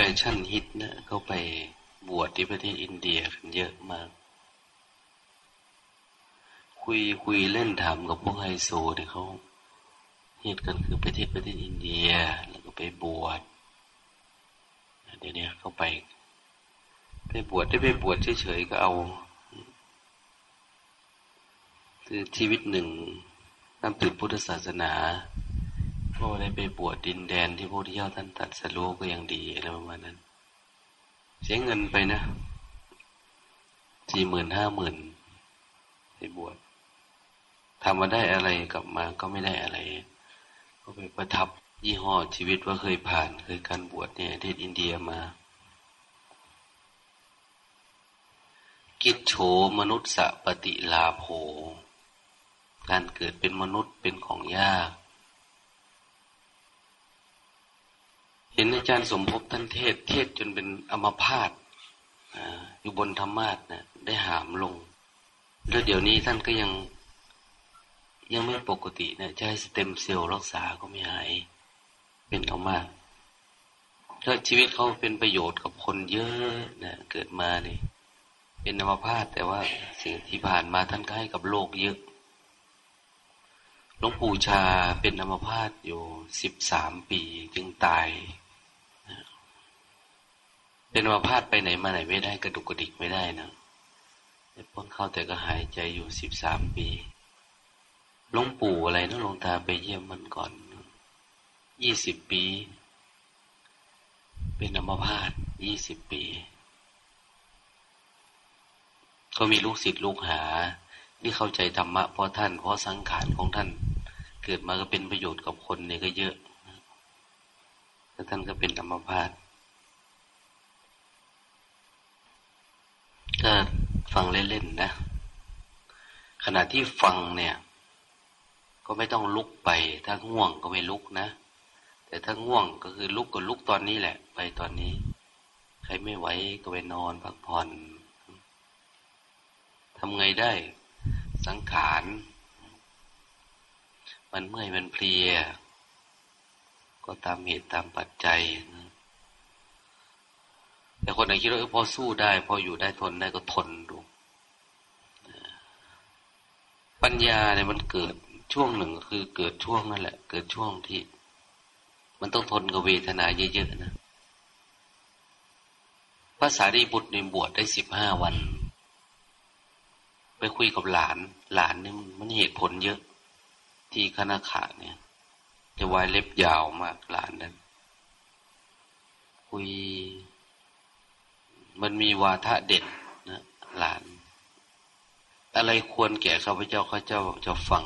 แฟชั่นฮิตนะเขาไปบวชที่ประเทศอินเดียกันเยอะมาก คุยคุยเล่นถามกับพวกไฮโซเนี่ยเขาฮิตกันคือประเทศประเทศอินเดีย แล้วก็ไปบวชเดี๋ยวนี้เขาไป ไปบวชได้ไปบวชเฉยๆก็เอาคือชีวิตหนึ่งนับถือพุทธศาสนา ก็ได้ไปบวชดินแดนที่พระพุทธเจ้าท่านตัดสรู้ก็ยังดีอะไรประมาณนั้น เสียเงินไปนะสี่หมื่นห้าหมื่นไปบวชทำมาได้อะไรกลับมาก็ไม่ได้อะไร ก็ไปประทับยี่ห้อชีวิตว่าเคยผ่านเคยการบวชเนี่ยที่อินเดียมา กิจโฉมนุษย์สปฏิลาโภการเกิดเป็นมนุษย์เป็นของยาก เห็นอาจารย์สมภพท่านเทศ เทศจนเป็นอมพาตอยู่บนธรรมาสนะได้หามลง แล้วเดี๋ยวนี้ท่านก็ยัง ยังไม่ปกตินะใช้สเต็มเซลล์รักษาก็ไม่หาย เป็นเอามากถ้าชีวิตเขาเป็นประโยชน์กับคนเยอะนะเกิดมาเนี่ยเป็นอมพาตแต่ว่าสิ่งที่ผ่านมาท่านก็ให้กับโลกเยอะหลวงปู่ชาเป็นอัมพาตอยู่สิบสามปีจึงตาย เป็นอัมพาตไปไหนมาไหนไม่ได้กระดุกกระดิกไม่ได้นะพ้นเข้าแต่ก็หายใจอยู่สิบสามปีหลวงปู่อะไรนะหลวงตาไปเยี่ยมมันก่อนยี่สิบปี เป็นอัมพาตยี่สิบปี ก็มีลูกศิษย์ลูกหา ที่เข้าใจธรรมะเพราะท่านเพราะสังขารของท่าน เกิดมาก็เป็นประโยชน์กับคนเนี่ยก็เยอะแล้วท่านก็เป็นธรรมพาต ก็ฟังเล่นๆนะ ขณะที่ฟังเนี่ย ก็ไม่ต้องลุกไป ถ้าง่วงก็ไม่ลุกนะ แต่ถ้าง่วงก็คือลุกก็ลุกตอนนี้แหละ ไปตอนนี้ ใครไม่ไหวก็ไปนอนพักผ่อนทำไงได้สังขาร มันเมื่อยมันเพลีย ก็ตามเหตุตามปัจจัย แต่คนไหนคิดว่าพอสู้ได้ พออยู่ได้ทนได้ก็ทนดู ปัญญาเนี่ยมันเกิดช่วงหนึ่งคือเกิดช่วงนั่นแหละ เกิดช่วงที่ มันต้องทนกับเวทนาเยอะๆนะภาษาดีบุตรในบวชได้สิบห้าวัน ไปคุยกับหลาน หลานนี่มันเหตุผลเยอะ ที่คณะขาเนี่ย จะวายเล็บยาวมากหลานนั้นคุย มันมีวาทะเด็ดนะหลาน อะไรควรแก่ข้าพเจ้าข้าเจ้าจะฟัง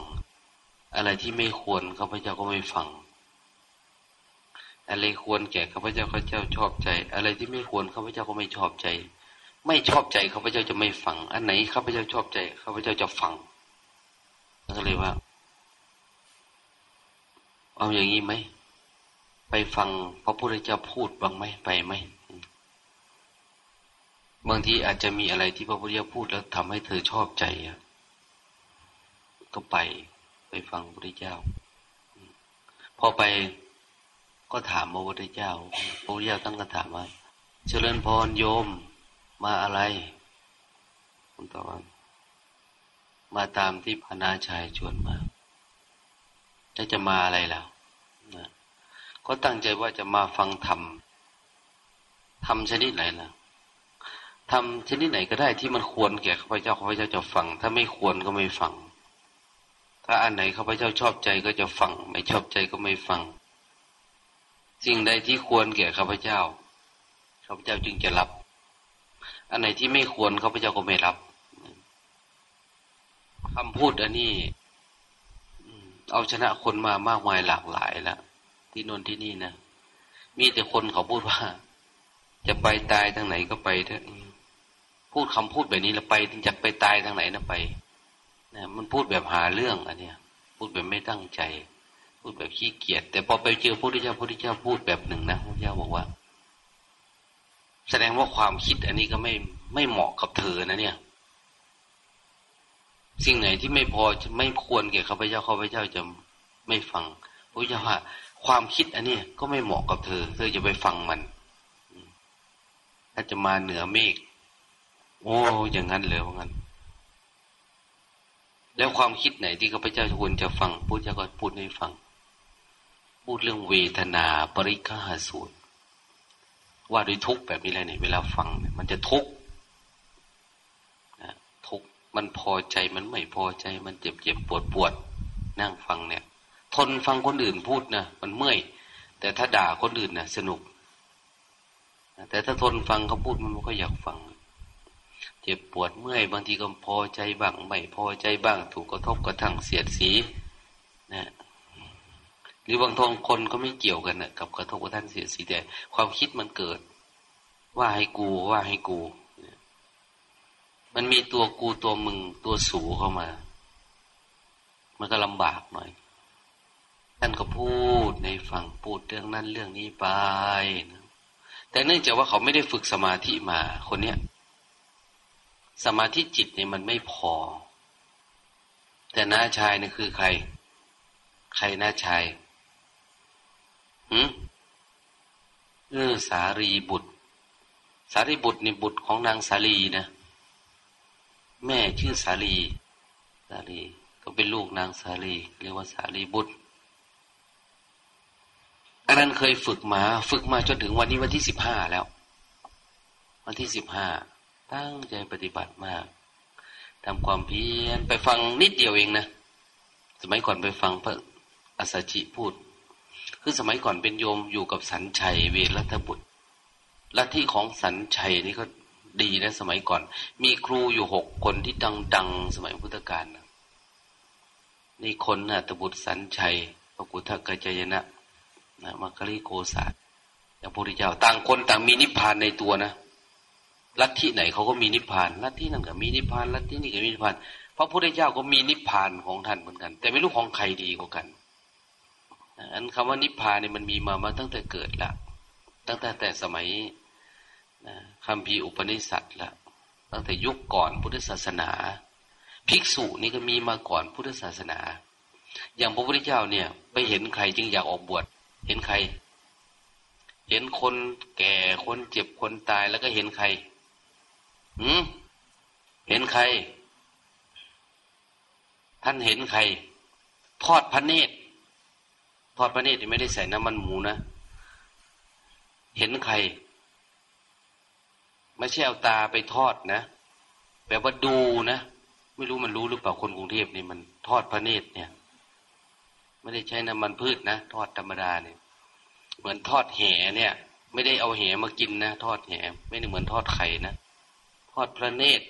อะไรที่ไม่ควรข้าพเจ้าก็ไม่ฟัง อะไรควรแก่ข้าพเจ้าข้าเจ้าชอบใจ อะไรที่ไม่ควรข้าพเจ้าก็ไม่ชอบใจ ไม่ชอบใจข้าพเจ้าจะไม่ฟัง อันไหนข้าพเจ้าชอบใจข้าพเจ้าจะฟังก็เลยว่า เอาอย่างนี้ไหมไปฟังพระพุทธเจ้าพูดบ้างไหมไปไหม บางทีอาจจะมีอะไรที่พระพุทธเจ้าพูดแล้วทำให้เธอชอบใจก็ไปไปฟังพระพุทธเจ้า พอไปก็ถามพระพุทธเจ้า พระพุทธเจ้าตั้งคำถามว่าเจริญพรโยมมาอะไรคุณตอบว่ามาตามที่พนาชายชวนมาจะจะมาอะไรล่ะนะก็ตั้งใจว่าจะมาฟังธรรมธรรมชนิดไหนล่ะ ธรรมชนิดไหนก็ได้ที่มันควรแก่ข้าพเจ้าข้าพเจ้าจะฟัง ถ้าไม่ควรก็ไม่ฟัง ถ้าอันไหนข้าพเจ้าชอบใจก็จะฟัง ไม่ชอบใจก็ไม่ฟัง สิ่งใดที่ควรแก่ข้าพเจ้าข้าพเจ้าจึงจะรับ อันไหนที่ไม่ควรเขาพเจ้าก็ไม่รับคำพูดอันนี้เอาชนะคนมามากมายหลากหลายแล้วที่นนที่นี่นะมีแต่คนเขาพูดว่า จะไปตายทางไหนก็ไปเถอะ พูดคำพูดแบบนี้แล้วไปจะไปตายทางไหนนะไปนะมันพูดแบบหาเรื่องอันเนี้ย พูดแบบไม่ตั้งใจ พูดแบบขี้เกียจแต่พอไปเจอพระพุทธเจ้าพระพุทธเจ้าพูดแบบหนึ่งนะพระพุทธเจ้าบอกว่า แสดงว่าความคิดอันนี้ก็ไม่ไม่เหมาะกับเธอนะเนี่ย สิ่งไหนที่ไม่พอจะไม่ควรแก่ข้าพเจ้าข้าพเจ้าจะไม่ฟังพระเจ้าว่า ความคิดอันนี้ก็ไม่เหมาะกับเธอ เธอจะไปฟังมันถ้าจะมาเหนือเมฆ โอ้อย่างนั้นเลยว่างั้น แล้วความคิดไหนที่ข้าพเจ้าควรจะฟังพุทธเจ้าก็พูดให้ฟัง พูดเรื่องเวทนาปริฆาสูตรว่าด้วยทุกแบบนี้แหละเนี่ยเวลาฟังเนี่ยมันจะทุกทุกมันพอใจมันไม่พอใจมันเจ็บเจ็บปวดปวดนั่งฟังเนี่ย ทนฟังคนอื่นพูดนะมันเมื่อย แต่ถ้าด่าคนอื่นนะสนุก แต่ถ้าทนฟังเขาพูดมันก็อยากฟัง เจ็บปวดเมื่อย บางทีก็พอใจบ้างไม่พอใจบ้าง ถูกกระทบกระทั่งเสียดสีนะหรือบางทองคนก็ไม่เกี่ยวกันนะกับกระทบกระทั่งเสียดสีแต่ความคิดมันเกิด ว่าให้กูว่าให้กู มันมีตัวกูตัวมึงตัวสูเข้ามา มันก็ลำบากหน่อยท่านก็พูดในฝั่งพูดเรื่องนั้นเรื่องนี้ไปนะแต่เนื่องจากว่าเขาไม่ได้ฝึกสมาธิมาคนเนี้ย สมาธิจิตเนี่ยมันไม่พอ แต่น้าชายเนี่ยคือใคร ใครน้าชายหืมเออสารีบุตร สารีบุตรนี่บุตรของนางสาลีนะแม่ชื่อสาลี สาลีก็เป็นลูกนางสาลีเรียกว่าสาลีบุตรอันนั้นเคยฝึกมา ฝึกมาจนถึงวันนี้วันที่สิบห้าแล้ว วันที่สิบห้า ตั้งใจปฏิบัติมากทำความเพียรไปฟังนิดเดียวเองนะ สมัยก่อนไปฟังพระอัสชิพูด คือสมัยก่อนเป็นโยมอยู่กับสันชัยเวรัตบุตรลัทธิของสันชัยนี่ก็ดีนะสมัยก่อน มีครูอยู่หกคนที่ดังๆ สมัยพุทธกาลนะนี่คนนะตบุตรสันชัยพระกุทธกัจยนะนะมัคคิริโกศาสอย่างพระพุทธเจ้าต่างคนต่างมีนิพพานในตัวนะ ลัทธิไหนเขาก็มีนิพพาน ลัทธินั่นก็มีนิพพาน ลัทธินี่ก็มีนิพพาน พระพุทธเจ้าก็มีนิพพานของท่านเหมือนกัน แต่ไม่รู้ของใครดีกว่ากัน อันคำว่านิพพานเนี่ยมันมีมามาตั้งแต่เกิดละ ตั้งแต่แต่สมัยคำพีร์อุปนิสัตละ ตั้งแต่ยุคก่อนพุทธศาสนา ภิกษุนี่ก็มีมาก่อนพุทธศาสนา อย่างพระพุทธเจ้าเนี่ย ไปเห็นใครจึงอยากออกบวช เห็นใคร เห็นคนแก่ คนเจ็บ คนตาย แล้วก็เห็นใคร หืมเห็นใคร ท่านเห็นใคร ทอดพระเนตร ทอดพระเนตรไม่ได้ใส่น้ำมันหมูนะ เห็นใคร ไม่ใช่เอาตาไปทอดนะ แบบว่าดูนะ ไม่รู้มันรู้หรือเปล่าคนกรุงเทพนี่มันทอดพระเนตรเนี่ย ไม่ได้ใช้น้ำมันพืชนะ ทอดธรรมดาเนี่ย เหมือนทอดแห่เนี่ย ไม่ได้เอาแห่มากินนะ ทอดแห่ไม่ได้เหมือนทอดไข่นะ ทอดพระเนตร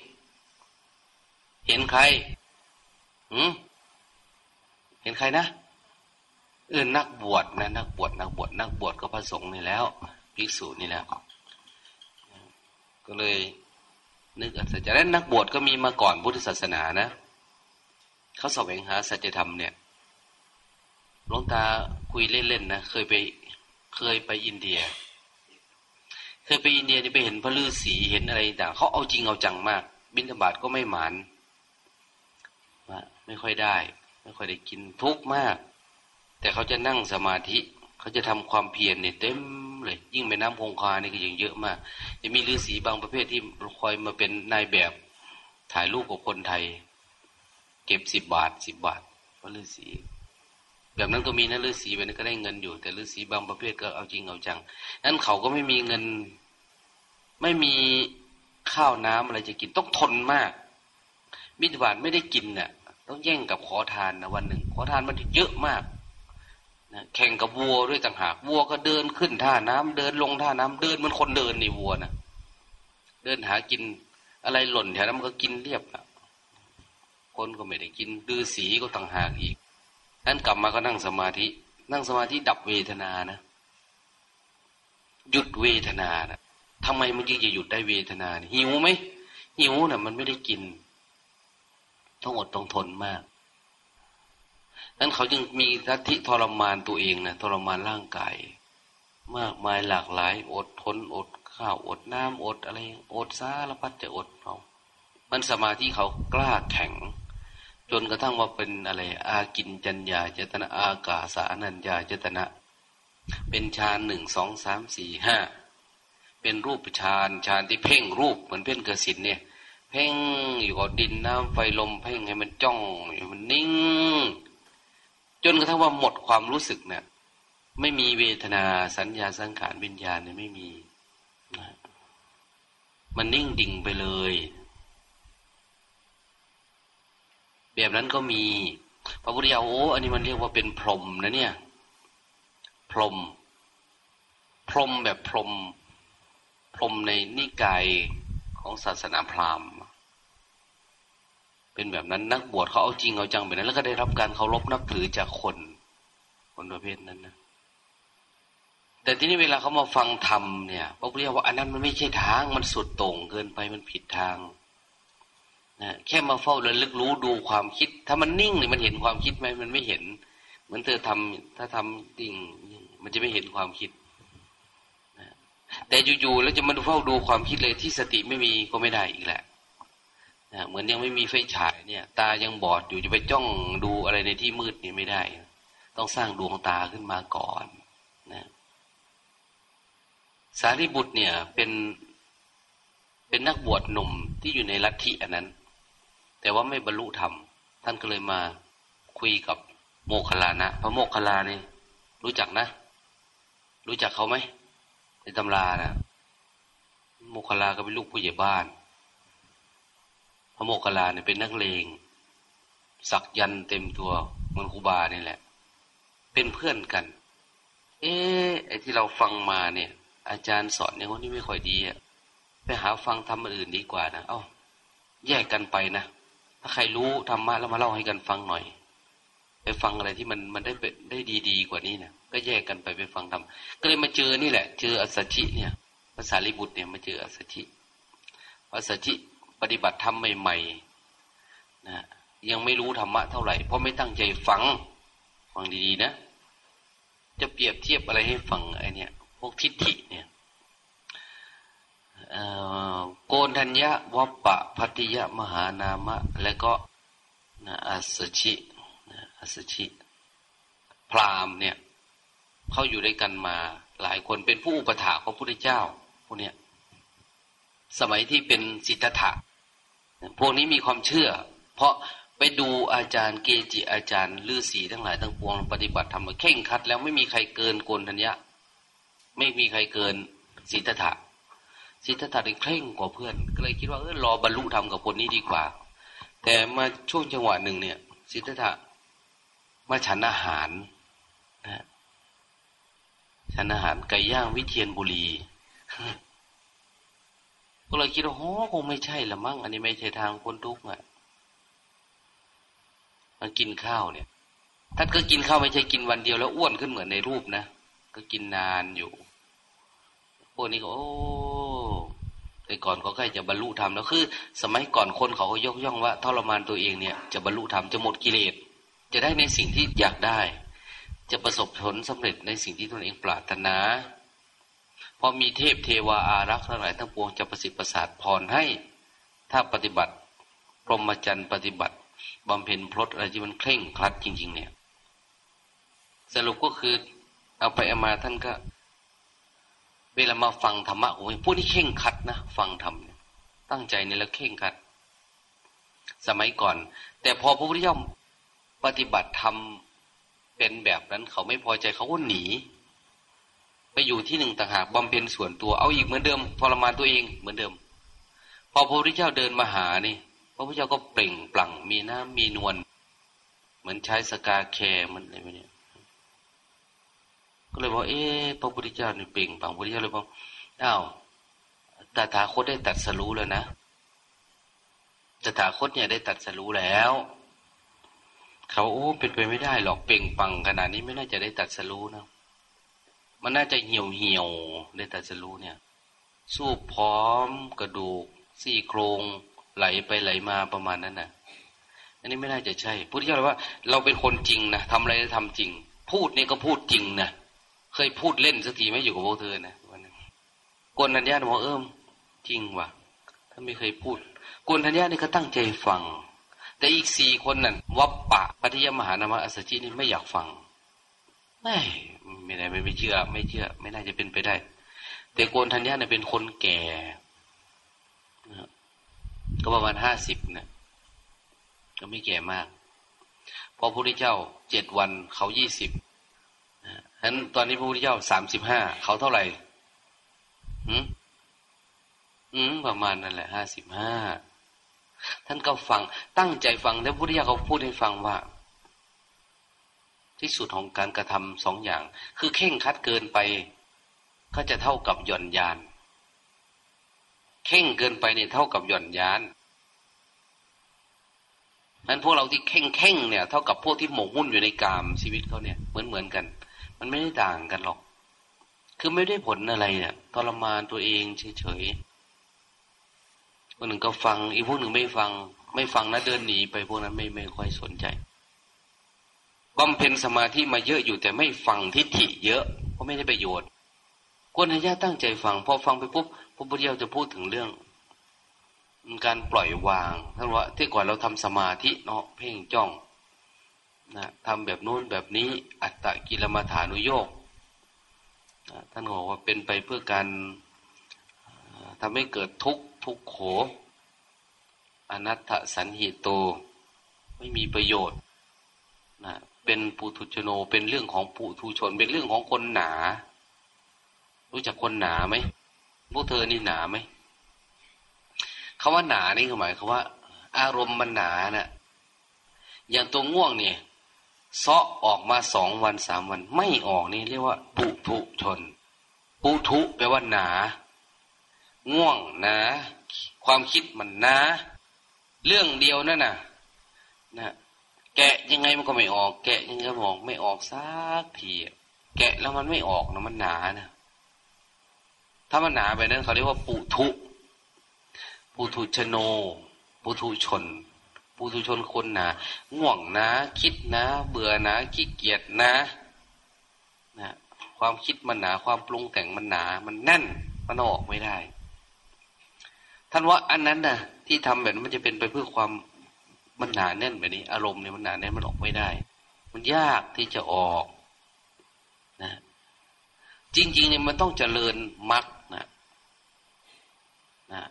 เห็นใครหืมเห็นใครนะเออนักบวชนะนักบวชนักบวชนักบวชก็พระสงฆ์นี่แล้วภิกษุนี่แล้วก็เลย นึกอัศจรรย์นักบวชก็มีมาก่อนพุทธศาสนานะเขาสอบแหงหาสัจธรรมเนี่ยหลวงตาคุยเล่นๆนะเคยไปเคยไปอินเดีย เคยไปอินเดียนี่ไปเห็นพระฤาษีเห็นอะไรต่างเขาเอาจริงเอาจังมาก บิณฑบาตก็ไม่หมานไม่ค่อยได้ ไม่ค่อยได้กินทุกมาก แต่เขาจะนั่งสมาธิเขาจะทำความเพียรเนี่ยเต็มเลย ยิ่งแม่น้ำคงคานี่ก็ยังเยอะมาก จะมีฤาษีบางประเภทที่คอยมาเป็นนายแบบถ่ายรูปกับคนไทย เก็บสิบบาทสิบบาทพระฤาษี แบบนั้นก็มีนะฤาษีแบบนั้นก็ได้เงินอยู่ แต่ฤาษีบางประเภทก็เอาจริงเอาจังนั้นเขาก็ไม่มีเงิน ไม่มีข้าวน้ำอะไรจะกินต้องทนมากมิตรบาทไม่ได้กินเนะ่ะ ต้องแย่งกับขอทานนะวันหนึ่ง ขอทานมันเยอะมากนะแข่งกับวัวด้วยต่างหากวัวก็เดินขึ้นท่าน้ำเดินลงท่าน้ำเดินมันคนเดินในวัวนะเดินหากินอะไรหล่นแถวนั้นมันก็กินเรียบละคนก็ไม่ได้กินดือสีก็ต่างหากอีก นั้นกลับมาก็นั่งสมาธิ นั่งสมาธิดับเวทนานะ หยุดเวทนานะทำไมมันจึงจะหยุดได้เวทนาหิวไหมหิวนะ่ะ มันไม่ได้กิน ต้องอดต้องทนมาก นั้นเขาจึงมีทัทิทรมานตัวเองนะทรมานร่างกาย มากมายหลากหลาย อดทน อดข้าวอดน้ำอดอะไร อดซาละพัดจะอดเขามันสมาธิเขากล้าแข็ง จนกระทั่งว่าเป็นอะไร อากินจัญญาเจตนะ อากาสานัญญาเจตนะ เป็นฌานหนึ่งสองสามสี่ห้าเป็นรูปฌานฌานที่เพ่งรูปเหมือนเพ่งเกิดสินเนี่ย เพ่งอยู่กับดินน้ำไฟลมเพ่งให้มันจ้องให้มันนิ่ง จนกระทั่งว่าหมดความรู้สึกเนี่ยไม่มีเวทนาสัญญาสังขารวิญญาณเนี่ยไม่มี มันนิ่งดิ่งไปเลย แบบนั้นก็มี พระพุทธเจ้าโอ้อันนี้มันเรียกว่าเป็นพรหมนะเนี่ย พรหมพรหมแบบพรหมพรหมในนิกายของศาสนาพราหมณ์ เป็นแบบนั้นนักบวชเขาเอาจริงเอาจังแบบนั้น แล้วก็ได้รับการเคารพนับถือจากคน คนประเภทนั้นนะแต่ที่นี้เวลาเขามาฟังธรรมเนี่ยพระพุทธเจ้าว่าอันนั้นมันไม่ใช่ทางมันสุดต่งเกินไปมันผิดทาง นะแค่มาเฝ้าระลึกรู้ดูความคิด ถ้ามันนิ่งเนี่ยมันเห็นความคิดไหมมันไม่เห็น เหมือนเธอทำถ้าทำดิ่งมันจะไม่เห็นความคิดนะแต่อยู่ๆแล้วจะมาเฝ้าดูความคิดเลยที่สติไม่มีก็ไม่ได้อีกแหละนะเหมือนยังไม่มีไฟฉายเนี่ย ตายังบอดอยู่จะไปจ้องดูอะไรในที่มืดนี่ไม่ได้ ต้องสร้างดวงตาขึ้นมาก่อนนะสารีบุตรเนี่ยเป็นเป็นนักบวชหนุ่มที่อยู่ในลัทธิอันนั้น แต่ว่าไม่บรรลุธรรม ท่านก็เลยมาคุยกับโมคคลานะ พระโมคคลานี่รู้จักนะ รู้จักเขาไหมในตำรานะโมคคลาก็เป็นลูกผู้ใหญ่บ้าน พระโมคคลาเนี่ยเป็นนักเลง สักยันเต็มตัวเหมือนครูบานี่แหละ เป็นเพื่อนกัน เอ๊ไอที่เราฟังมาเนี่ย อาจารย์สอนอย่างนี้ไม่ค่อยดีอะไปหาฟังทำอื่นดีกว่านะ เอ้า แยกกันไปนะ ถ้าใครรู้ธรรมะแล้วมาเล่าให้กันฟังหน่อย ไปฟังอะไรที่มันมันได้เป็นได้ดีๆกว่านี้นะก็แยกกันไปไปฟังธรรมก็เลยมาเจอนี่แหละ เจออัสชิเนี่ยภาษาลิบุตรเนี่ยมาเจออัสชิอัสชิปฏิบัติธรรมใหม่ๆนะยังไม่รู้ธรรมะเท่าไหร่เพราะไม่ตั้งใจฟังฟังดีๆนะ จะเปรียบเทียบอะไรให้ฟังไอเนี่ย พวกทิฏฐิเนี่ย โกนทัญญะวัปปะพัติยะมหานามะ และก็นะอัสชิอัสชิ พรามเนี่ยเขาอยู่ด้วยกันมาหลายคนเป็นผู้อุปถาของพระพุทธเจ้าพวกเนี้ยสมัยที่เป็นสิทธะพวกนี้มีความเชื่อ เพราะไปดูอาจารย์เกจิอาจารย์ฤาษีทั้งหลายทั้งปวงปฏิบัติธรรมเข่งคัด แล้วไม่มีใครเกินโกนทัญญะ ไม่มีใครเกินสิทธะ สิทธัตถะเเคร่งกว่าเพื่อน ก็เลยคิดว่าเออรอบรรลุธรรมกับคนนี้ดีกว่า แต่มาช่วงจังหวะหนึ่งเนี่ย สิทธัตถะมาฉันอาหารนะฉันอาหารไก่ย่างวิเทียนบุรีก็เลยคิดว่าโอ้คงไม่ใช่ละมั้งอันนี้ไม่ใช่ทางคนทุกข์อะมันกินข้าวเนี่ยท่านก็กินข้าวไม่ใช่กินวันเดียวแล้วอ้วนขึ้นเหมือนในรูปนะก็กินนานอยู่พวกนี้ก็โอ้ ก่อนเขาใกล้จะบรรลุธรรมแล้วคือ สมัยก่อนคนเขาก็ยกย่องว่าทรมานตัวเองเนี่ยจะบรรลุธรรมจะหมดกิเลสจะได้ในสิ่งที่อยากได้ จะประสบผลสำเร็จในสิ่งที่ตนเองปรารถนาพอมีเทพเทวาอารักษ์ทั้งหลายทั้งปวงจะประสิทธิ์ประสาทพรให้ ถ้าปฏิบัติพรหมจรรย์ปฏิบัติบำเพ็ญพรตอะไรที่มันเคร่งครัดจริง ๆ เนี่ย สรุปก็คือเอาไปเอามาท่านก็ เวลามาฟังธรรมะโอ้ยพวกที่เข่งคัดนะฟังธรรมตั้งใจในแล้วเข่งคัด สมัยก่อน แต่พอพระพุทธเจ้าปฏิบัติธรรมเป็นแบบนั้นเขาไม่พอใจเขาก็หนี ไปอยู่ที่หนึ่งต่างหากบำเพ็ญส่วนตัวเอาอีกเหมือนเดิมทรมานตัวเองเหมือนเดิม พอพระพุทธเจ้าเดินมาหานี่ พระพุทธเจ้าก็เปล่งปลั่งมีน้ำมีนวลเหมือนใช้สกาแคร์มันอะไรแบบนี้ ก็เลยบอกเอ๊ะพระพุทธเจ้านี่เปล่งปังพระพุทธเจ้าเลยบอกอ้าวตถาคตได้ตัดสรู้แล้วนะตถาคตเนี่ยได้ตัดสรู้แล้วเขาโอ้เป็นไปไม่ได้หรอกเปล่งปังขนาดนี้ไม่น่าจะได้ตัดสรู้นะมันน่าจะเหี่ยวเหี่ยวได้ตัดสรู้เนี่ย สู้พร้อมกระดูก ซี่โครงไหลไปไหลมาประมาณนั้นนะ่ะ อันนี้ไม่น่าจะใช่พุทธเจ้าเลยว่า เราเป็นคนจริงนะทำอะไรทำจริง พูดนี่ก็พูดจริงนะ เคยพูดเล่นสักทีไม่อยู่กับพวกเธอนะวันนั้นกวนทัญญาบอกเอิมจริงวะถ้าไม่เคยพูดกวนทัญญานี่ก็ตั้งใจฟัง แต่อีกสี่คนนั่นวัปปะปัทยมหานามะอสจินี่ไม่อยากฟังไม่ไม่ได้ไม่เชื่อ ไม่เชื่อ ไม่น่าจะเป็นไปได้ แต่โกนทัญญาเนี่ยเป็นคนแก่ก็ประมาณห้าสิบเนะก็ไม่แก่มาก พอพระพุทธเจ้าเจ็ดวันเขายี่สิบ ฉะนั้นตอนนี้พระพุทธเจ้าสามสิบห้าเขาเท่าไหร่อืมอืมประมาณนั่นแหละห้าสิบห้าท่านก็ฟังตั้งใจฟังแล้วพระพุทธเจ้าเขาพูดให้ฟังว่า ที่สุดของการกระทำสองอย่าง คือเข่งคัดเกินไป ก็จะเท่ากับหย่อนยานเข่งเกินไปเนี่ยเท่ากับหย่อนยานนั้นพวกเราที่เข่งเข่งเนี่ย เท่ากับพวกที่หมกมุ่นอยู่ในกามชีวิตเขาเนี่ยเหมือนเหมือนกัน มันไม่ได้ต่างกันหรอก คือไม่ได้ผลอะไรเนี่ยทรมานตัวเองเฉยๆคนหนึ่งก็ฟัง อีกพวกหนึ่งไม่ฟัง ไม่ฟังนะเดินหนีไปพวกนั้นไม่ไม่ค่อยสนใจบำเพ็ญสมาธิมาเยอะอยู่แต่ไม่ฟังทิฏฐิเยอะเพราะไม่ได้ประโยชน์ควรให้ญาตั้งใจฟังพอฟังไปปุ๊บพระพุทธเจ้าจะพูดถึงเรื่องการปล่อยวางท่านว่าที่ก่อนเราทำสมาธิเนาะเพ่งจ้อง นะทำแบบนู้นแบบนี้อัตตะกิลมัฐานุโยกท่านบอกว่าเป็นไปเพื่อการทำให้เกิดทุกข์ทุกโข อนัตถสันหิโต ไม่มีประโยชน์นะเป็นปุถุชโนเป็นเรื่องของปุถุชน เป็นเรื่องของคนหนา รู้จักคนหนาไหมพวกเธอนี่หนาไหมคาว่าหนานี่คือหมายคาว่า อารมณ์มันหนานะ่ะอย่างตัวง่วงเนี่ย เซาะออกมาสองวันสามวัน ไม่ออกนี่เรียกว่า ปุถุชน ปุถุแปลว่าหนา ง่วงนะ ความคิดมันนะ เรื่องเดียวนั่นน่ะนะแกะยังไงมันก็ไม่ออก แกะยังไงมองไม่ออกสักทีแกะแล้วมันไม่ออกนะมันหนานะถ้ามันหนาไปนั้นเขาเรียกว่าปุถุปุถุชโน ปุถุชน ปุถุชนคนหนาง่วงนะ คิดนะ เบื่อนะขี้เกียจนะนะ ความคิดมันหนา ความปรุงแต่งมันหนา มันแน่นมันออกไม่ได้ ท่านว่าอันนั้นนะที่ทำแบบนั้นมันจะเป็นไปเพื่อความมันหนาแน่นแบบนี้ อารมณ์เนี่ยมันหนาแน่นมันออกไม่ได้ มันยากที่จะออก นะ จริง ๆ เนี่ยมันต้องเจริญมรรคนะนะ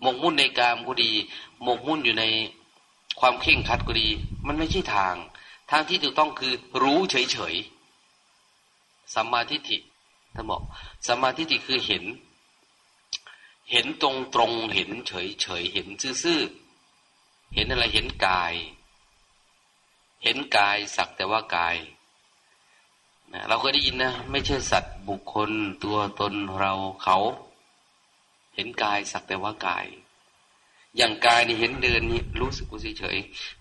หมกมุ่นในกามก็ดี หมกมุ่นอยู่ใน ความเข่งคัดก็ดี มันไม่ใช่ทาง ทางที่ถูกต้องคือรู้เฉยๆสัมมาทิฏฐิท่านบอกสัมมาทิฏฐิคือเห็น เห็นตรงตรงเห็นเฉยเฉยเห็นซื่อๆเห็นอะไรเห็นกาย เห็นกายสักแต่ว่ากายเราก็ได้ยินนะ ไม่ใช่สัตว์บุคคลตัวตนเราเขา เห็นกายสักแต่ว่ากาย อย่างกายนี่เห็นเดินนี่รู้สึกกูเฉย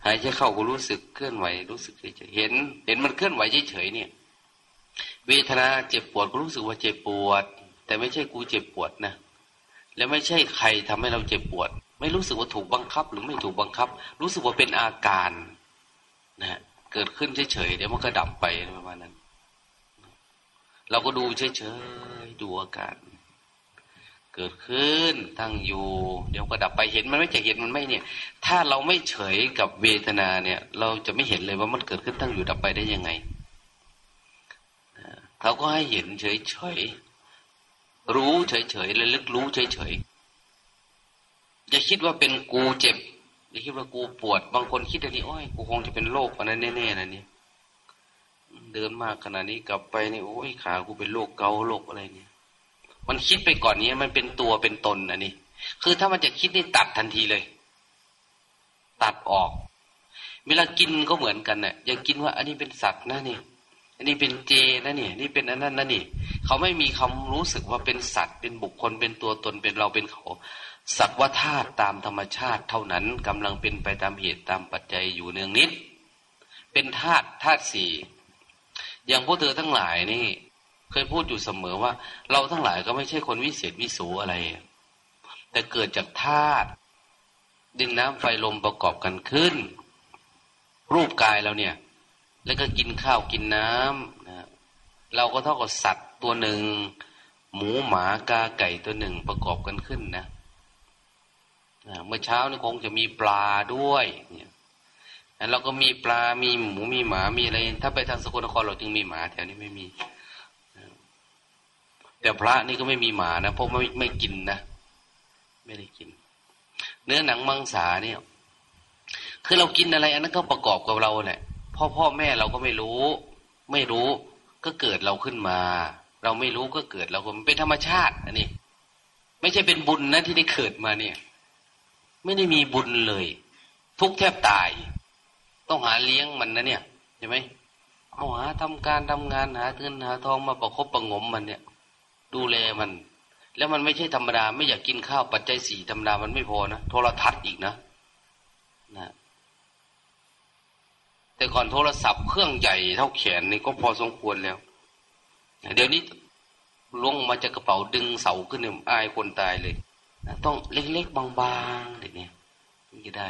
หายใจเข้าก็รู้สึกเคลื่อนไหว รู้สึกเฉยเห็น เห็นมันเคลื่อนไหวเฉยเนี่ย เวทนาเจ็บปวดก็รู้สึกว่าเจ็บปวด แต่ไม่ใช่กูเจ็บปวดนะแล้วไม่ใช่ใครทำให้เราเจ็บปวด ไม่รู้สึกว่าถูกบังคับ หรือไม่ถูกบังคับ รู้สึกว่าเป็นอาการนะเกิดขึ้นเฉยๆเดี๋ยวมันก็ดับไปประมาณนั้น เราก็ดูเฉยๆดูอาการ เกิดขึ้นตั้งอยู่ เดี๋ยวก็ดับไปเห็นมันไม่จะเห็นมันไม่เนี่ย ถ้าเราไม่เฉยกับเวทนาเนี่ย เราจะไม่เห็นเลยว่ามันเกิดขึ้นตั้งอยู่ดับไปได้ยังไงเขาก็ให้เห็นเฉยเฉยรู้เฉยเฉยและลึกรู้เฉยเฉยอย่าคิดว่าเป็นกูเจ็บอย่าคิดว่ากูปวด บางคนคิดอะไรโอ้ยกูคงจะเป็นโรคอันนั้นแน่ๆนะนี่เดินมากขนาดนี้กลับไปนี่โอ้ยขากูเป็นโรคเกาโรคอะไรเนี่ย มันคิดไปก่อนนี้มันเป็นตัวเป็นตนอันนี้ คือถ้ามันจะคิดนี่ตัดทันทีเลย ตัดออก เวลากินก็เหมือนกันเนะ่ยยังกินว่า อันนี้เป็นสัตว์นะนี่ อันนี้เป็นเจนะนี่ นี่เป็นอันนั้นนะนี่ เขาไม่มีคำรู้สึกว่าเป็นสัตว์เป็นบุคคลเป็นตัวตนเป็นเราเป็นเขาสักว่าธาตุตามธรรมชาติเท่านั้นกำลังเป็นไปตามเหตุตามปัจจัยอยู่เนืองนิด เป็นธาตุธาตุสี่อย่างพวกเธอทั้งหลายนี่ เคยพูดอยู่เสมอว่า เราทั้งหลายก็ไม่ใช่คนวิเศษวิสูอะไร แต่เกิดจากธาตุดินน้ำไฟลมประกอบกันขึ้น รูปกายเราเนี่ย แล้วก็กินข้าวกินน้ำนะเราก็เท่ากับสัตว์ตัวหนึ่ง หมูหมากาไก่ตัวหนึ่งประกอบกันขึ้นนะเมื่อเช้านี่คงจะมีปลาด้วยเนี่ยเราก็มีปลา มีหมู มีหมา มีอะไร ถ้าไปทางสกลนครเราจึงมีหมาแถวนี้ไม่มี แต่พระนี่ก็ไม่มีหมานะเพราะไม่ไม่กินนะไม่ได้กิน เนื้อหนังมังสาเนี่ย คือเรากินอะไร อันนั้นก็ประกอบกับเราแหละพ่อพ่อแม่เราก็ไม่รู้ ไม่รู้ก็เกิดเราขึ้นมา เราไม่รู้ก็เกิดเรามันเป็นธรรมชาติอันนี้ ไม่ใช่เป็นบุญนะที่ได้เกิดมาเนี่ย ไม่ได้มีบุญเลย ทุกแทบตาย ต้องหาเลี้ยงมันนะเนี่ยใช่ไหมเอาหาทำการทำงานหาเงินหาทองมาประคบประงมมันเนี่ย ดูแลมัน แล้วมันไม่ใช่ธรรมดา ไม่อยากกินข้าวปัจจัยสี่ธรรมดามันไม่พอนะโทรทัศน์อีกนะนะแต่ก่อนโทรศัพท์เครื่องใหญ่เท่าแขนนี่ก็พอสมควรแล้ว เดี๋ยวนี้ลงมาจากกระเป๋าดึงเสาขึ้นเนี่ยอายคนตายเลยนะต้องเล็กๆบางๆเดี๋ยวนี้ถึงจะได้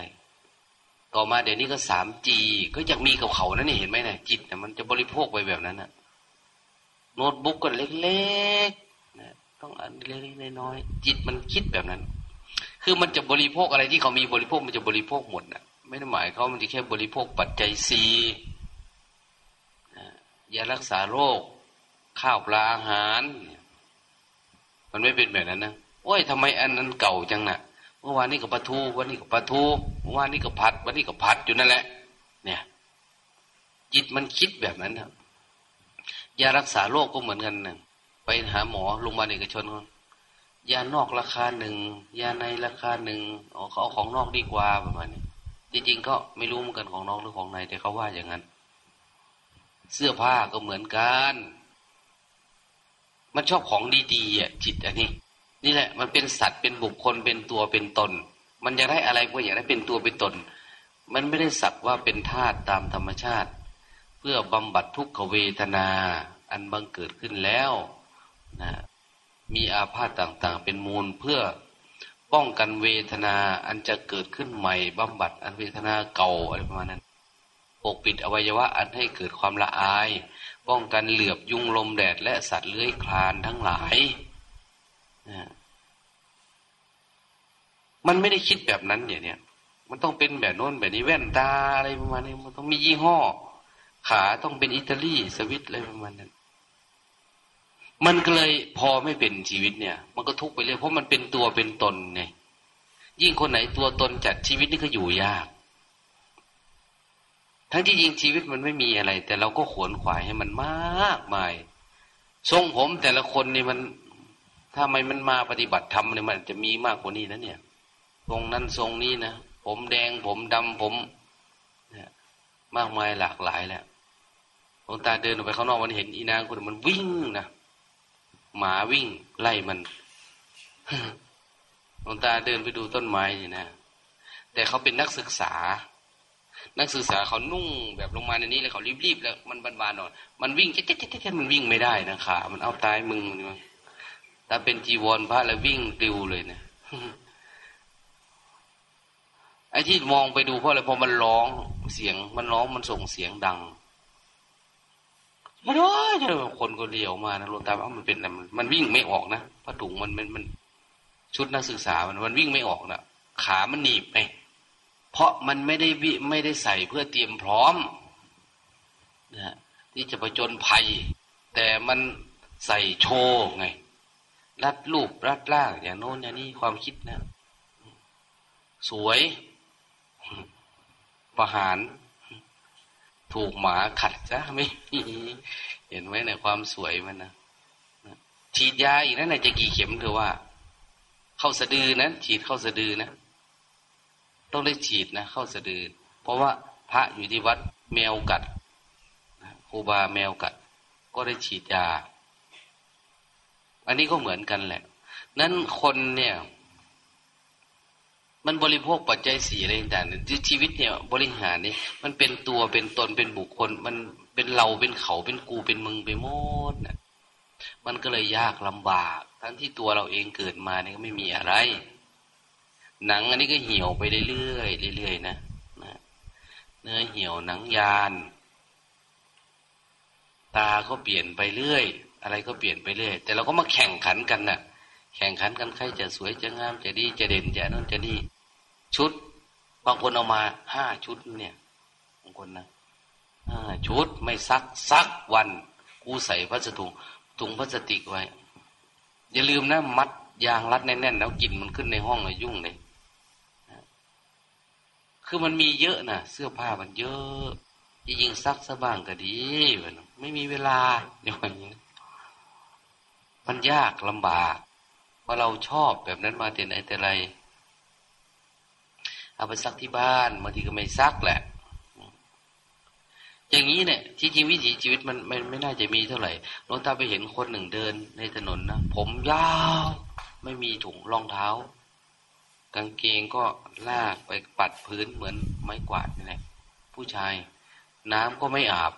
ต่อมาเดี๋ยวนี้ก็สามจีก็อยากมีกับเขานั่นนี่เห็นไหมเนี่ยจิตเนี่ยมันจะบริโภคไปแบบนั้นนะโน้ตบุ๊กก็เล็ก ต้องอันเล็กๆน้อยๆจิตมันคิดแบบนั้น คือมันจะบริโภคอะไรที่เขามีบริโภคมันจะบริโภคหมดนะไม่ได้หมายเขามันจะแค่บริโภคปัจจัยสียารักษาโรค ข้าวปลาอาหาร มันไม่เป็นแบบนั้นนะโอ้ยทำไมอันนั้นเก่าจังนะ่ะเมื่อวานนี้กับปลาทูวันนี้กับปลาทูเมื่อวานนี้กับผัด วันนี้กับผัดอยู่นั่นแหละ เนี่ย จิตมันคิดแบบนั้นนะยารักษาโรคก็เหมือนกันนะ ไปหาหมอโรงพยาบาลเอกชนยานอกราคาหนึ่งยาในราคาหนึ่งเขาเอาของนอกดีกว่าประมาณนี้จริงๆก็ไม่รู้เหมือนกันของนอกหรือของในแต่เขาว่าอย่างนั้น เสื้อผ้าก็เหมือนกัน มันชอบของดีๆอะจิตอันนี้ นี่แหละ มันเป็นสัตว์เป็นบุคคลเป็นตัวเป็นตน มันอยากได้อะไรก็อยากได้เป็นตัวเป็นตน มันไม่ได้สักว่าเป็นธาตุตามธรรมชาติ เพื่อบำบัดทุกขเวทนา อันบังเกิดขึ้นแล้ว นะมีอาพาธต่างๆ เป็นมูลเพื่อป้องกันเวทนาอันจะเกิดขึ้นใหม่บำบัดอันเวทนาเก่าอะไรประมาณนั้นปกปิดอวัยวะอันให้เกิดความละอาย ป้องกันเหลือบยุงลมแดดและสัตว์เลื้อยคลานทั้งหลายนะมันไม่ได้คิดแบบนั้นอย่างเนี้ยมันต้องเป็นแบบโน้นแบบนี้แว่นตาอะไรประมาณนี้ มันต้องมียี่ห้อ ขาต้องเป็นอิตาลีสวิตอะไรประมาณนั้น มันก็เลยพอไม่เป็นชีวิตเนี่ย มันก็ทุกข์ไปเรื่อยเพราะมันเป็นตัวเป็นตนไงยิ่งคนไหนตัวตนจัดชีวิตนี่ก็อยู่ยาก ทั้งที่จริงชีวิตมันไม่มีอะไร แต่เราก็ขวนขวายให้มันมากมายทรงผมแต่ละคนนี่มันถ้าไม่มันมาปฏิบัติธรรมเนี่ยมันจะมีมากกว่านี้นะเนี่ย ทรงนั้นทรงนี้นะผมแดงผมดำผมเนี่ยมากมายหลากหลายแหละหลวงตาเดินออกไปข้างนอกมันเห็นอีนางคนมันวิ่งนะ หมาวิ่งไล่มันหลวงตาเดินไปดูต้นไม้นี่นะ แต่เขาเป็นนักศึกษา นักศึกษาเขานุ่งแบบลงมาในนี้เลยเขารีบๆแล้วมันบานๆหน่อยมันวิ่งเจ๊ๆๆมันวิ่งไม่ได้นะขามันเอาตายมึงนี่ถ้าเป็นจีวรพระแล้ววิ่งติวเลยนะไอ้ที่มองไปดูเพราะอะไรพอมันร้องเสียง มันร้องมันส่งเสียงดัง มันว้าคนก็เลี้ยวมานะรถตามมันเป็นอะไรมันวิ่งไม่ออกนะผ้าถุงมันมันมันชุดนักศึกษามันมันวิ่งไม่ออกนะขามันหนีบไปเพราะมันไม่ได้วิไม่ได้ใส่เพื่อเตรียมพร้อมนะที่จะประจนภัย แต่มันใส่โชว์ไง รัดรูปรัดล่างอย่างโน้นอย่างนี้ความคิดนะ สวย ประหาร ถูกหมาขัดจ้ะไม่เห็นไหมในความสวยมันนะฉีดยาอีกนั่นจะกี่เข็มเธอว่า เข้าสะดือนะฉีดเข้าสะดือนะต้องได้ฉีดนะเข้าสะดือ เพราะว่าพระอยู่ที่วัดแมวกัดครูบาแมวกัด ก็ได้ฉีดยา อันนี้ก็เหมือนกันแหละ นั้นคนเนี่ย มันบริโภคปัจจัยสี่อะไรต่างๆชีวิตเนี่ยบริหารนี่มันเป็นตัวเป็นตนเป็นบุคคล มันเป็นเราเป็นเขาเป็นกูเป็นมึงไปหมดนะมันก็เลยยากลำบาก ทั้งที่ตัวเราเองเกิดมาเนี่ยก็ไม่มีอะไร หนังอันนี้ก็เหี่ยวไปเรื่อยๆเรื่อยๆนะนะเนื้อเหี่ยวหนังยาน ตาก็เปลี่ยนไปเรื่อย อะไรก็เปลี่ยนไปเรื่อย แต่เราก็มาแข่งขันกันนะ่ะแข่งขันกันใครจะสวยจะงามจะดีจะเด่นจะนั่นจะนี่ ชุด บางคนเอามาห้าชุดเนี่ยบางคนนะห้าชุดไม่ซักซักวันกูใส่พลาสถุถุงพลาสติกไว้ อย่าลืมนะ มัดยางรัดแน่นๆแล้วกลิ่นมันขึ้นในห้องเลยยุ่งเลยคือมันมีเยอะนะเสื้อผ้ามันเยอะยิงซักซะบ้างก็ดีไม่มีเวลาอย่างนี้มันยากลำบากเพราะเราชอบแบบนั้นมาแต่ไหนแต่ไร เอาไปซักที่บ้านบางทีก็ไม่ซักแหละ อย่างนี้เนี่ย ที่จริงวิถีชีวิตมันไม่ไม่น่าจะมีเท่าไหร่ลงตาไปเห็นคนหนึ่งเดินในถนนนะผมยาว ไม่มีถุงรองเท้า กางเกงก็ลากไปปัดพื้นเหมือนไม้กวาดนี่แหละผู้ชายน้ำก็ไม่อาบ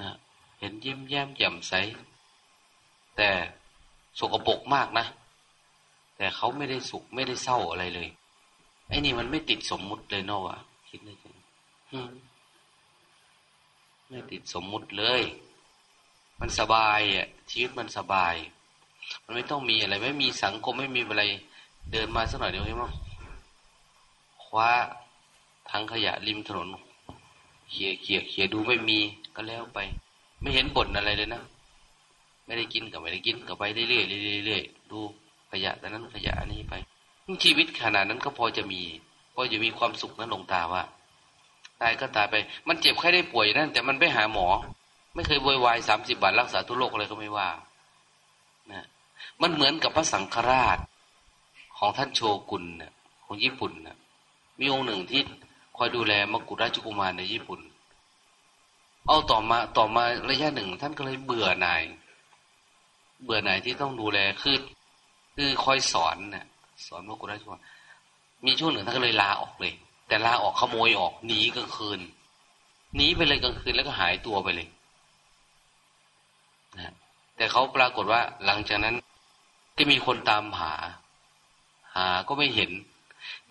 นะเห็นยิ้มแย้มแจ่มใส แต่สกปรกมากนะ แต่เขาไม่ได้สุขไม่ได้เศร้าอะไรเลย ไอ้นี่มันไม่ติดสมมุติเลยเนาะวะคิดได้จริงไม่ติดสมมุติเลย มันสบายอะชีวิตมันสบาย มันไม่ต้องมีอะไร ไม่มีสังคมไม่มีอะไร เดินมาสักหน่อยเดียวใช่ไหมคว้าทางขยะริมถนนเขี่ยเขี่ยเขี่ยดูไม่มีก็แล้วไป ไม่เห็นบ่นอะไรเลยนะไม่ได้กินก็ไม่ได้กินก็ไปเรื่อยๆเรื่อยๆดูขยะแต่นั้นขยะนี้ไป ชีวิตขนาดนั้นก็พอจะมีพอจะมีความสุขนั้นลงตาว่าตายก็ตายไป มันเจ็บแค่ได้ป่วยนั่นแต่มันไปหาหมอ ไม่เคยโวยวายสามสิบบาทรักษาทุกโรคอะไรก็ไม่ว่านะมันเหมือนกับพระสังฆราชของท่านโชกุนนะของญี่ปุ่นนะมีองค์หนึ่งที่คอยดูแลมกุฎราชกุมารในญี่ปุ่น เอาต่อมาต่อมาระยะหนึ่ง ท่านก็เลยเบื่อหน่าย เบื่อหน่ายที่ต้องดูแลคือคือคอยสอนนะ่ะ สอนพระกุฎราชกุมารมีช่วงหนึ่งท่านก็เลยลาออกเลย แต่ลาออกขโมยออกหนีกลางคืนหนีไปเลยกลางคืนแล้วก็หายตัวไปเลยนะแต่เขาปรากฏว่าหลังจากนั้นก็มีคนตามหา หาก็ไม่เห็น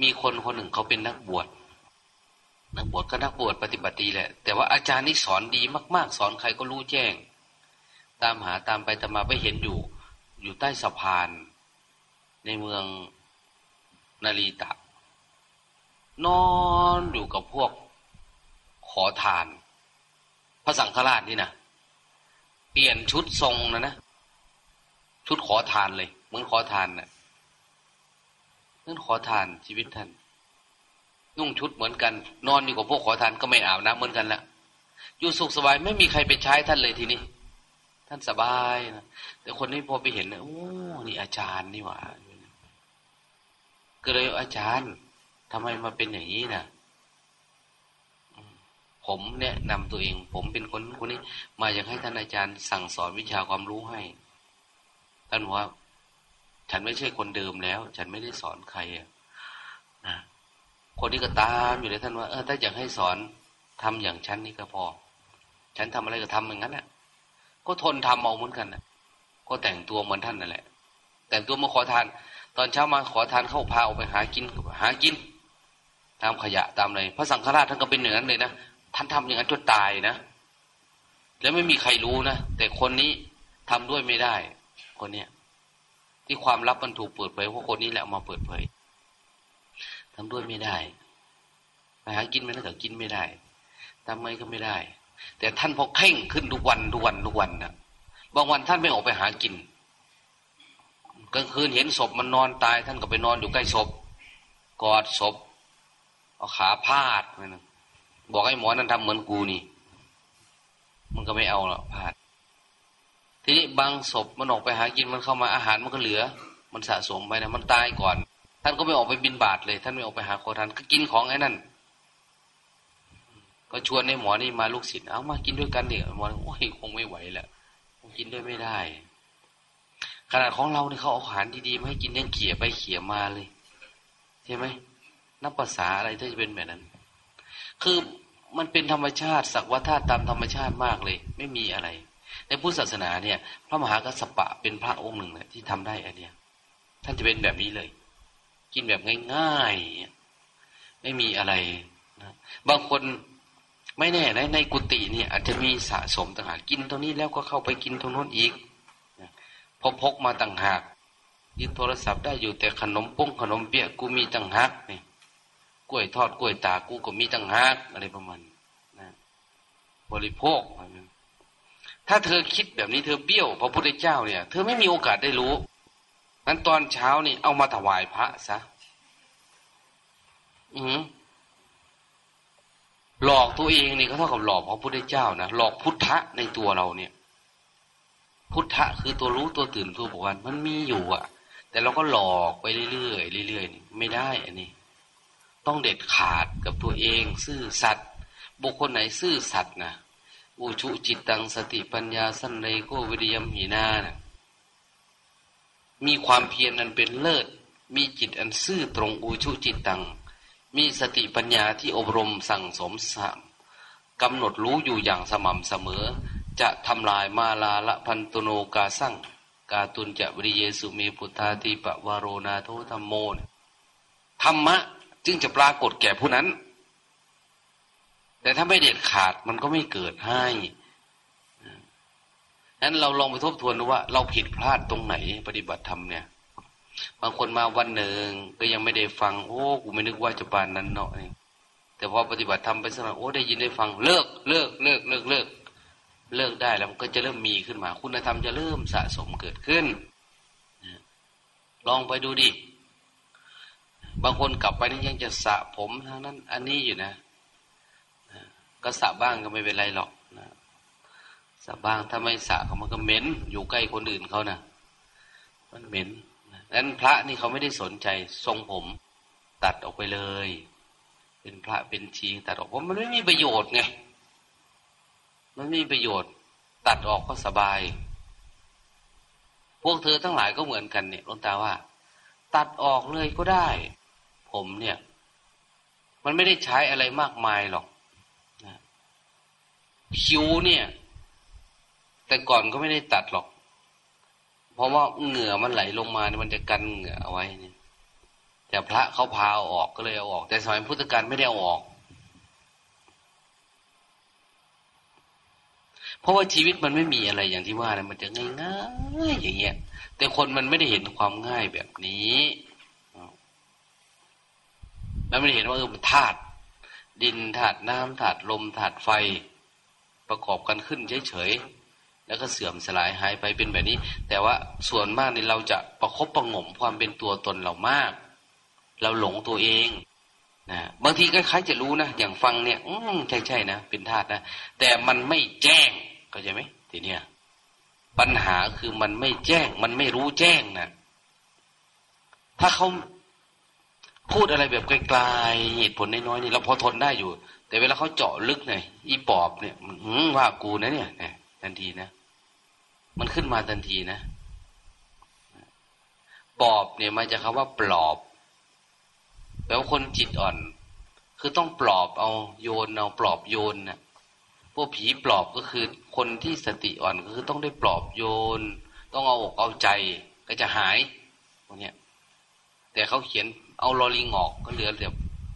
มีคนคนหนึ่งเขาเป็นนักบวชนักบวชก็นักบวชปฏิบัติดีแหละ แต่ว่าอาจารย์นี่สอนดีมาก ๆ สอนใครก็รู้แจ้ง ตามหาตามไปตามมาไปเห็นอยู่ อยู่ใต้สะพาน ในเมือง นาลีตะ นอนอยู่กับพวกขอทาน พระสังฆราชนี่นะเปลี่ยนชุดทรงนะนะ ชุดขอทานเลย เหมือนขอทานนะ่ะนั่นขอทานชีวิตท่านนุ่งชุดเหมือนกัน นอนอยู่กับพวกขอทานก็ไม่อาบน้ำเหมือนกันละอยู่สุขสบายไม่มีใครไปใช้ท่านเลยทีนี้ท่านสบายนะแต่คนนี้พอไปเห็นนะโอ้นี่อาจารย์นี่หว่า ก็เลยอาจารย์ทำไมมาเป็นอย่างนี้นะผมเนี่ยนำตัวเอง ผมเป็นคนคนนี้ มาอยากให้ท่านอาจารย์สั่งสอนวิชาความรู้ให้ ท่านว่า ฉันไม่ใช่คนเดิมแล้ว ฉันไม่ได้สอนใครนะคนนี้ก็ตามอยู่เลยท่านว่าเออถ้าอยากให้สอนทำอย่างฉันนี่ก็พอ ฉันทำอะไรก็ทำอย่างนั้นแหละก็ทนทำเอาเหมือนกันนะก็แต่งตัวเหมือนท่านนั่นแหละ แต่งตัวมาขอทาน ตอนเช้ามาขอทานเข้าพาออกไปหากินหากิน ตามขยะตามอะไรพระสังฆราชท่านก็เป็นอย่างนั้นเลยนะท่านทำอย่างนั้นจนตายนะแล้วไม่มีใครรู้นะแต่คนนี้ทำด้วยไม่ได้ คนเนี้ยที่ความลับมันถูกเปิดเผยเพราะคนนี้แหละมาเปิดเผยทำด้วยไม่ได้ไปหากินไม่ได้ก็กินไม่ได้ทำไมก็ไม่ได้ แต่ท่านพอเข่งขึ้นทุกวันทุกวันทุกวันนะบางวันท่านไม่ออกไปหากิน กลางคืนเห็นศพมันนอนตาย ท่านก็ไปนอนอยู่ใกล้ศพ กอดศพ เอาขาพาดไปนะบอกให้หมอนั้นทำเหมือนกูนี่ มันก็ไม่เอาหรอกพาด ทีนี้บางศพมันออกไปหากินมันเข้ามาอาหารมันก็เหลือ มันสะสมไปนะมันตายก่อน ท่านก็ไม่ออกไปบินบาทเลย ท่านไม่ออกไปหาโคทานก็กินของไอ้นั่นก็ชวนในหมอนี่มาลูกศิษย์เอามากินด้วยกันเดี๋ยวหมอโอ้ยคงไม่ไหวแล้วคงกินด้วยไม่ได้ ขนาดของเราเนี่ยเขาเอาอาหารดีๆมาให้กินยังเขี่ยไปเขี่ยมาเลยใช่ไหมนับภาษาอะไรที่จะเป็นแบบนั้น คือมันเป็นธรรมชาติสักวัฏตามธรรมชาติมากเลย ไม่มีอะไร ในพุทธศาสนาเนี่ย พระมหากัสสปะเป็นพระองค์หนึ่งเนี่ยที่ทำได้อันเนี้ยท่านจะเป็นแบบนี้เลย กินแบบง่ายๆไม่มีอะไรนะบางคนไม่แน่นะในกุฏิเนี่ยอาจจะมีสะสมต่างหากกินตรงนี้แล้วก็เข้าไปกินตรงโน้นอีก พอพกมาต่างหากยึดโทรศัพท์ได้อยู่แต่ขนมปุ้งขนมเปี๊ยกกูมีต่างหากนี่กล้วยทอดกล้วยตากูก็มีต่างหากอะไรประมาณนะบริโภค ถ้าเธอคิดแบบนี้เธอเบี้ยวพระพุทธเจ้าเนี่ย เธอไม่มีโอกาสได้รู้นั้นตอนเช้านี่เอามาถวายพระซะอืมหลอกตัวเองนี่ก็เท่ากับหลอกพระพุทธเจ้านะหลอกพุทธะในตัวเราเนี่ย พุทธะคือตัวรู้ตัวตื่นตัวบอกว่ามันมีอยู่อะแต่เราก็หลอกไปเรื่อยๆเรื่อยๆนี่ไม่ได้อันนี้ ต้องเด็ดขาดกับตัวเอง ซื่อสัตย์บุคคลไหนซื่อสัตย์นะอุชุจิตตังสติปัญญาสันเลโกวิริยมหีนานะมีความเพียรนันเป็นเลิศ มีจิตอันซื่อตรงอุชุจิตตัง มีสติปัญญาที่อบรมสั่งสมสามกำหนดรู้อยู่อย่างสม่ำเสมอ จะทำลายมาลาละพันตุโนกาสั่งกาตุนจะวิริเยสุมีพุทธาติปะวารนาโทธรรมโมธรรมะจึงจะปรากฏแก่ผู้นั้น แต่ถ้าไม่เด็ดขาดมันก็ไม่เกิดให้นั้นเราลองไปทบทวนดูว่าเราผิดพลาดตรงไหนปฏิบัติธรรมเนี่ย บางคนมาวันหนึ่งก็ยังไม่ได้ฟัง โอ้กูไม่นึกว่าจะปานนั้นเนาะแต่พอปฏิบัติธรรมไปสักหน่อยโอ้ได้ยินได้ฟังเลิกเลิกเลิกเลิกเลิก เลิกได้แล้วมันก็จะเริ่มมีขึ้นมา คุณธรรมจะเริ่มสะสมเกิดขึ้น ลองไปดูดิ บางคนกลับไปนี่ยังจะสะผมทั้งนั้น อันนี้อยู่นะ ก็สะบ้างก็ไม่เป็นไรหรอกนะสะบ้างถ้าไม่สะเขามันก็เหม็น อยู่ใกล้คนอื่นเขานะมันเหม็นนั้นพระนี่เขาไม่ได้สนใจทรงผม ตัดออกไปเลย เป็นพระเป็นชีตัดออกเพราะมันไม่มีประโยชน์ไง มันไม่มีประโยชน์ ตัดออกก็สบาย พวกเธอทั้งหลายก็เหมือนกันเนี่ยลงตาว่า ตัดออกเลยก็ได้ ผมเนี่ย มันไม่ได้ใช้อะไรมากมายหรอกคิ้วเนี่ย แต่ก่อนก็ไม่ได้ตัดหรอก เพราะว่าเหงื่อมันไหลลงมาเนี่ยมันจะกันเหงื่อเอาไว้เนี่ยแต่พระเขาพาเอาออกก็เลยเอาออก แต่สมัยพุทธกาลไม่ได้เอาออก เพราะว่าชีวิตมันไม่มีอะไรอย่างที่ว่านะมันจะง่ายๆอย่างเงี้ย แต่คนมันไม่ได้เห็นความง่ายแบบนี้แล้วไม่ได้เห็นว่าเออมันธาตุดินธาตุน้ำธาตุลมธาตุไฟ ประกอบกันขึ้นเฉยๆแล้วก็เสื่อมสลายหายไปเป็นแบบนี้ แต่ว่าส่วนมากนี่เราจะประคบประงมความเป็นตัวตนเรามาก เราหลงตัวเอง นะบางทีคล้ายๆจะรู้นะอย่างฟังเนี่ย อืมใช่ใช่นะเป็นธาตุนะแต่มันไม่แจ้งเข้าใจไหมทีเนี้ยปัญหาคือมันไม่แจ้ง มันไม่รู้แจ้งนะถ้าเขาพูดอะไรแบบไกลๆเหตุผลน้อยๆนี่เราพอทนได้อยู่ แต่เวลาเขาเจาะลึกหน่อยอีปอบเนี่ยว่ากูนะเนี่ยทันทีนะมันขึ้นมาทันทีนะปอบเนี่ยมาจากคาว่าปลอบ แปลว่าคนจิตอ่อน คือต้องปลอบเอาโยนเอาปลอบโยนนะพวกผีปลอบก็คือคนที่สติอ่อนก็คือต้องได้ปลอบโยน ต้องเอาอกเอาใจก็จะหายพวกนี้ยแต่เขาเขียนเอาลอลิงออกก็เหลือแต่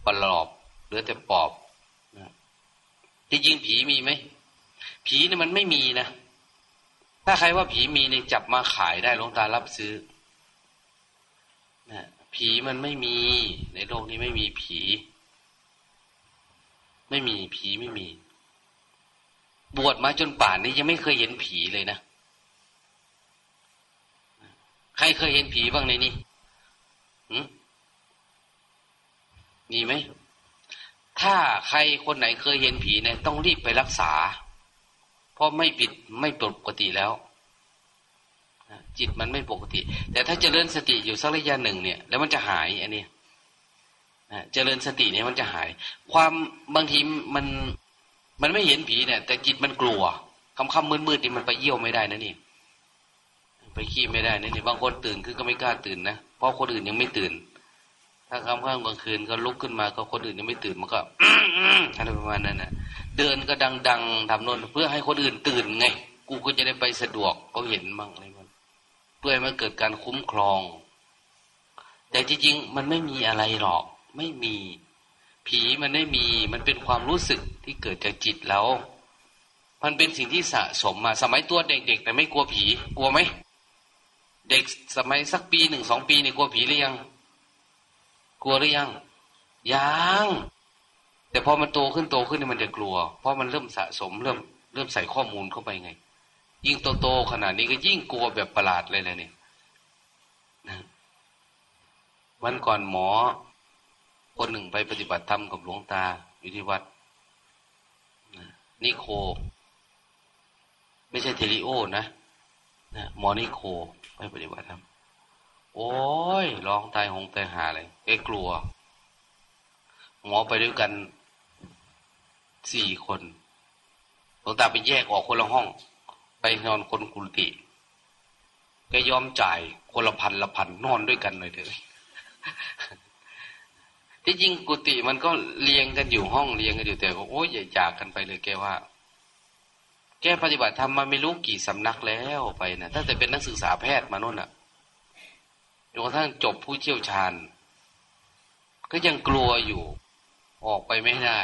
ปลอบเหลือแต่ปอบที่จริงผีมีไหมผีเนี่ยมันไม่มีนะถ้าใครว่าผีมีในจับมาขายได้ลงตารับซื้อนะ ผีมันไม่มี ในโลกนี้ไม่มีผี ไม่มีผีไม่มี บวชมาจนป่านนี้ยังไม่เคยเห็นผีเลยนะใครเคยเห็นผีบ้างในนี้มีไหม ถ้าใครคนไหนเคยเห็นผีเนี่ยต้องรีบไปรักษา เพราะไม่ปิดไม่ปกติแล้ว จิตมันไม่ปกติ แต่ถ้าเจริญสติอยู่สักระยะหนึ่งเนี่ย แล้วมันจะหายอันนี้เจริญสติเนี่ยมันจะหาย ความบางทีมันมันไม่เห็นผีเนี่ย แต่จิตมันกลัวคำคำมืดๆนี่มันไปเยี่ยวไม่ได้นะนี่ ไปขี้ไม่ได้นะนี่บางคนตื่นขึ้นก็ไม่กล้าตื่นนะเพราะคนอื่นยังไม่ตื่น ถ้าค่ำค่ำกลางคืนก็ลุกขึ้นมาก็คนอื่นยังไม่ตื่นมันก็อะไรประมาณนั้นนะเดินก็ดังๆทำนนเพื่อให้คนอื่นตื่นไง กูก็จะได้ไปสะดวกเขาเห็นบ้างอะไรมั พื่อให้มันเกิดการคุ้มครอง แต่จริงๆ มันไม่มีอะไรหรอก ไม่มี ผีมันไม่มี มันเป็นความรู้สึกที่เกิดจากจิตแล้ว มันเป็นสิ่งที่สะสมมา สมัยตัวเด็กๆแต่ไม่กลัวผี กลัวไหม เด็กสมัยสักปีหนึ่งสองปีนี่กลัวผีหรือยัง กลัวหรือยัง ยัง แต่พอมันโตขึ้นโตขึ้นเนี่ยมันจะกลัว เพราะมันเริ่มสะสมเริ่มเริ่มใส่ข้อมูลเข้าไปไง ยิ่งโตๆขนาดนี้ก็ยิ่งกลัวแบบประหลาดเลยเลยเนี่ยวันก่อนหมอ คนหนึ่งไปปฏิบัติธรรมกับหลวงตาอยู่ที่วัดนิโค ไม่ใช่เทลิโอนะนะหมอนิโคไปปฏิบัติธรรมโอ้ยร้องตายหงตายหาเลยแกกลัว หมอไปด้วยกันสี่คนหลวงตาไปแยกออกคนละห้อง ไปนอนคนกุฏิก็ยอมจ่ายคนละพันละพันนอนด้วยกันเลยเถอะที่จริงกุฏิมันก็เรียงกันอยู่ห้องเรียงกันอยู่แต่ก็โอ้ยอย่าจากกันไปเลยแกว่า แกปฏิบัติธรรมมาไม่รู้กี่สำนักแล้วไปนะถ้าแต่เป็นนักศึกษาแพทย์มาโน่นอะจนกระทั่งจบผู้เชี่ยวชาญ ก็ยังกลัวอยู่ ออกไปไม่ได้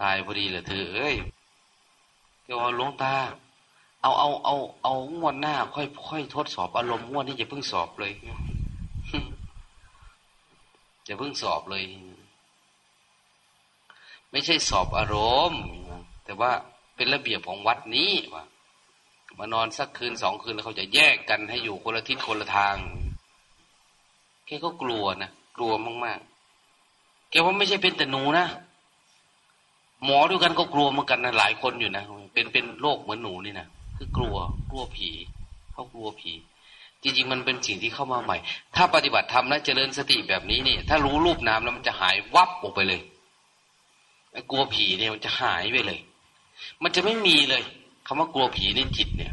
ตายพอดีเลยเธอเอ้ย เดี๋ยวหลวงตา เอาเอาเอาเอางวดหน้า ค่อยค่อยทดสอบอารมณ์งวดนี้อย่าเพิ่งสอบเลยอย่าเพิ่งสอบเลย ไม่ใช่สอบอารมณ์ แต่ว่าเป็นระเบียบของวัดนี้ว่ามานอนสักคืนสองคืนแล้วเขาจะแยกกันให้อยู่คนละทิศคนละทางแกก็กลัวนะกลัวมากๆแกว่าไม่ใช่เป็นแต่หนูนะหมอด้วยกันก็กลัวเหมือนกันนะหลายคนอยู่นะ เป็นเป็นโรคเหมือนหนูนี่นะคือกลัวกลัวผีเขากลัวผี จริง ๆ มันเป็นสิ่งที่เข้ามาใหม่ ถ้าปฏิบัติธรรมและเจริญสติแบบนี้นี่ ถ้ารู้รูปนามแล้วมันจะหายวับออกไปเลยกลัวผีเนี่ยมันจะหายไปเลย มันจะไม่มีเลยคำว่ากลัวผีในจิตเนี่ย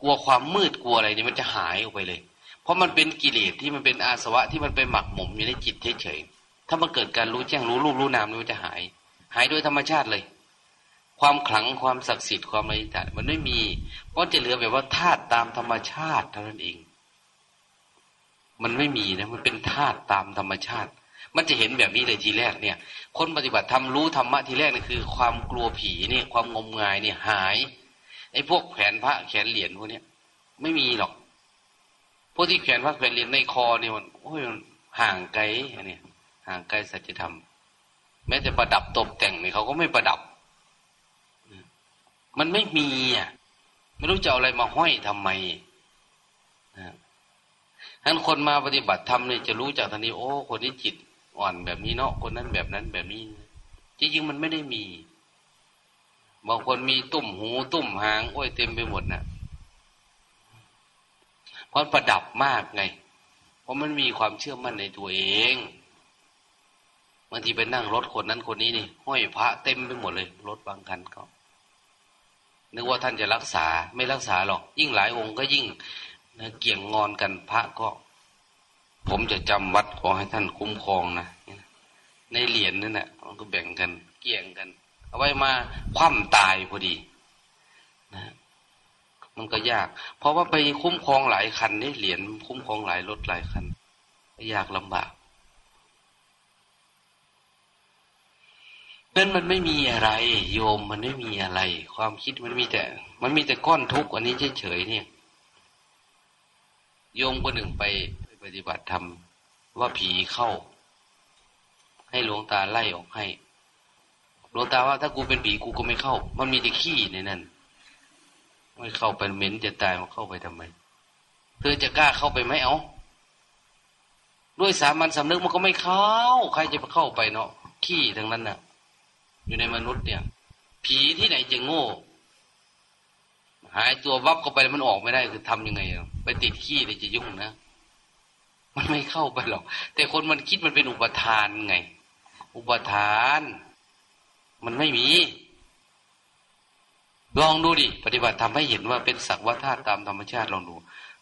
กลัวความมืดกลัวอะไรเนี่ยมันจะหายออกไปเลย เพราะมันเป็นกิเลสที่มันเป็นอาสวะที่มันไปหมักหมมอยู่ในจิตเฉยๆถ้ามันเกิดการรู้แจ้งรู้รูปรู้นามมันจะหาย หายโดยธรรมชาติเลย ความขลังความศักดิ์สิทธิ์ความอะไรต่างมันไม่มีเพราะจะเหลือแบบว่าธาตุตามธรรมชาติเท่านั้นเอง มันไม่มีนะ มันเป็นธาตุตามธรรมชาติ มันจะเห็นแบบนี้เลยทีแรกเนี่ย คนปฏิบัติธรรมรู้ธรรมะทีแรกนี่คือ ความกลัวผีเนี่ย ความงมงายเนี่ยหายไอ้พวกแขวนพระแขนเหรียญพวกเนี้ยไม่มีหรอกพวกที่แขวนพระแขวนเหรียญในคอเนี่ยมันโอ้ยห่างไกลอันนี้ห่างไกลสัจธรรม แม้แต่ประดับตกแต่งเนี่ยเขาก็ไม่ประดับ มันไม่มีอะไม่รู้จะเอาอะไรมาห้อยทำไมนะท่านคนมาปฏิบัติธรรมเนี่ยจะรู้จากทันทีโอ้ คนนี้จิตอ่อนแบบนี้เนาะคนนั้นแบบนั้นแบบนี้ จริงๆมันไม่ได้มี บางคนมีตุ่มหู ตุ่มหาง โอ้ยเต็มไปหมดนะเพราะประดับมากไง เพราะมันมีความเชื่อมั่นในตัวเองบางทีไปนั่งรถคนนั้นคนนี้นี่ห้อยพระเต็มไปหมดเลย รถบางคันก็ นึกว่าท่านจะรักษาไม่รักษาหรอก ยิ่งหลายองค์ก็ยิ่งนะเกี่ยงงอนกันพระก็ ผมจะจำวัดขอให้ท่านคุ้มครองนะในเหรียญนั่นแหละมันก็แบ่งกันเกี่ยงกัน เอาไว้มาคว่ำตายพอดีนะมันก็ยาก เพราะว่าไปคุ้มครองหลายคันนี่เหรียญคุ้มครองหลายรถหลายคันยากลำบาก เพื่นมันไม่มีอะไร โยมมันไม่มีอะไร ความคิดมันมีแต่ มันมีแต่ก้อนทุกข์อันนี้เฉยๆเนี่ย โยมคนหนึ่งไปปฏิบัติธรรมว่าผีเข้า ให้หลวงตาไล่ออกให้หลวงตาว่าถ้ากูเป็นผีกูก็ไม่เข้า มันมีแต่ขี้ในนั้นไม่เข้าไปเหม็นจะตายมาเข้าไปทำไม เธอจะกล้าเข้าไปไหมเอาด้วยสามัญสำนึกมันก็ไม่เข้า ใครจะไปเข้าไปเนาะขี้ทั้งนั้นน่ะ อยู่ในมนุษย์เนี่ย ผีที่ไหนจะโง่ หายตัววับเข้าไปมันออกไม่ได้คือทำยังไงไปติดขี้เลยจะยุ่งนะมันไม่เข้าไปหรอก แต่คนมันคิดมันเป็นอุปทานไง อุปทาน มันไม่มี ลองดูดิ ปฏิบัติทำให้เห็นว่าเป็นสักว่าธาตุตามธรรมชาติลองดู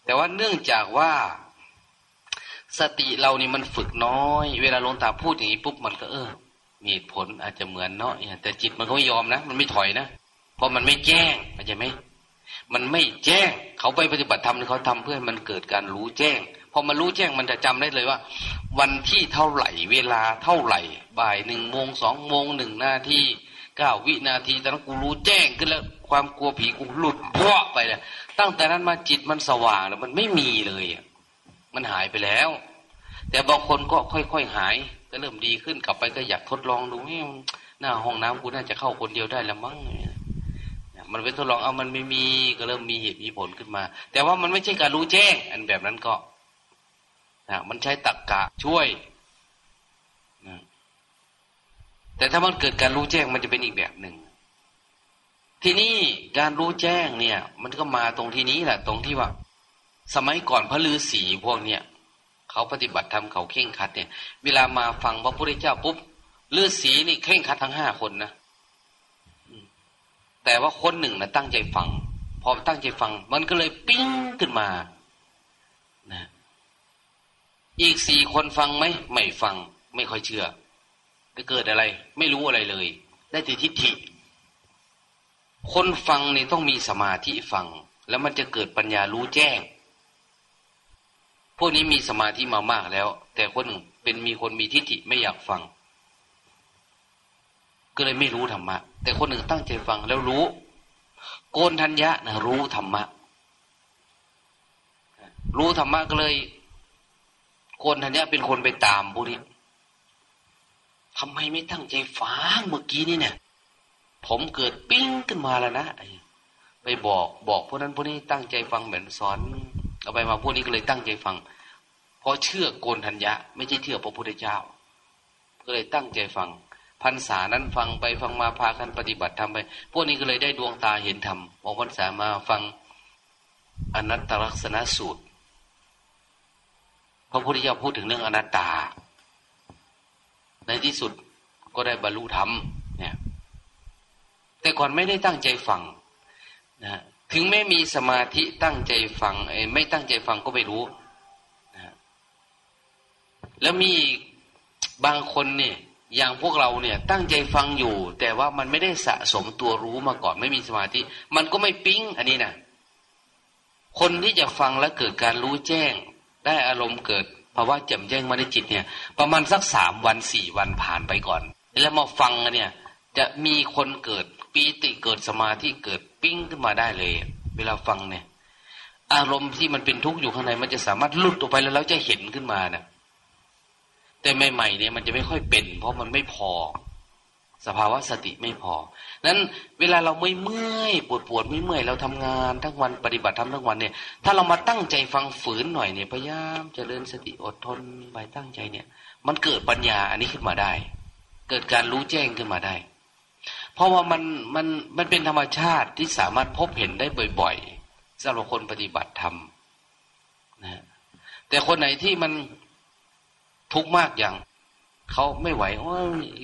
แต่ว่าเนื่องจากว่า สติเรานี่มันฝึกน้อย เวลาลงตาพูดอย่างนี้ปุ๊บมันก็เออ มีผลอาจจะเหมือนเนาะแต่จิตมันก็ไม่ยอมนะ มันไม่ถอยนะ เพราะมันไม่แจ้งเข้าใจไหมมันไม่แจ้ง เขาไปปฏิบัติธรรมเขาทำเพื่อมันเกิดการรู้แจ้ง พอมันรู้แจ้งมันจะจำได้เลยว่า วันที่เท่าไหร่ เวลาเท่าไหร่ บ่ายหนึ่งโมงสองโมงหนึ่งนาทีเก้าวินาทีตอนนั้นกูรู้แจ้งขึ้นแล้วความกลัวผีกูหลุดพวไปเลยตั้งแต่นั้นมาจิตมันสว่างแล้วมันไม่มีเลยอะมันหายไปแล้ว แต่บางคนก็ค่อยๆหาย ก็เริ่มดีขึ้นกลับไปก็อยากทดลองดูหน้าห้องน้ำกูน่าจะเข้าคนเดียวได้ละมั้งมันเป็นทดลองเอามันไม่มีก็เริ่มมีเหตุมีผลขึ้นมา แต่ว่ามันไม่ใช่การรู้แจ้ง อันแบบนั้นก็นะมันใช้ตักกะช่วยนะแต่ถ้ามันเกิดการรู้แจ้งมันจะเป็นอีกแบบหนึ่ง ทีนี้การรู้แจ้งเนี่ย มันก็มาตรงที่นี้แหละตรงที่ว่า สมัยก่อนพระฤาษีพวกเนี่ย เขาปฏิบัติธรรมเขาเข่งคัดเนี่ย เวลามาฟังพระพุทธเจ้าปุ๊บฤาษีนี่เข่งคัดทั้งห้าคนนะแต่ว่าคนหนึ่งนะตั้งใจฟัง พอตั้งใจฟัง มันก็เลยปิ้งขึ้นมานะอีกสี่คนฟังไหมไม่ฟัง ไม่ค่อยเชื่อจะเกิดอะไร ไม่รู้อะไรเลย ได้แต่ทิฏฐิ คนฟังนี่ต้องมีสมาธิฟัง แล้วมันจะเกิดปัญญารู้แจ้ง พวกนี้มีสมาธิมามากแล้ว แต่คนหนึ่งเป็นมีคนมีทิฏฐิไม่อยากฟัง ก็เลยไม่รู้ธรรมะ แต่คนหนึ่งตั้งใจฟังแล้วรู้ โกนทัญญะนะรู้ธรรมะ รู้ธรรมะก็เลยคนทันเนี้ยเป็นคนไปตามพวกนี้ทำไมไม่ตั้งใจฟังเมื่อกี้นี่เนี่ย ผมเกิดปิ้งขึ้นมาแล้วนะไปบอกบอกพวกนั้นพวกนี้ตั้งใจฟังเหมือนสอน เอาไปมาพวกนี้ก็เลยตั้งใจฟัง เพราะเชื่อโกนทัญญะ ไม่ใช่เชื่อพระพุทธเจ้า ก็เลยตั้งใจฟังพรรษานั้นฟังไปฟังมาพากันปฏิบัติทำไป พวกนี้ก็เลยได้ดวงตาเห็นธรรมออกพรรษามาฟังอนัตตลักษณะสูตร พระพุทธเจ้าพูดถึงเรื่องอนัตตา ในที่สุดก็ได้บรรลุธรรมเนี่ยแต่ก่อนไม่ได้ตั้งใจฟังนะ ถึงไม่มีสมาธิตั้งใจฟังไม่ตั้งใจฟังก็ไม่รู้นะแล้วมีบางคนเนี่ยอย่างพวกเราเนี่ยตั้งใจฟังอยู่ แต่ว่ามันไม่ได้สะสมตัวรู้มาก่อนไม่มีสมาธิ มันก็ไม่ปิ๊งอันนี้นะคนที่จะฟังแล้วเกิดการรู้แจ้ง ได้อารมณ์เกิดภาวะแจ่มแจ้งมาในจิตเนี่ย ประมาณสักสามวันสี่วันผ่านไปก่อน แล้วมาฟังเนี่ย จะมีคนเกิด ปีติเกิดสมาธิเกิดปิ้งขึ้นมาได้เลย เวลาฟังเนี่ย อารมณ์ที่มันเป็นทุกข์อยู่ข้างใน มันจะสามารถลุดออกไปแล้วเราจะเห็นขึ้นมานะแต่ใหม่ๆเนี่ยมันจะไม่ค่อยเป็น เพราะมันไม่พอ สภาวะสติไม่พอ นั้นเวลาเราไม่เมื่อยปวดปวดไม่เมื่อยเราทำงานทั้งวันปฏิบัติทำทั้งวันเนี่ย ถ้าเรามาตั้งใจฟังฝืนหน่อยเนี่ยพยายามจเจริญสติอดทนไปตั้งใจเนี่ย มันเกิดปัญญาอันนี้ขึ้นมาได้ เกิดการรู้แจ้งขึ้นมาได้ เพราะว่ามันมันมันเป็นธรรมชาติที่สามารถพบเห็นได้บ่อยๆสำหรับคนปฏิบัติธรรมนะแต่คนไหนที่มันทุกข์มากอย่างเขาไม่ไหว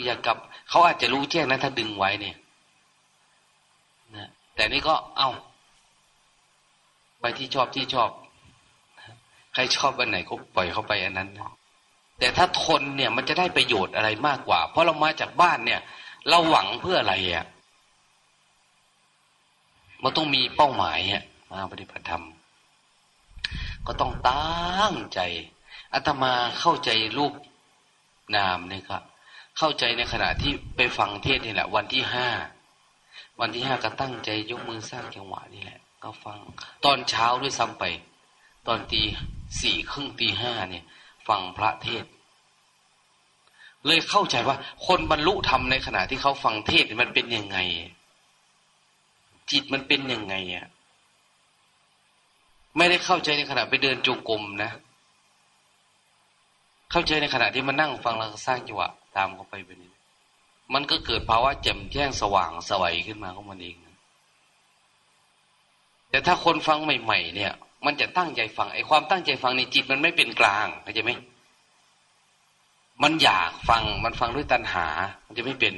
อยากกลับเขาอาจจะรู้แจ้งนะถ้าดึงไว้เนี่ยนะแต่นี่ก็เอาไปที่ชอบที่ชอบ ใครชอบอันไหนก็ปล่อยเขาไปอันนั้นนะแต่ถ้าทนเนี่ยมันจะได้ประโยชน์อะไรมากกว่า เพราะเรามาจากบ้านเนี่ย เราหวังเพื่ออะไรอะมันต้องมีเป้าหมายอะมาปฏิบัติธรรม ก็ต้องตั้งใจอาตมาเข้าใจรูปนามเนี่ยครับเข้าใจในขณะที่ไปฟังเทศนี่แหละ วันที่ห้าวันที่ห้าก็ตั้งใจยกมือสร้างจังหวะนี่แหละ ก็ฟังตอนเช้าด้วยซ้ำไป ตอนตีสี่ครึ่งตีห้าเนี่ย ฟังพระเทศ เลยเข้าใจว่า คนบรรลุธรรมในขณะที่เขาฟังเทศมันเป็นยังไง จิตมันเป็นยังไงอะไม่ได้เข้าใจในขณะไปเดินจงกรมนะ เข้าใจในขณะที่มานั่งฟังแล้วสร้างจังหวะตามเขาไปแบบนี้ มันก็เกิดภาวะแจ่มแจ้งสว่างสวัยขึ้นมาของมันเองแต่ถ้าคนฟังใหม่ ๆ เนี่ย มันจะตั้งใจฟังไอ้ความตั้งใจฟังในจิตมันไม่เป็นกลางเข้าใจไหม มันอยากฟังมันฟังด้วยตัณหา มันจะไม่เป็น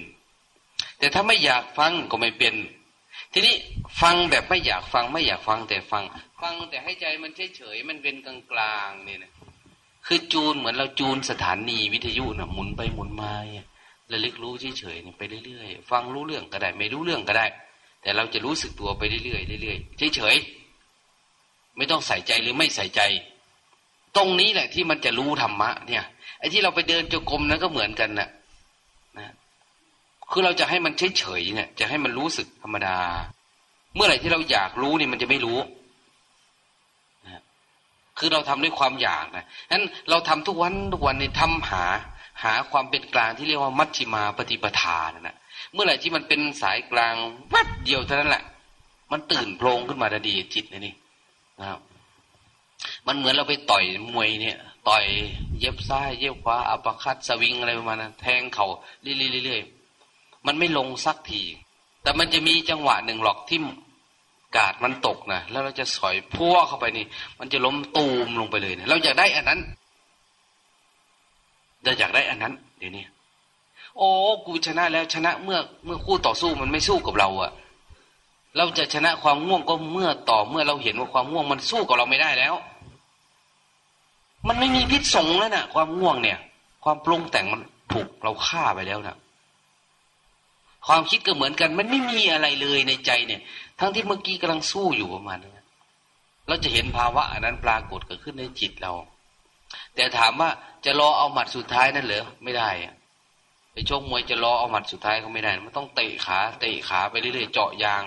แต่ถ้าไม่อยากฟังก็ไม่เป็น ทีนี้ฟังแบบไม่อยากฟังไม่อยากฟังแต่ฟัง ฟังแต่ให้ใจมันเฉยๆมันเป็นกลางๆเนี่ยนะคือจูนเหมือนเราจูนสถานีวิทยุนะ่ะหมุนไปหมุนมาระลึกรู้เฉยเนี่ยไปเรื่อยๆฟังรู้เรื่องก็ได้ ไม่รู้เรื่องก็ได้ แต่เราจะรู้สึกตัวไปเรื่อยๆเรื่อยๆเฉยๆไม่ต้องใส่ใจหรือไม่ใส่ใจ ตรงนี้แหละที่มันจะรู้ธรรมะเนี่ย ไอ้ที่เราไปเดินจงกรมนั้นก็เหมือนกันนะนะคือเราจะให้มันเฉยๆเนี่ย จะให้มันรู้สึกธรรมดา เมื่อไหร่ที่เราอยากรู้นี่มันจะไม่รู้คือเราทำด้วยความอยากนะนั้นเราทำทุกวันทุกวันนี่ทำหา หาความเป็นกลางที่เรียกว่ามัชฌิมาปฏิปทานะนะเมื่อไหร่ที่มันเป็นสายกลางวัดเดียวเท่านั้นแหละ มันตื่นโพลงขึ้นมาทันทีจิตนี่นะครับมันเหมือนเราไปต่อยมวยเนี่ย ต่อยเย็บซ้าย เย็บขวาอัปคัดสวิงอะไรประมาณนั้นแทงเข่าเรื่อยๆมันไม่ลงสักที แต่มันจะมีจังหวะหนึ่งหรอกที่กาดมันตกนะแล้วเราจะสอยพัวเข้าไปนี่ มันจะล้มตูมลงไปเลยเนะเราอยากได้อันนั้นเราอยากได้อันนั้น เดี๋ยวนี้โอ้กูชนะแล้วชนะเมื่อเมื่อคู่ต่อสู้มันไม่สู้กับเราอะเราจะชนะความง่วงก็เมื่อต่อเมื่อเราเห็นว่าความง่วงมันสู้กับเราไม่ได้แล้ว มันไม่มีพิษสงแล้วนะ่ะ ความง่วงเนี่ย ความปรุงแต่งมันถูกเราฆ่าไปแล้วนะความคิดก็เหมือนกัน มันไม่มีอะไรเลยในใจเนี่ย ทั้งที่เมื่อกี้กำลังสู้อยู่ประมาณนี้เราจะเห็นภาวะอันนั้นปรากฏเกิดขึ้นในจิตเรา แต่ถามว่าจะรอเอาหมัดสุดท้ายนั่นเหรอไม่ได้อะไปชกมวยจะรอเอาหมัดสุดท้ายก็ไม่ได้ มันต้องเตะขา เตะขาไปเรื่อยๆเจาะยาง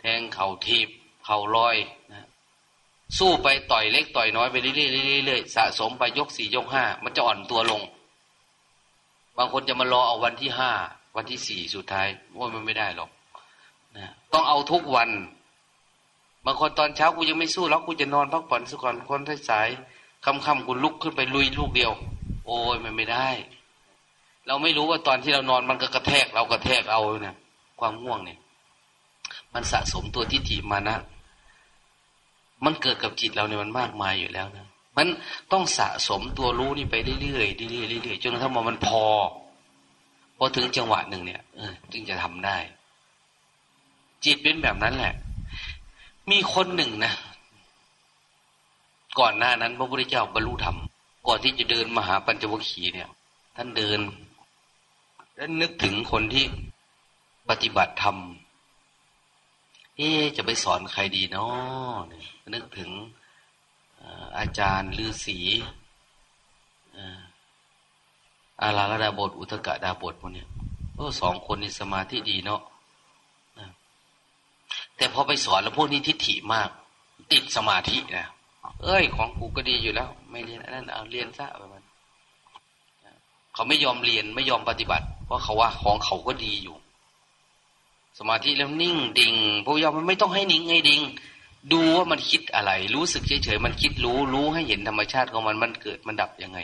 แทงเข่าทีบ เข่าลอย สู้ไปต่อยเล็กต่อยน้อยไปเรื่อยๆเรื่อยๆสะสมไปยกสี่ยกห้ามันจะอ่อนตัวลง บางคนจะมารอเอาวันที่ห้าวันที่สี่สุดท้ายว่ามันไม่ได้หรอกนะต้องเอาทุกวัน บางคนตอนเช้ากูยังไม่สู้แล้วกูจะนอนพักผ่อนสักก่อนคนท้ายสายค่ำๆกูลุกขึ้นไปลุยลูกเดียว โอ้ยมันไม่ได้ เราไม่รู้ว่าตอนที่เรานอนมันก็กระแทกเรากระแทกเอาเนี่ยความง่วงเนี่ย มันสะสมตัวทิฏฐิมานะ มันเกิดกับจิตเราเนี่ยมันมากมายอยู่แล้วนะมันต้องสะสมตัวรู้นี่ไปเรื่อยๆเรื่อยๆเรื่อยๆจนกระทั่งมันพอพอถึงจังหวะหนึ่งเนี่ยเออจึงจะทำได้ จิตเป็นแบบนั้นแหละ มีคนหนึ่งนะก่อนหน้านั้น พระพุทธเจ้าบรรลุธรรมก่อนที่จะเดินมหาปัญจวัคคีย์เนี่ย ท่านเดินแล้วนึกถึงคนที่ปฏิบัติธรรมเอ๊จะไปสอนใครดีเนาะ นึกถึงอาจารย์ฤาษีอาราลดาบท อุตกะดาบทพวกนี้โอ้สองคนนี้สมาธิดีเนาะแต่พอไปสอนแล้วพวกนี้ทิฏฐิมาก ติดสมาธินะเอ้ย ของกูก็ดีอยู่แล้ว ไม่เรียนอันนั้นเอาเรียนซะปมาณเขาไม่ยอมเรียนไม่ยอมปฏิบัติ เพราะเขาว่าของเขาก็ดีอยู่ สมาธิแล้วนิ่งดิ่งพวกยอมมันไม่ต้องให้นิ่งให้ดิ่ง ดูว่ามันคิดอะไร รู้สึกเฉยๆ มันคิดรู้ รู้ให้เห็นธรรมชาติของมันมันเกิดมันดับยังไง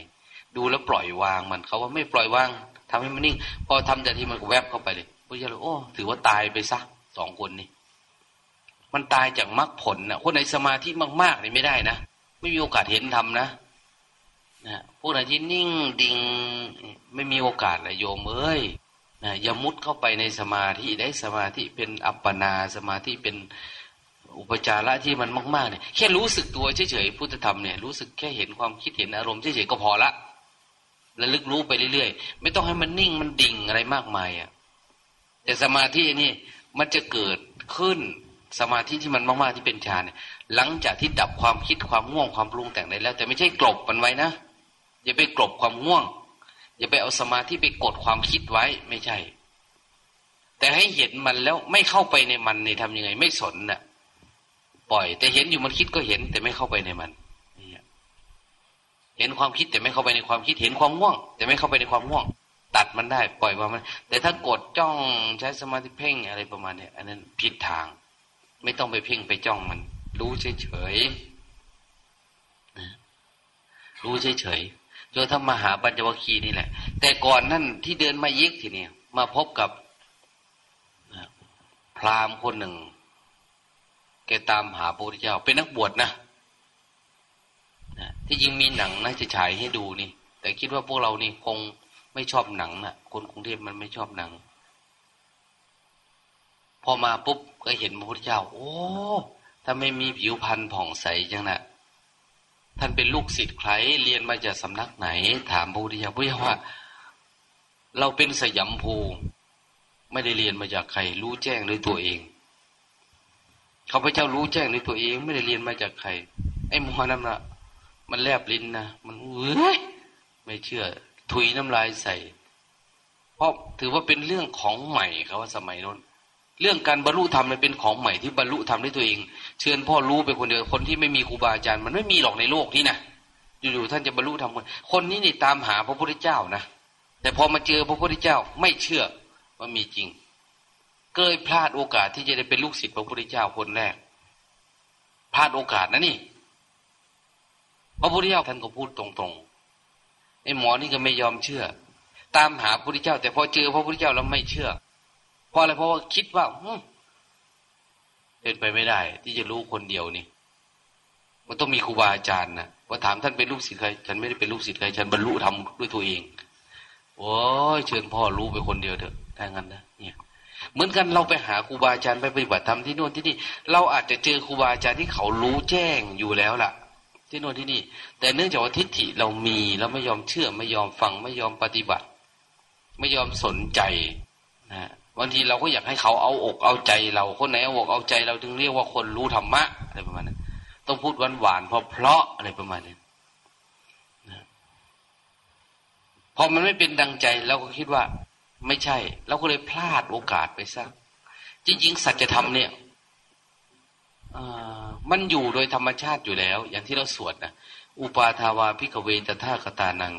ดูแล้วปล่อยวางมันเขาว่าไม่ปล่อยวางทำให้มันนิ่ง พอทำแต่ที่มันแวบเข้าไปเลยพระเจ้าโอ้ ถือว่าตายไปซะสองคนนี้มันตายจากมรรคผลนะคนในสมาธิมากๆนี่ไม่ได้นะไม่มีโอกาสเห็นธรรมนะนะพวกไหนที่นิ่งดิ่งไม่มีโอกาสเลยโยมเอ้ยนะอย่ามุดเข้าไปในสมาธิได้สมาธิเป็นอัปปนาสมาธิเป็น อุปจาระที่มันมาก ๆ เนี่ยแค่รู้สึกตัวเฉยๆพุทธธรรมเนี่ยรู้สึกแค่เห็นความคิดเห็นอารมณ์เฉยๆก็พอละระลึกรู้ไปเรื่อยๆ ไม่ต้องให้มันนิ่งมันดิ่งอะไรมากมายอะแต่สมาธินี่มันจะเกิดขึ้นสมาธิที่มันมากๆที่เป็นฌานเนี่ย หลังจากที่ดับความคิดความง่วงความปรุงแต่งได้แล้ว แต่ไม่ใช่กลบมันไว้นะอย่าไปกลบความง่วง อย่าไปเอาสมาธิไปกดความคิดไว้ไม่ใช่ แต่ให้เห็นมันแล้วไม่เข้าไปในมันในทำยังไง ไม่สนนะ่ะ ปล่อย แต่เห็นอยู่มันคิดก็เห็น แต่ไม่เข้าไปในมันเห็นความคิดแต่ไม่เข้าไปในความคิดเห็นความง่วง แต่ไม่เข้าไปในความง่วง ตัดมันได้ ปล่อยมัน แต่ถ้ากดจ้องใช้สมาธิเพ่งอะไรประมาณนี้อันนั้นผิดทาง ไม่ต้องไปเพ่งไปจ้องมัน รู้เฉยๆรู้เฉยๆจนถ้ามาหาปัญจวัคคีนี่แหละ แต่ก่อนนั่นที่เดินมายิกทีนี้มาพบกับพราหมณ์คนหนึ่ง กตามหาพระพุทธเจ้า เป็นนักบวชนะที่ยิงมีหนังนะจะฉายให้ดูนี่ แต่คิดว่าพวกเรานี่คงไม่ชอบหนังนะ่ะ คนกรุงเทพมันไม่ชอบหนัง พอมาปุ๊บก็เห็นพระพุทธเจ้า โอ้ถ้าไม่มีผิวพรรณผ่องใสจังนะท่านเป็นลูกศิษย์ใครเรียนมาจากสำนักไหน ถามพระพุทธเจ้าพระเจ้าว่า เราเป็นสยามภู ไม่ได้เรียนมาจากใคร รู้แจ้งด้วยตัวเอง ข้าพเจ้ารู้แจ้งด้วยตัวเองไม่ได้เรียนมาจากใคร ไอ้มอนั่นนะมันแลบลิ้นนะมันเอ้ยไม่เชื่อ ถุยน้ำลายใส่ เพราะถือว่าเป็นเรื่องของใหม่ครับว่าสมัยนั้นเรื่องการบรรลุธรรมมันเป็นของใหม่ที่บรรลุธรรมด้ตัวเอง เชิญพ่อรู้ไปคนเดียวคนที่ไม่มีครูบาอาจารย์ มันไม่มีหรอกในโลกนี้นะอยู่ๆท่านจะบรรลุธรรมคนคนนี้นี่ตามหาพระพุทธเจ้านะแต่พอมาเจอพระพุทธเจ้าไม่เชื่อว่ามีจริง เกยพลาดโอกาสที่จะได้เป็นลูกศิษย์พระพุทธเจ้าคนแรก พลาดโอกาสนะนี่ พระพุทธเจ้าท่านก็พูดตรงๆไอ้หมอนี่ก็ไม่ยอมเชื่อ ตามหาพระพุทธเจ้า แต่พอเจอพระพุทธเจ้าแล้วไม่เชื่อ เพราะอะไรเพราะว่าคิดว่าเป็นไปไม่ได้ ที่จะรู้คนเดียวนี่ มันต้องมีครูบาอาจารย์นะว่าถามท่านเป็นลูกศิษย์ใคร ฉันไม่ได้เป็นลูกศิษย์ใคร ฉันบรรลุธรรมด้วยตัวเอง โอ้ยเชิญพ่อรู้ไปคนเดียวเถอะถ้างั้นนะเนี่ย เหมือนกันเราไปหาครูบาอาจารย์ไปปฏิบัติธรรมที่โน่นที่นี่ เราอาจจะเจอครูบาอาจารย์ที่เขารู้แจ้งอยู่แล้วล่ะ ที่โน่นที่นี่ แต่เนื่องจากว่าทิฏฐิเรามีเราไม่ยอมเชื่อไม่ยอมฟังไม่ยอมปฏิบัติ ไม่ยอมสนใจนะบางทีเราก็อยากให้เขาเอาอกเอาใจเราคนไหนเอาอกเอาใจเราถึงเรียกว่าคนรู้ธรรมะอะไรประมาณนั้นต้องพูดหวานหวานเพราะเพราะอะไรประมาณนี้พอมันไม่เป็นดังใจเราก็คิดว่า ไม่ใช่ เราก็เลยพลาดโอกาสไปซะจริงๆสัจธรรมเนี่ยมันอยู่โดยธรรมชาติอยู่แล้ว อย่างที่เราสวดนะอุปาทาวาพิกเวตทากตานัง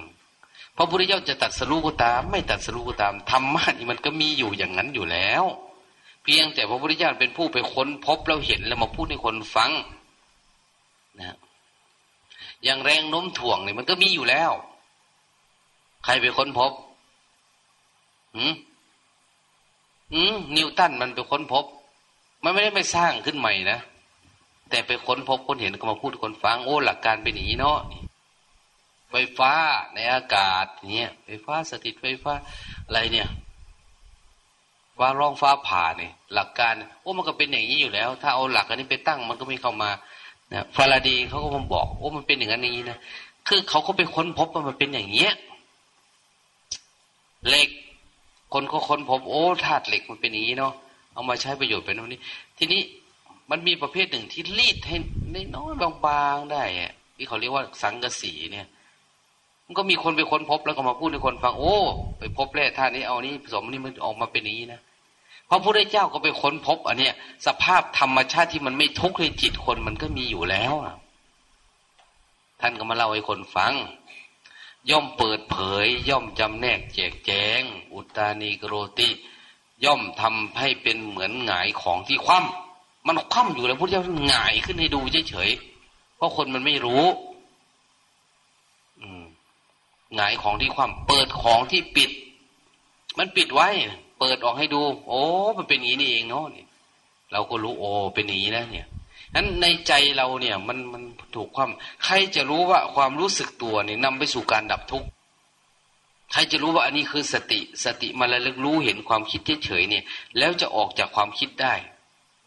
พระพุทธเจ้าจะตัดสรุก็ตาม ไม่ตัดสรุก็ตามธรรมะนี่มันก็มีอยู่อย่างนั้นอยู่แล้ว เพียงแต่พระพุทธเจ้าเป็นผู้ไปค้นพบเราเห็นแล้วมาพูดให้คนฟังนะอย่างแรงโน้มถ่วงเนี่ยมันก็มีอยู่แล้ว ใครไปค้นพบ หืมอืมนิวตันมันไปค้นพบ มันไม่ได้ไปสร้างขึ้นใหม่นะแต่ไปค้นพบคนเห็นก็มาพูดคนฟังโอ้หลักการเป็นอย่างนี้เนาะไฟฟ้าในอากาศเนี่ยไฟฟ้าสถิตไฟฟ้าอะไรเนี่ยฟ้าร้องฟ้าผ่าเนี่ยหลักการโอ้มันก็เป็นอย่างนี้อยู่แล้ว ถ้าเอาหลักอันนี้ไปตั้งมันก็ไม่เข้ามานะฟาราดีเขาก็มาบอก โอ้มันเป็นอย่างนั้นอย่างนี้นะคือเขาก็ไปค้นพบว่ามันเป็นอย่างเงี้ยเหล็ก คนก็ค้นพบโอ้ธาตุเหล็กมันเป็นอย่างนี้เนาะเอามาใช้ประโยชน์เป็นตรงนี้ ทีนี้มันมีประเภทหนึ่งที่รีดให้น้อยบางๆได้ที่เขาเรียกว่าสังกะสีเนี่ย มันก็มีคนไปค้นพบแล้วก็มาพูดให้คนฟังโอ้ ไปพบแร่ธาตุนี้เอานี้ผสมนี่มันออกมาเป็นอย่างนี้นะพระพุทธเจ้าก็ไปค้นพบอันเนี้ยสภาพธรรมชาติที่มันไม่ทุกข์ในจิตคนมันก็มีอยู่แล้วท่านก็มาเล่าให้คนฟัง ย่อมเปิดเผย ย่อมจำแนกแจกแจง อุตานีกโรติ ย่อมทำให้เป็นเหมือนหงายของที่คว่ำมันคว่ำอยู่แล้วพุทธเจ้าหงายขึ้นให้ดูเฉยๆเพราะคนมันไม่รู้หงายของที่คว่ำเปิดของที่ปิด มันปิดไว้ เปิดออกให้ดู โอ้ มันเป็นอย่างนี้นี่เองเนาะเราก็รู้โอ้เป็นอย่างนี้นะเนี่ย นั้นในใจเราเนี่ยมันมันถูกความ ใครจะรู้ว่าความรู้สึกตัวเนี่ยนำไปสู่การดับทุกข์ใครจะรู้ว่าอันนี้คือสติสติมาระลึกรู้เห็นความคิดเฉยๆเนี่ย แล้วจะออกจากความคิดได้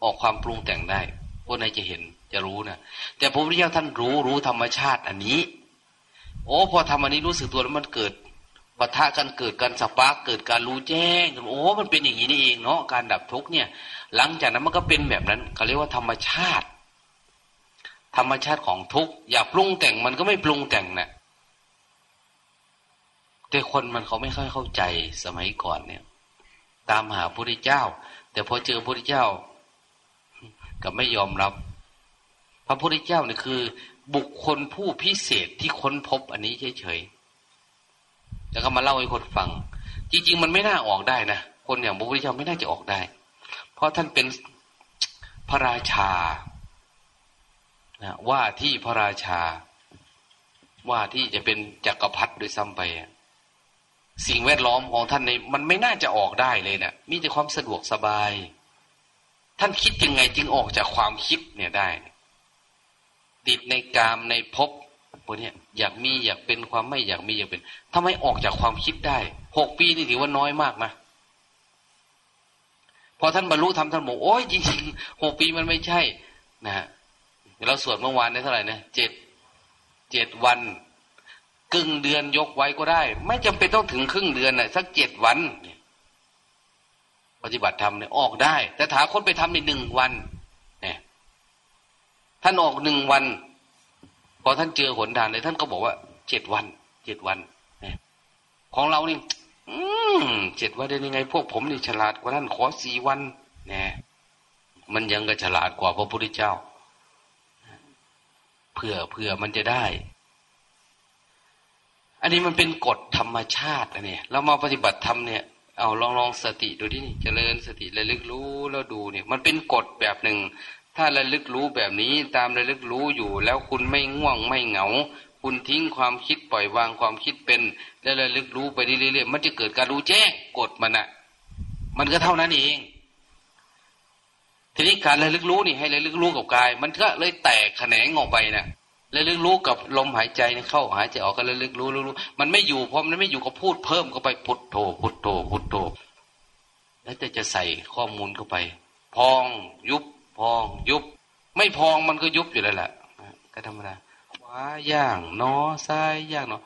ออกความปรุงแต่งได้พวกนายจะเห็นจะรู้นะแต่พระพุทธเจ้าท่านรู้รู้ธรรมชาติอันนี้ โอ้พอทำอันนี้รู้สึกตัวแล้วมันเกิดปะทะกันเกิดการ spark เกิดการรู้แจ้งโอ้มันเป็นอย่างนี้นี่เองเนาะการดับทุกข์เนี่ย หลังจากนั้นมันก็เป็นแบบนั้นเขาเรียกว่าธรรมชาติ ธรรมชาติของทุกข์อยากปรุงแต่งมันก็ไม่ปรุงแต่งน่ะแต่คนมันเขาไม่ค่อยเข้าใจสมัยก่อนเนี่ย ตามหาพระพุทธเจ้า แต่พอเจอพระพุทธเจ้าก็ไม่ยอมรับ พระพุทธเจ้าเนี่ยคือ บุคคลผู้พิเศษที่ค้นพบอันนี้เฉยๆแล้วก็มาเล่าให้คนฟัง จริง ๆ มันไม่น่าออกได้นะคนอย่างพระพุทธเจ้าไม่น่าจะออกได้ เพราะท่านเป็นพระราชา นะว่าที่พระราชา ว่าที่จะเป็นจักรพรรดิโดยซ้ำไป สิ่งแวดล้อมของท่านในมันไม่น่าจะออกได้เลยนะมีแต่ความสะดวกสบาย ท่านคิดยังไงจึงออกจากความคิดเนี่ยได้ติดในกามในภพพวกนี้อยากมีอยากเป็นความไม่อยากมีอยากเป็นทำไมออกจากความคิดได้หกปีนี่ถือว่าน้อยมากนะพอท่านบรรลุธรรมท่านบอกโอ้ยจริงๆหกปีมันไม่ใช่นะฮะ เราสวดเมื่อวานได้เท่าไหร่นะเจ็ดเจ็ดวันครึ่งเดือนยกไว้ก็ได้ ไม่จำเป็นต้องถึงครึ่งเดือนน่ะสักเจ็ดวันปฏิบัติธรรมเนี่ยออกได้ แต่ถาคนไปทำในหนึ่งวันเนี่ยท่านออกหนึ่งวันพอท่านเจอหนทางเลยท่านก็บอกว่าเจ็ดวันเจ็ดวันเนี่ยของเรานี่เจ็ดวันได้ยังไง พวกผมนี่ฉลาดกว่าท่านขอสี่วันเนี่ยมันยังก็ฉลาดกว่าพระพุทธเจ้า เพื่อเพื่อมันจะได้ อันนี้มันเป็นกฎธรรมชาตินะเนี่ย เรามาปฏิบัติธรรมเนี่ย เอาลองลองสติดูที่นี่เจริญสติระลึกรู้แล้วดูเนี่ย มันเป็นกฎแบบหนึ่ง ถ้าระลึกรู้แบบนี้ตามระลึกรู้อยู่ แล้วคุณไม่ง่วงไม่เหงา คุณทิ้งความคิดปล่อยวางความคิดเป็น แล้วระลึกรู้ไปเรื่อยๆมันจะเกิดการรู้แจ้งกฎมันอะมันก็เท่านั้นเอง ทีนี้การระลึกรู้นี่ให้ระลึกรู้กับกาย มันก็เลยแตกแขนงออกไปนะ่ะระลึกรู้กับลมหายใจเข้าหายใจออกก็ระลึกรู้รู้มันไม่อยู่เพราะมันไม่อยู่ก็พูดเพิ่มเข้าไปพุทโธพุทโธพุทโธแล้วจะจะใส่ข้อมูลเข้าไป พองยุบพองยุบ ไม่พองมันก็ยุบอยู่แล้วแหละก็ธรรมดาขวาย่างนอซ้ายย่างนอ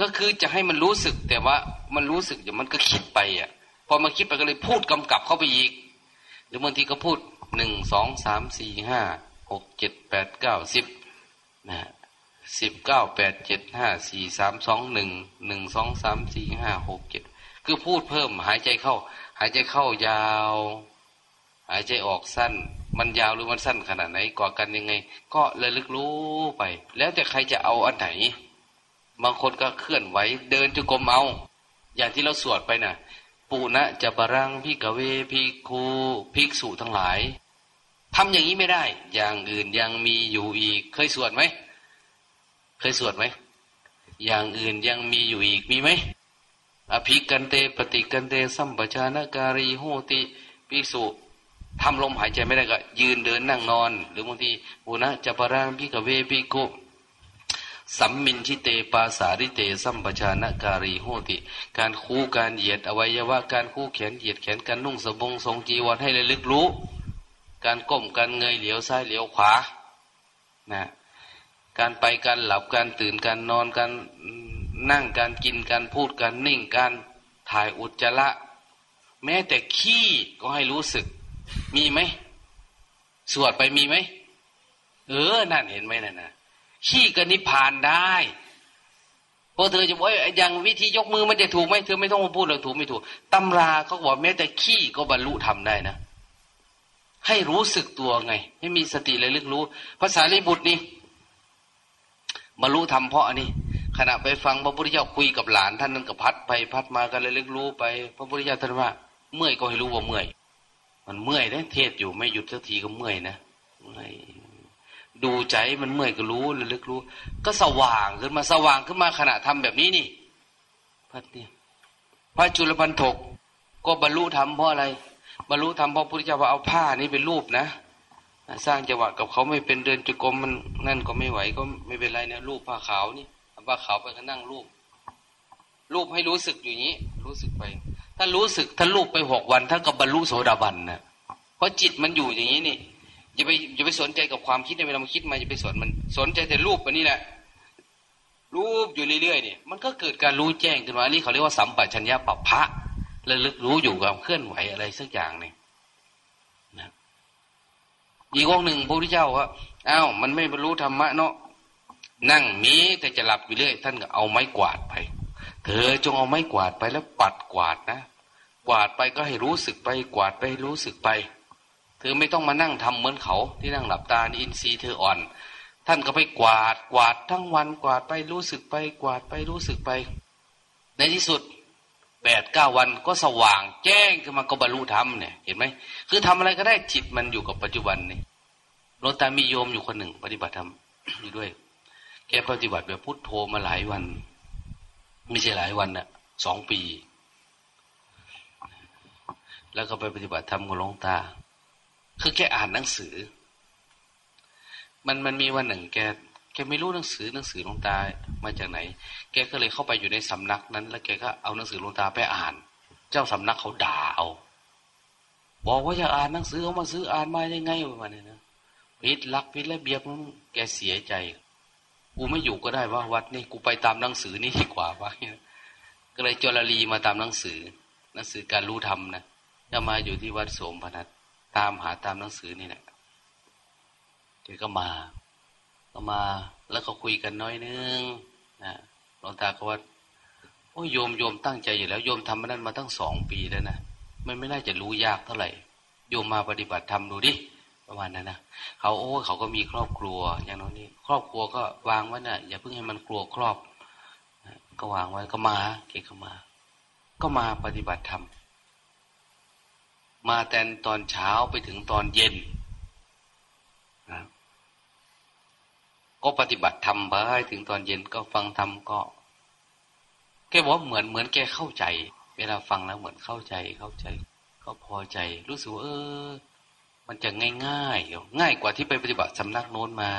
ก็คือจะให้มันรู้สึกแต่ว่ามันรู้สึกอย่ามันก็คิดไปอะพอมาคิดไปก็เลยพูดกำกับเข้าไปอีก หรือบางทีก็พูด หนึ่งสองสามสี่ห้าหกเจ็ดแปดเก้าสิบนะสิบเก้าแปดเจ็ดห้าสี่สามสองหนึ่งหนึ่งสองสามสี่ห้าหกเจ็ดคือพูดเพิ่มหายใจเข้า หายใจเข้ายาว หายใจออกสั้น มันยาวหรือมันสั้นขนาดไหนก่อกันยังไง ก็ระลึกรู้ไป แล้วแต่ใครจะเอาอันไหน บางคนก็เคลื่อนไหวเดินจุกรมเอา อย่างที่เราสวดไปนะ่ะ ปูนะจะบารังพิกเวพิคูภิกษุทั้งหลายทำอย่างนี้ไม่ได้ อย่างอื่นยังมีอยู่อีก เคยสวดไหม เคยสวดไหม อย่างอื่นยังมีอยู่อีกมีไหม อภิกันเตปฏิกันเตสัมปชานการีโหติภิกษุทำลมหายใจไม่ได้ก็ ยืนเดินนั่งนอน หรือบางทีปุนะจะปรางพิกเวพิกุ สัมมินชิเตปาสาริเต สัมปชานการีโหติ การคู่การเหยียดอวัยวะการคู่แขนเหยียดแขนการนุ่งสบงทรงจีวรให้ระลึกรู้ การก้มการเงยเหลียวซ้ายเหลียวขวานะการไปการหลับการตื่นการนอนการนั่งการกินการพูดการนิ่งการถ่ายอุจจาระแม้แต่ขี้ก็ให้รู้สึก มีไหมสวดไปมีไหมเออนั่นเห็นไหมนั่นนะ ขี้ก็นิพพานได้พอเธอจะบอกอย่างวิธียกมือมันจะถูกไหมเธอไม่ต้องมาพูดเลยถูกไม่ถูกตำราเขาบอกแม้แต่ขี้ก็บรรลุทำได้นะ ให้รู้สึกตัวไงให้มีสติเลยลึกรู้ภาษาลิบุตรนี่มารู้ทำเพราะอันนี้ขณะไปฟังพระพุทธเจ้าคุยกับหลานท่านนั้นก็พัดไปพัดมากันเลยลึกรู้ไป พระพุทธเจ้าท่านว่า เมื่อยก็ให้รู้ว่าเมื่อย มันเมื่อยนะเทศอยู่ไม่หยุดสักทีก็เมื่อยนะเมื่อย ดูใจมันเมื่อยก็รู้เลยลึกรู้ ก็สว่างขึ้นมาสว่างขึ้นมาขณะทำแบบนี้นี่พัดนี่พระจุลปันถก ก็บรรลุธรรมเพราะอะไร บรรลุธรรมเพราะพุทธเจ้าว่าเอาผ้านี้เป็นรูปนะ สร้างจังหวะกับเขาไม่เป็นเดินจุกรมมันนั่นก็ไม่ไหวก็ไม่เป็นไรเนี่ยรูปผ้าขาวนี่ผ้าขาวไปก็นั่งรูป รูปให้รู้สึกอยู่นี้ รู้สึกไป ถ้ารู้สึกถ้ารูปไปหกวันถ้ากับบรรลุโสดาบันนะเพราะจิตมันอยู่อย่างนี้นี่ อย่าไปอย่าไปสนใจกับความคิดในเวลามันคิดมาอย่าไปสนมันสนใจแต่รูปอันนี้แหละรูปอยู่เรื่อยๆเนี่ยมันก็เกิดการรู้แจ้งขึ้นมาอันนี้เขาเรียกว่าสัมปชัญญะปัปพะระลึกรู้อยู่กับเคลื่อนไหวอะไรสักอย่างหนึ่งนะอีกองหนึ่งพระพุทธเจ้าว่าอ้าวมันไม่บรรลุธรรมะเนาะนั่งมีแต่จะหลับอยู่เรื่อย ท่านก็เอาไม้กวาดไป เธอจงเอาไม้กวาดไปแล้วปัดกวาดนะ กวาดไปก็ให้รู้สึกไป กวาดไปรู้สึกไป เธอไม่ต้องมานั่งทำเหมือนเขา ที่นั่งหลับตาอินทรีย์เธออ่อน ท่านก็ไปกวาดกวาดทั้งวันกวาดไปรู้สึกไป กวาดไปรู้สึกไป ในที่สุดแปดเก้าวันก็สว่างแจ้งขึ้นมาก็บรรลุธรรมเนี่ยเห็นไหมคือทำอะไรก็ได้จิตมันอยู่กับปัจจุบันนี่หลวงตามีโยมอยู่คนหนึ่ง ปฏิบัติธรรมอยู่ด้วย แกปฏิบัติแบบพุทโธมาหลายวัน ไม่ใช่หลายวันนะสองปี แล้วก็ไปปฏิบัติธรรมกับหลวงตา คือแกอ่านหนังสือ มันมันมีวันหนึ่งแกแกไม่รู้หนังสือหนังสือลงตามาจากไหน แกก็เลยเข้าไปอยู่ในสำนักนั้น แล้วแกก็เอาหนังสือลงตาไปอ่าน เจ้าสำนักเขาด่าเอา บอกว่าอย่าอ่านหนังสือเขามาซื้ออ่านมายังไงประมาณนี้นะพิดลักพิดและเบียบมันแกเสียใจ กูไม่อยู่ก็ได้ว่าวัดนี่กูไปตามหนังสือนี่ดีกว่าว่าก็เลยจรลีมาตามหนังสือ หนังสือการรู้ธรรมนะจะมาอยู่ที่วัดโสมพนัส ตามหาตามหนังสือนี่แหละแกก็มาก็มา แล้วก็คุยกันน้อยนึงนะหลวงตาก็ว่าโอ้ยโยมโยมตั้งใจอยู่แล้วโยมทำมานั้นมาตั้งสองปีแล้วนะมันไม่น่าจะรู้ยากเท่าไหร่ โยมมาปฏิบัติธรรมดูดิประมาณนั้นนะเขาโอ้เขาก็มีครอบครัว อย่างนั้นนี่ครอบครัวก็วางไว้นะ่ะ อย่าเพิ่งให้มันกลัวครอบก็วางไว้ก็มาเกก็มา ก็มาปฏิบัติธรรม มาแต่ตอนเช้าไปถึงตอนเย็นนะก็ปฏิบัติธรรมไปถึงตอนเย็นก็ฟังธรรมก็แกบอกเหมือนเหมือนแกเข้าใจ เวลาฟังแล้วเหมือนเข้าใจเข้าใจ ก็พอใจ รู้สึกเออ มันจะง่ายง่ายง่ายกว่าที่ไปปฏิบัติสำนักโน้นมา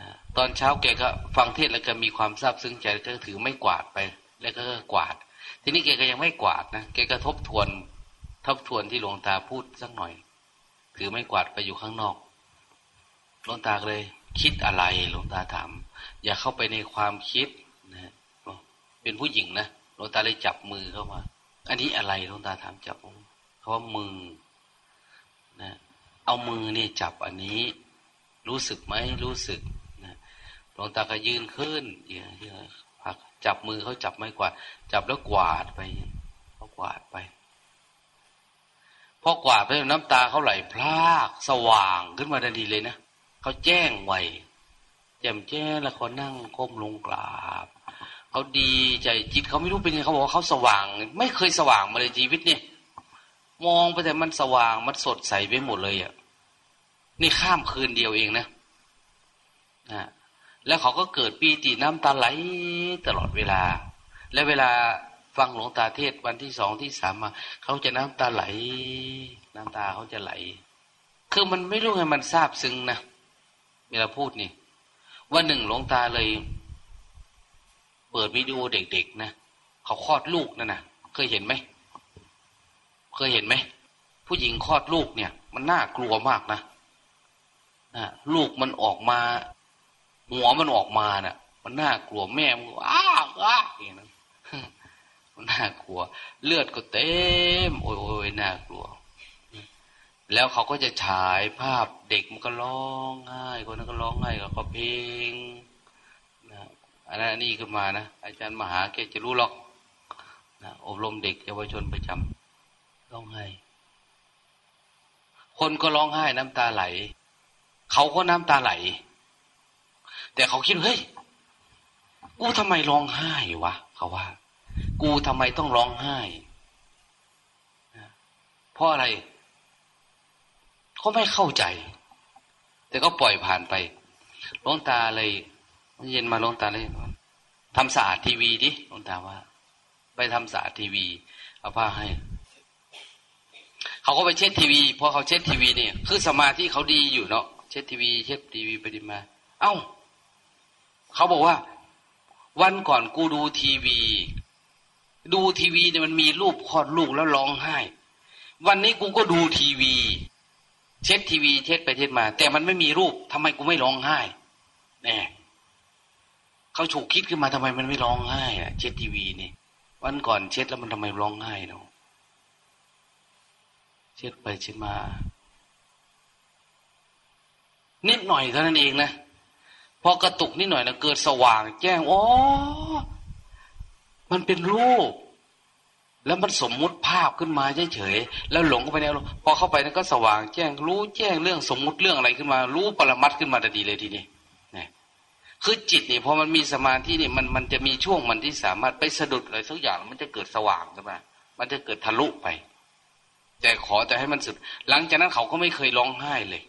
นะตอนเช้าแกก็ฟังเทศแล้วก็มีความซาบซึ้งใจก็ถือไม่กวาดไป แล้วก็กวาด ทีนี้แกก็ยังไม่กวาดนะแกก็ทบทวน ทบทวนที่หลวงตาพูดสักหน่อย ถือไม่กวาดไปอยู่ข้างนอกหลวงตาเลย คิดอะไรหลวงตาถาม อย่าเข้าไปในความคิดนะเป็นผู้หญิงนะหลวงตาเลยจับมือเข้ามา อันนี้อะไรหลวงตาถามจับเขาว่ามือนะเอามือนี่จับอันนี้ รู้สึกไหมรู้สึกนะหลวงตาก็ยืนขึ้นเยอะๆพักจับมือเขาจับไม่กวาด จับแล้วกวาดไปเขากวาดไป พอกวาดไปน้ำตาเขาไหลพลากสว่างขึ้นมาทันทีเลยนะเขาแจ้งไวแจ่มแจ้งแล้วเขานั่งก้มลงกราบเขาดีใจจิตเขาไม่รู้เป็นยังเขาบอกว่าเขาสว่าง ไม่เคยสว่างมาเลยชีวิตเนี่ยมองไปแต่มันสว่างมันสดใสไปหมดเลยอะนี่ข้ามคืนเดียวเองนะนะแล้วเขาก็เกิดปีติน้ำตาไหลตลอดเวลา และเวลา ฟังหลวงตาเทศวันที่สองที่สามมาเขาจะน้ำตาไหล น้ำตาเขาจะไหล คือมันไม่รู้ไงมันซาบซึ้งนะเวลาพูดนี่วันหนึ่งหลวงตาเลย เปิดวิดีโอเด็กๆนะเขาคลอดลูกนั่นนะเคยเห็นไหมเคยเห็นไหมผู้หญิงคลอดลูกเนี่ย มันน่ากลัวมากนะนะลูกมันออกมา หัวมันออกมาเนะ่ะ มันน่ากลัวแม่มันอ้าอ้าอย่างนั้น น่ากลัว เลือดก็เต็ม โอ้ยน่ากลัว แล้วเขาก็จะฉายภาพเด็กมันก็ร้องไห้คนนั้นก็ร้องไห้แล้วก็เพลงนะอันนั้นนี่ขึ้นมานะอาจารย์มหาแกจะรู้หรอกนะอบรมเด็กเยาวชนประจำร้องไห้ คนก็ร้องไห้น้ำตาไหล เขาก็น้ำตาไหล แต่เขาคิดเฮ้ยกูทำไมร้องไห้วะเขาว่า กูทำไมต้องร้องไห้เพราะอะไรเขาไม่เข้าใจ แต่ก็ปล่อยผ่านไปลงตาเลย เย็นมาลงตาเลยทำสะอาดทีวีดิลงตาว่า ไปทำสะอาดทีวี เอาผ้าให้เขาก็ไปเช็ดทีวีพอเขาเช็ดทีวีเนี่ย คือสมาธิเขาดีอยู่เนาะเช็ดทีวี เช็ดทีวีไปดีมา เอ้า เขาบอกว่า วันก่อนกูดูทีวี ดูทีวีเนี่ยมันมีรูปคลอดลูกแล้วร้องไห้ วันนี้กูก็ดูทีวี เช็ดทีวีเช็ดไปเช็ดมา แต่มันไม่มีรูปทำไมกูไม่ร้องไห้แน่เขาถูกคิดขึ้นมาทำไมมันไม่ร้องไห้อะเช็ดทีวีนี่วันก่อนเช็ดแล้วมันทำไมร้องไห้เนาะเช็ดไปเช็ดมา นิดหน่อยเท่านั้นเองนะพอกระตุกนิดหน่อยนะเกิดสว่างแจ้งอ๋อ มันเป็นรูป แล้วมันสมมุติภาพขึ้นมาเฉยๆแล้วหลงเข้าไปในพอเข้าไปนั้นก็สว่างแจ้ง รู้แจ้งเรื่องสมมุติเรื่องอะไรขึ้นมา รู้ปรมัดขึ้นมาดีเลยทีนี้นี่คือจิตนี่พอมันมีสมาธินี่มันมันจะมีช่วงมันที่สามารถไปสะดุดอะไรสักอย่างมันจะเกิดสว่างขึ้นมา มันจะเกิดทะลุไป แต่ขอแต่ให้มันสุด หลังจากนั้นเขาก็ไม่เคยร้องไห้เลย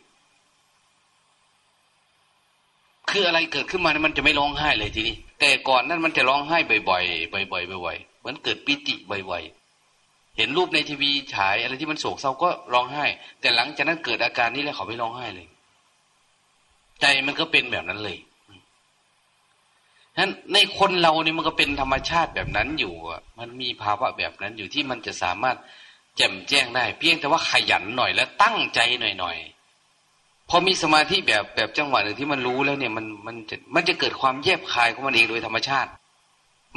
คืออะไรเกิดขึ้นมาเนี่ยมันจะไม่ร้องไห้เลยทีนี้ แต่ก่อนนั้นมันจะร้องไห้บ่อยๆบ่อยๆบ่อยๆเหมือนเกิดปิติบ่อยๆเห็นรูปในทีวีฉายอะไรที่มันโศกเศร้าก็ร้องไห้ แต่หลังจากนั้นเกิดอาการนี้แล้วเขาไม่ร้องไห้เลย ใจมันก็เป็นแบบนั้นเลยฉะนั้นในคนเราเนี่ยมันก็เป็นธรรมชาติแบบนั้นอยู่มันมีภาวะแบบนั้นอยู่ที่มันจะสามารถแจ่มแจ้งได้ เพียงแต่ว่าขยันหน่อยแล้วตั้งใจหน่อยๆ พอมีสมาธิแบบแบบจังหวะหนึ่งที่มันรู้แล้วเนี่ยมันมันจะมันจะเกิดความแยบคายของมันเองโดยธรรมชาติ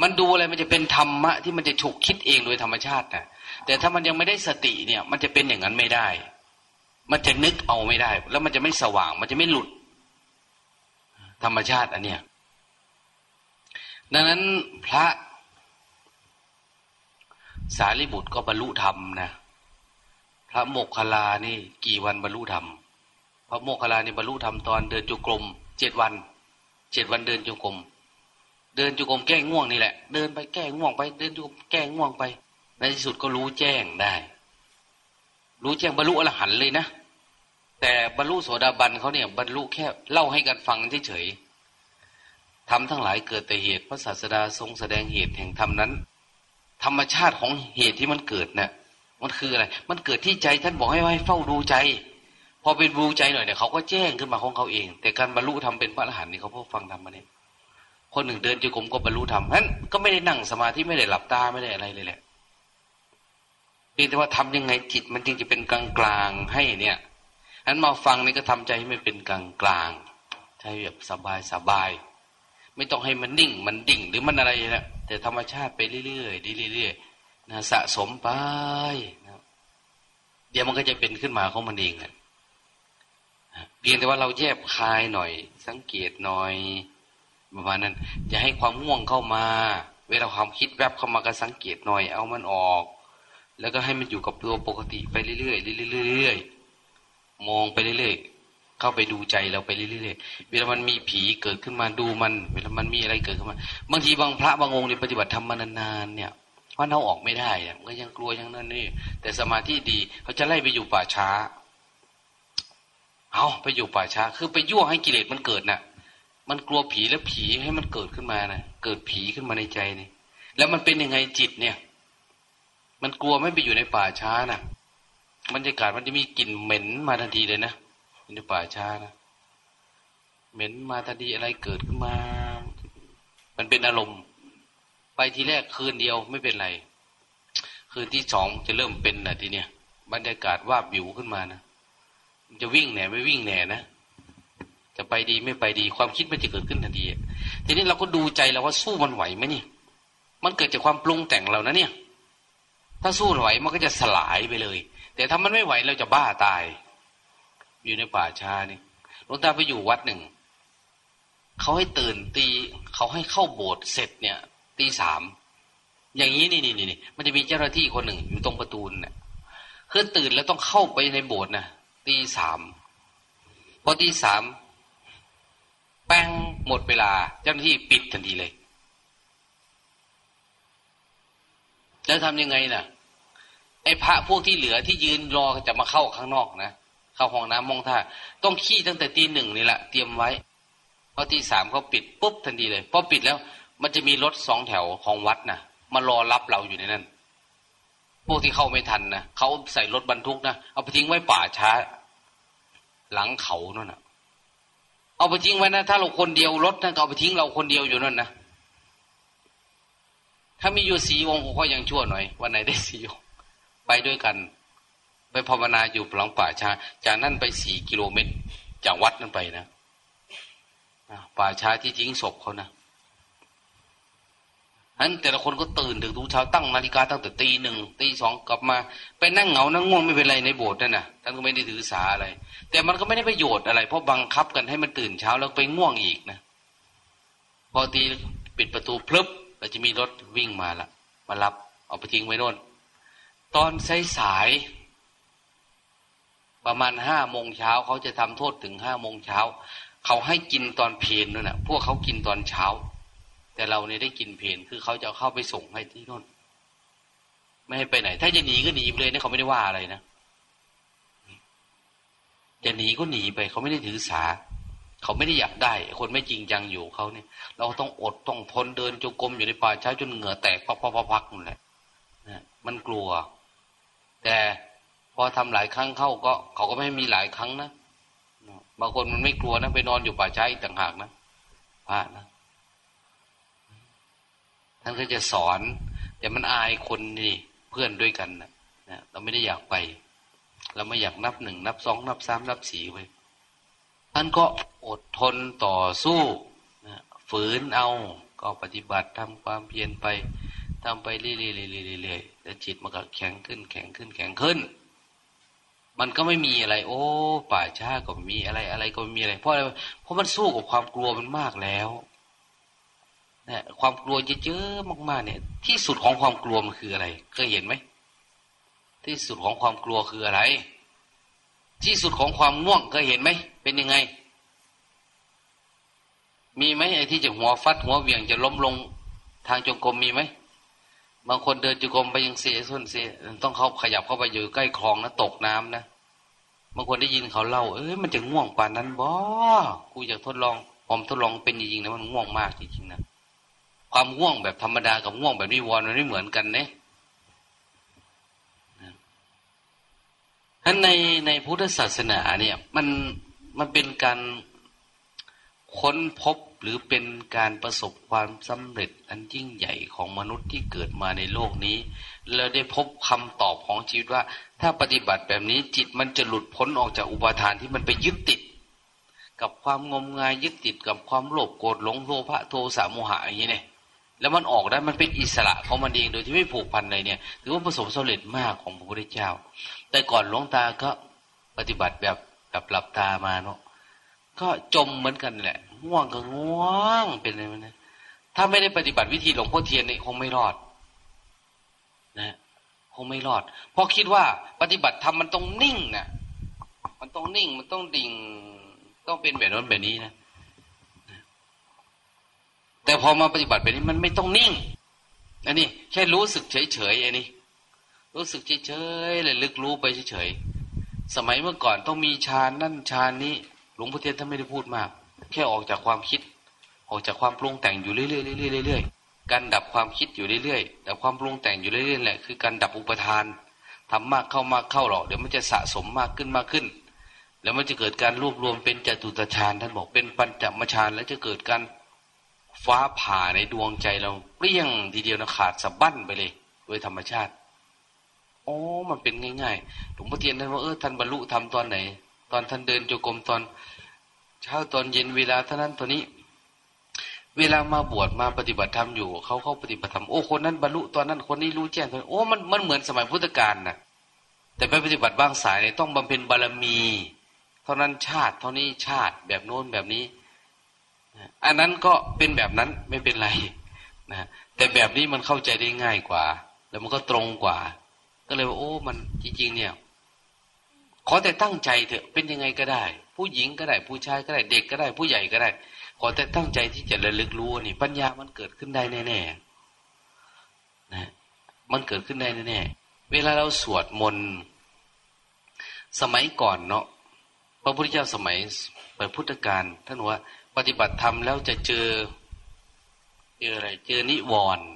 มันดูอะไรมันจะเป็นธรรมะที่มันจะฉุกคิดเองโดยธรรมชาตินะแต่ถ้ามันยังไม่ได้สติเนี่ย มันจะเป็นอย่างนั้นไม่ได้ มันจะนึกเอาไม่ได้ แล้วมันจะไม่สว่าง มันจะไม่หลุด ธรรมชาติอันเนี้ยดังนั้นพระสารีบุตรก็บรรลุธรรมนะ พระโมกขลานี่กี่วันบรรลุธรรม พระโมกขลลานี่บรรลุธรรมตอนเดินจุกรมเจ็ดวันเจ็ดวันเดินจุกรมเดินจุกรมแก้ง่วงนี่แหละ เดินไปแก้ง่วงไป เดินจุกรมแก้ง่วงไป ในที่สุดก็รู้แจ้งได้ รู้แจ้งบรรลุอรหันต์เลยนะแต่บรรลุโสดาบันเขาเนี่ยบรรลุแค่เล่าให้กันฟังเฉยๆทำทั้งหลายเกิดแต่เหตุพระศาสดาทรงแสดงเหตุแห่งธรรมนั้น ธรรมชาติของเหตุที่มันเกิดนะ่ะมันคืออะไร มันเกิดที่ใจท่านบอกให้ให้เฝ้าดูใจ อเป็นดูใจหน่อยเนี่ยเขาก็แจ้งขึ้นมาของเขาเอง แต่การบรรลุธรรมเป็นพระอรหันต์นี่เขาพวกฟังธรรมมาเนี่ยคนหนึ่งเดินจุกรมก็บรรลุธรรมนั้นก็ไม่ได้นั่งสมาธิไม่ได้หลับตาไม่ได้อะไรเลยแหละเพียงแต่ว่าทำยังไงจิตมันจึงจะเป็นกลางกลางให้เนี่ยนั้นมาฟังนี่ก็ทำใจให้มันเป็นกลางกลางใช้แบบสบายสบาย ไม่ต้องให้มันนิ่งมันดิ่งหรือมันอะไรนะแต่ธรรมชาติไปเรื่อยๆเรื่อยๆนะสะสมไปนะเดี๋ยวมันก็จะเป็นขึ้นมาของมันเองนะ เพียงแต่ว่าเราแยบคายหน่อย สังเกตหน่อยประมาณนั้นอย่าให้ความง่วงเข้ามา เวลาความคิดแวบเข้ามาก็สังเกตหน่อย เอามันออก แล้วก็ให้มันอยู่กับตัวปกติไปเรื่อยๆเรื่อยๆมองไปเรื่อยๆเข้าไปดูใจเราไปเรื่อยๆเวลามันมีผีเกิดขึ้นมาดูมัน เวลามันมีอะไรเกิดขึ้นมาบางทีบางพระบางองค์ในปฏิบัติธรรมมานานๆเนี่ยว่าเราออกไม่ได้เนี่ยก็ยังกลัวยังนั่นนี่แต่สมาธิดีเขาจะไล่ไปอยู่ป่าช้า เอาไปอยู่ป่าช้า คือไปยั่วให้กิเลสมันเกิดนะ่ะ มันกลัวผีแล้วผีให้มันเกิดขึ้นมานะเกิดผีขึ้นมาในใจนี่ แล้วมันเป็นยังไงจิตเนี่ย มันกลัวไม่ไปอยู่ในป่าช้านะ่ะบรรยากาศมันจะมีกลิ่นเหม็นมาทันทีเลยนะในป่าช้านะเหม็นมาทันทีอะไรเกิดขึ้นมา มันเป็นอารมณ์ ไปทีแรกคืนเดียวไม่เป็นไร คืนที่สองจะเริ่มเป็นนะทีเนี้ยบรรยากาศว่าบิวขึ้นมานะ จะวิ่งแหน่ไม่วิ่งแหน่นะจะไปดีไม่ไปดีความคิดมันจะเกิดขึ้นทันทีทีนี้เราก็ดูใจเราว่าสู้มันไหวไหมนี่ มันเกิดจากความปรุงแต่งเรานะเนี่ย ถ้าสู้ไหวมันก็จะสลายไปเลย แต่ถ้ามันไม่ไหวเราจะบ้าตาย อยู่ในป่าชานี่หลวงตาไปอยู่วัดหนึ่งเขาให้ตื่นตีเขาให้เข้าโบสถ์เสร็จเนี่ยตีสามอย่างนี้นี่นี่นี่มันจะมีเจ้าหน้าที่คนหนึ่งอยู่ตรงประตูเนี่ยคือตื่นแล้วต้องเข้าไปในโบสถ์นะ ตีสามพอตีสามแป้งหมดเวลาเจ้าหน้าที่ปิดทันทีเลย แล้วทำยังไงนะ่ะ ไอ้พระพวกที่เหลือที่ยืนรอจะมาเข้าข้างนอกนะเข้าห้องน้ำมองท่าต้องขี้ตั้งแต่ตีหนึ่งนี่แหละเตรียมไว้พอตีสามเขาปิดปุ๊บทันทีเลยพอปิดแล้ว มันจะมีรถสองแถวของวัดนะมารอรับเราอยู่ในนั้นพวกที่เข้าไม่ทันนะเขาใส่รถบรรทุกนะเอาไปทิ้งไว้ป่าช้า หลังเขานั่นนะเอาไปทิ้งไว้นะ ถ้าเราคนเดียวรถนั่นก็เอาไปทิ้งเราคนเดียวอยู่นั่นนะถ้ามีอยู่สี่องค์ก็ยังชั่วหน่อย วันไหนได้สี่องไปด้วยกัน ไปภาวนาอยู่หลังป่าชาจากนั้นไปสี่กิโลเมตรจากวัดนั่นไปนะป่าช้าที่ทิ้งศพเขานะ นั้นแต่ละคนก็ตื่นถึงทุกเช้าตั้งนาฬิกาตั้งแต่ตีหนึ่งตีสองกลับมาไปนั่งเหงานั่งง่วงไม่เป็นไรในโบสถ์นั่นนะท่านก็ไม่ได้ถือสาอะไร แต่มันก็ไม่ได้ประโยชน์อะไร เพราะบังคับกันให้มันตื่นเช้าแล้วไปง่วงอีกนะ พอตีปิดประตูพลึบเราจะมีรถวิ่งมาละมารับ เอาไปทิ้งไว้น่นตอนสายสายประมาณห้าโมงเช้าเขาจะทำโทษถึงห้าโมงเช้าเขาให้กินตอนเพลนนั่นนะพวกเขากินตอนเช้า แต่เราเนี่ยได้กินเพนคือเขาจะเข้าไปส่งให้ที่นู่นไม่ให้ไปไหน ถ้าจะหนีก็หนีไปเลยเนี่ยเขาไม่ได้ว่าอะไรนะจะหนีก็หนีไป เขาไม่ได้ถือสา เขาไม่ได้อยากได้ คนไม่จริงจังอยู่เขาเนี่ย เราต้องอดต้องทนเดินจงกรมอยู่ในป่าช้าจนเหงื่อแตกพักพักพักนั่นแหละนะมันกลัว แต่พอทำหลายครั้งเข้าก็ เขาก็ไม่มีหลายครั้งนะบางคนมันไม่กลัวนะไปนอนอยู่ป่าช้าอีกต่างหากนะพระนะ ท่านก็จะสอน แต่มันอายคนนี่เพื่อนด้วยกันนะนะเราไม่ได้อยากไป เราไม่อยากนับหนึ่งนับสองนับสามนับสี่ไว้ท่านก็อดทนต่อสู้นะฝืนเอาก็ปฏิบัติทำความเพียรไปทำไปเรื่อยๆๆๆแล้วจิตมันก็แข็งขึ้น แข็งขึ้น แข็งขึ้น มันก็ไม่มีอะไร โอ้ป่าช้าก็มีอะไรอะไรก็มีอะไร เพราะอะไรเพราะมันสู้กับความกลัวมันมากแล้ว นะความกลัวเยอะๆมากๆ เนี่ย ที่สุดของความกลัวมันคืออะไร เคยเห็นไหมที่สุดของความกลัวคืออะไร ที่สุดของความง่วงเคยเห็นไหมเป็นยังไง มีไหมไอ้ที่จะหัวฟัดหัวเวียงจะล้มลงทางจงกรมมีไหมบางคนเดินจุกรมไปยังเสียส้นเสียต้องเขาขยับเข้าไปอยู่ใกล้คลองนะตกน้ำนะบางคนได้ยินเขาเล่า เอ้ยมันจะง่วงป่านนั้นบ่กูอยากทดลองผมทดลองเป็นจริงๆนะมันง่วงมากจริงๆนะ ความง่วงแบบธรรมดากับง่วงแบบนิวรณ์มันไม่เหมือนกันเนี่ยท่านในในพุทธศาสนาเนี่ยมันมันเป็นการค้นพบหรือเป็นการประสบความสำเร็จอันยิ่งใหญ่ของมนุษย์ที่เกิดมาในโลกนี้เราได้พบคำตอบของชีวิตว่า ถ้าปฏิบัติแบบนี้จิตมันจะหลุดพ้นออกจากอุปาทานที่มันไปยึดติด กับความงมงายยึดติดกับความโลภโกรธหลงโลภะโทสะโมหะอย่างนี้เนี่ย แล้วมันออกได้มันเป็นอิสระของมันเองโดยที่ไม่ผูกพันอะไรเนี่ยถือว่าประสบสำเร็จมากของพระพุทธเจ้า แต่ก่อนหลวงตาก็ปฏิบัติแบบแบบหลับตามาเนาะก็จมเหมือนกันแหละง่วงก็ง่วงเป็นอะไรมันะถ้าไม่ได้ปฏิบัติวิธีหลวงพ่อเทียนนี่คงไม่รอด นะคงไม่รอด เพราะคิดว่าปฏิบัติธรรมมันต้องนิ่งนะมันต้องนิ่งมันต้องดิ่ง ต้องเป็นแบบนั้นแบบนี้นะ แต่พอมาปฏิบัติแบบนี้มันไม่ต้องนิ่งอันนี้แค่รู้สึกเฉยๆอันนี้ รู้สึกเฉยๆเลยลึกรู้ไปเฉยๆสมัยเมื่อก่อนต้องมีฌานนั่นฌานนี้ หลวงพ่อเทียนท่านไม่ได้พูดมาก แค่ออกจากความคิด ออกจากความปรุงแต่งอยู่เรื่อยๆเรื่อยๆเรื่อยๆการดับความคิดอยู่เรื่อยๆแต่ความปรุงแต่งอยู่เรื่อยๆแหละคือการดับอุปทานทำมากเข้ามากเข้าหรอกเดี๋ยวมันจะสะสมมากขึ้นมากขึ้น แล้วมันจะเกิดการรวบรวมเป็นจตุตฌานท่านบอกเป็นปัญจมฌานแล้วจะเกิดการ ฟ้าผ่าในดวงใจเราเปรี้ยงทีเดียวนะขาดสะบั้นไปเลยโดยธรรมชาติอ๋อมันเป็นง่ายๆหลวงพ่อเทียนท่านว่าเออท่านบรรลุทำตอนไหน ตอนท่านเดินโยกรมตอน เช้าตอนเย็นเวลาเท่านั้นตัวนี้ เวลามาบวชมาปฏิบัติธรรมอยู่เขาเข้าปฏิบัติธรรมโอ้คนนั้นบรรลุตอนนั้นคนนี้รู้แจ้งตอนโอ้มันมันเหมือนสมัยพุทธกาลนะแต่ไปปฏิบัติบ้างสายเนี่ยต้องบำเพ็ญบารมี เท่านั้นชาติ เท่านี้ชาติแบบโน้นแบบนี้ อันนั้นก็เป็นแบบนั้นไม่เป็นไรนะแต่แบบนี้มันเข้าใจได้ง่ายกว่า แล้วมันก็ตรงกว่า ก็เลยว่าโอ้ มันจริง ๆ เนี่ย ขอแต่ตั้งใจเถอะเป็นยังไงก็ได้ ผู้หญิงก็ได้ ผู้ชายก็ได้เด็กก็ได้ ผู้ใหญ่ก็ได้ ขอแต่ตั้งใจที่จะระลึกรู้นี่ ปัญญามันเกิดขึ้นได้แน่ๆนะมันเกิดขึ้นได้แน่ๆเวลาเราสวดมนต์สมัยก่อนเนาะพระพุทธเจ้าสมัยเปิดพุทธกาลท่านว่า ปฏิบัติธรรมแล้วจะเจอเจออะไรเจอนิวรณ์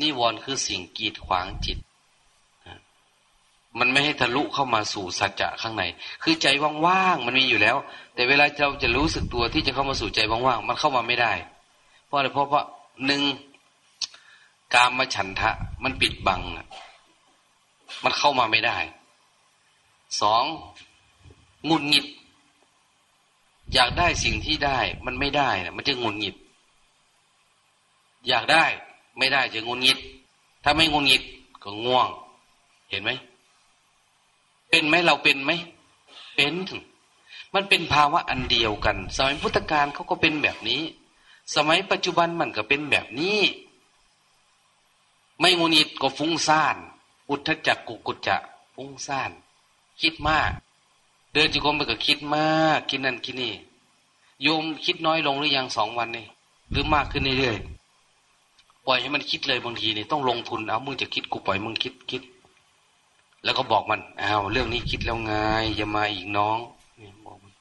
นิวรณ์คือสิ่งกีดขวางจิต มันไม่ให้ทะลุเข้ามาสู่สัจจะข้างใน คือใจว่างๆมันมีอยู่แล้ว แต่เวลาเราจะรู้สึกตัวที่จะเข้ามาสู่ใจว่างๆมันเข้ามาไม่ได้ เพราะอะไรเพราะว่าหนึ่งกามมาฉันทะ มันปิดบังมันเข้ามาไม่ได้สองงุนหงิด อยากได้สิ่งที่ได้มันไม่ได้นะมันจะงุนหงิด อยากได้ไม่ได้จะงุนหงิด ถ้าไม่งุนหงิดก็ง่วง เห็นไหม เป็นไหมเราเป็นไหม เป็นมันเป็นภาวะอันเดียวกัน สมัยพุทธกาลเขาก็เป็นแบบนี้ สมัยปัจจุบันมันก็เป็นแบบนี้ ไม่งุนิดก็ฟุ้งซ่าน อุทธจักกุกุจจะฟุ้งซ่าน คิดมาก เดินจุกรมไปก็คิดมากคิดนั่นคิดนี่โยมคิดน้อยลงหรือยังสองวันนี่หรือมากขึ้นเรื่อยๆปล่อยให้มันคิดเลยบางทีนี่ต้องลงทุนเอามึงจะคิดกูปล่อยมึงคิดคิด แล้วก็บอกมันอ้าวเรื่องนี้คิดแล้วไงอย่ามาอีกน้องเนี่ยบอกมัน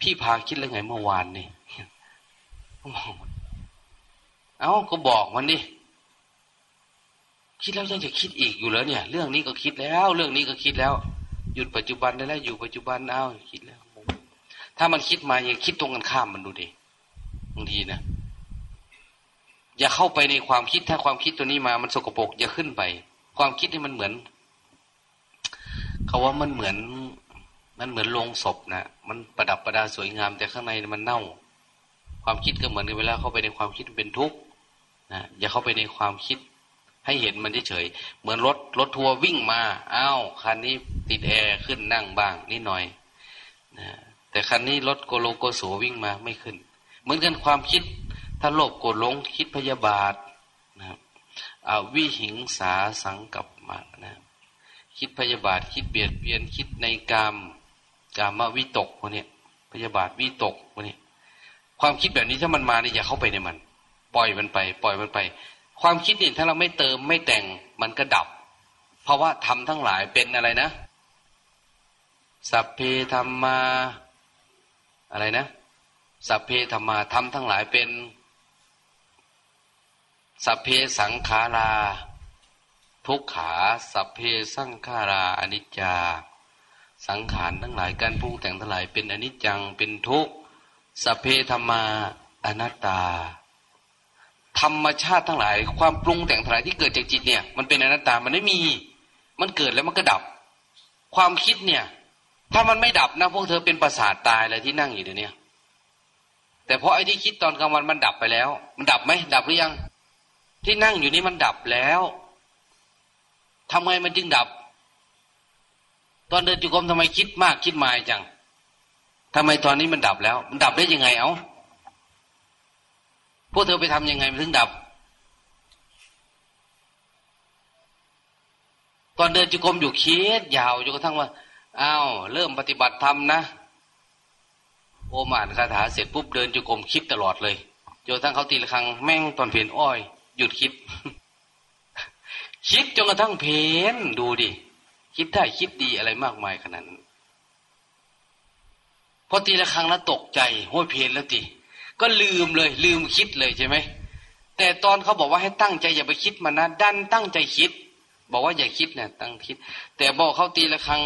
พี่พาคิดแล้วไงเมื่อวานนี่บอกมันเอ้าก็บอกมันดิคิดแล้วยังจะคิดอีกอยู่แล้วเนี่ย เรื่องนี้ก็คิดแล้ว เรื่องนี้ก็คิดแล้ว หยุดปัจจุบันได้แล้วอยู่ปัจจุบันเอาคิดแล้ว ถ้ามันคิดมายังคิดตรงกันข้ามมันดูดิบางทีนะอย่าเข้าไปในความคิดถ้าความคิดตัวนี้มามันสกปรกอย่าขึ้นไป ความคิดนี่มันเหมือน เขาว่ามันเหมือน มันเหมือนโลงศพนะมันประดับประดาสวยงาม แต่ข้างในมันเน่า ความคิดก็เหมือนกันเวลาเข้าไปในความคิดเป็นทุกข์นะอย่าเข้าไปในความคิด ให้เห็นมันเฉยเหมือนรถรถทัวร์วิ่งมาอ้าวคันนี้ติดแอร์ขึ้นนั่งบ้างนิดหน่อยนะแต่คันนี้รถโกโลโกโสวิ่งมาไม่ขึ้น เหมือนกันความคิด ถ้าโลภโกรธหลงคิดพยาบาทนะครับวิหิงสาสังกับมานะคิดพยาบาทคิดเบียดเบียนคิดในกามกามวิตกพวกนี้พยาบาทวิตกพวกนี้ความคิดแบบนี้ถ้ามันมาเนี่ยอย่าเข้าไปในมัน ปล่อยมันไป ปล่อยมันไป ความคิดนี่ถ้าเราไม่เติมไม่แต่งมันก็ดับ เพราะว่าทำทั้งหลายเป็นอะไรนะ สัพเพธรรมา อะไรนะ สัพเพธรรมาทำทั้งหลายเป็น สัพเพสังขารา ทุกขา สัพเพสังขาราอนิจจา สังขารทั้งหลายการปรุงแต่งทั้งหลายเป็นอนิจจังเป็นทุกข์สัพเพธรรมาอนัตตา ธรรมชาติทั้งหลาย ความปรุงแต่งทั้งหลายที่เกิดจากจิตเนี่ย มันเป็นอนัตตา มันไม่มี มันเกิดแล้วมันก็ดับ ความคิดเนี่ย ถ้ามันไม่ดับนะพวกเธอเป็นประสาทตายอะไรที่นั่งอยู่เดี๋ยวนี้แต่เพราะไอ้ที่คิดตอนกลางวันมันดับไปแล้ว มันดับไหมดับหรือยัง ที่นั่งอยู่นี้มันดับแล้วทำไมมันจึงดับ ตอนเดินจุกรมทำไมคิดมากคิดมายจังทำไมตอนนี้มันดับแล้ว มันดับได้ยังไงเอา้า พวกเธอไปทำยังไงมันถึงดับ ตอนเดินจุกรมอยู่เคสยาวจนกระทั่งว่าอ้าวเริ่มปฏิบัติธรรมนะโอมานคาถาเสร็จปุ๊บเดินจุกรมคิดตลอดเลยจนกระทั่งเขาตีละครังแม่งตอนเพลนอ้อย หยุดคิด คิดจนกระทั่งเพนดูดิ คิดได้คิดดีอะไรมากมายขนาดนั้นพอตีละครังแล้วตกใจโห้ยเพนแล้วตี ก็ลืมเลย ลืมคิดเลยใช่ไหมแต่ตอนเขาบอกว่าให้ตั้งใจอย่าไปคิดมันนะดันตั้งใจคิด บอกว่าอย่าคิดเนะตั้งคิด แต่บอกเขาตีละครั้ง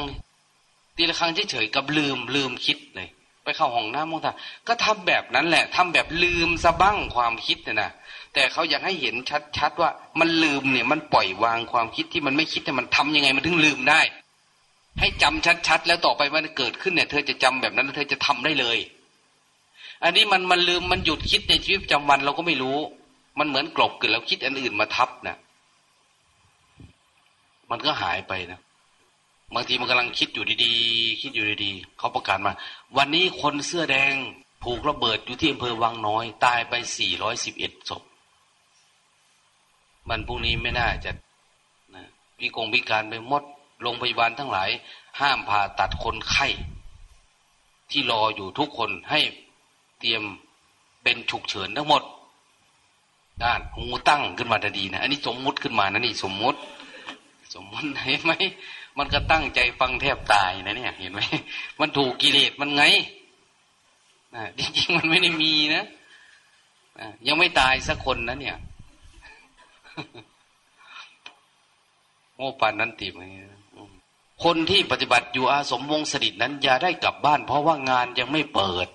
ตีละครั้งเฉยๆกับลืมลืมคิดเลย ไปเข้าห้องน้ำมองตาก็ทำแบบนั้นแหละทำแบบลืมสะบั้งความคิดนะนะแต่เขาอยากให้เห็นชัดๆว่ามันลืมเนี่ย มันปล่อยวางความคิดที่มันไม่คิดแต่มันทำยังไงมันถึงลืมได้ ให้จำชัดๆ แล้วต่อไปมันเกิดขึ้นเนี่ย เธอจะจำแบบนั้นเธอจะทำได้เลย อันนี้มันมันลืมมันหยุดคิดในชีวิตประจำวันเราก็ไม่รู้ มันเหมือนกลบเกิดแล้วคิดอันอื่นมาทับนะมันก็หายไปนะบางทีมันกำลังคิดอยู่ดีๆ คิดอยู่ดีๆเขาประกาศมา วันนี้คนเสื้อแดงผูกระเบิดอยู่ที่อำเภอวังน้อย ตายไปสี่ร้อยสิบเอ็ดศพ มันพรุ่งนี้ไม่น่าจะนะพิกงพิการไปหมด โรงพยาบาลทั้งหลาย ห้ามผ่าตัดคนไข้ ที่รออยู่ทุกคนให้ เตรียมเป็นฉุกเฉินทั้งหมด ด้านหูตั้งขึ้นมาดีนะ อันนี้สมมุติขึ้นมานะนี่สมมุติ สมมุติเห็นไหมมันก็ตั้งใจฟังแทบตายนะเนี่ย เห็นไหมมันถูกกิเลสมันไงจริงๆมันไม่ได้มีนะยังไม่ตายสักคนนะเนี่ยโง่ปานนั้นตีไหมคนที่ปฏิบัติอยู่อาสมวงสดิตนั้นอย่าได้กลับบ้าน เพราะว่างานยังไม่เปิด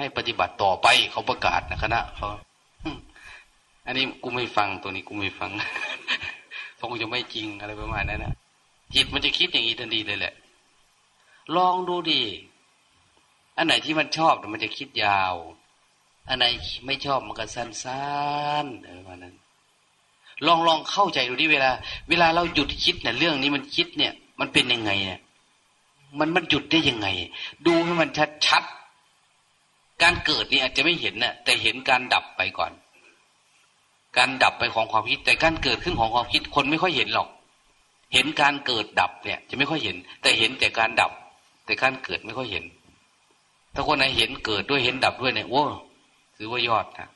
ให้ปฏิบัติต่อไปเขาประกาศนะคณะเขาอันนี้กูไม่ฟังตัวนี้กูไม่ฟังคงจะไม่จริงอะไรประมาณนั้นนะจิตมันจะคิดอย่างนี้ทันทีเลยแหละ ลองดูดิ อันไหนที่มันชอบมันจะคิดยาว อันไหนไม่ชอบมันก็สั้นๆอะไรประมาณนั้น ลองลองเข้าใจดูดิเวลา เวลาเราหยุดคิดเนี่ยเรื่องนี้มันคิดเนี่ย มันเป็นยังไงเนี่ยมันมันหยุดได้ยังไง ดูให้มันชัดๆ การเกิดนี่อาจจะไม่เห็นนะ่ะ แต่เห็นการดับไปก่อน การดับไปของความคิด แต่การเกิดขึ้นของความคิดคนไม่ค่อยเห็นหรอก เห็นการเกิดดับเนี่ย จะไม่ค่อยเห็น แต่เห็นแต่การดับ แต่การเกิดไม่ค่อยเห็น ถ้าคนไหนเห็นเกิดด้วยเห็นดับด้วยเนี่ยโอ้ถือว่ายอดนะ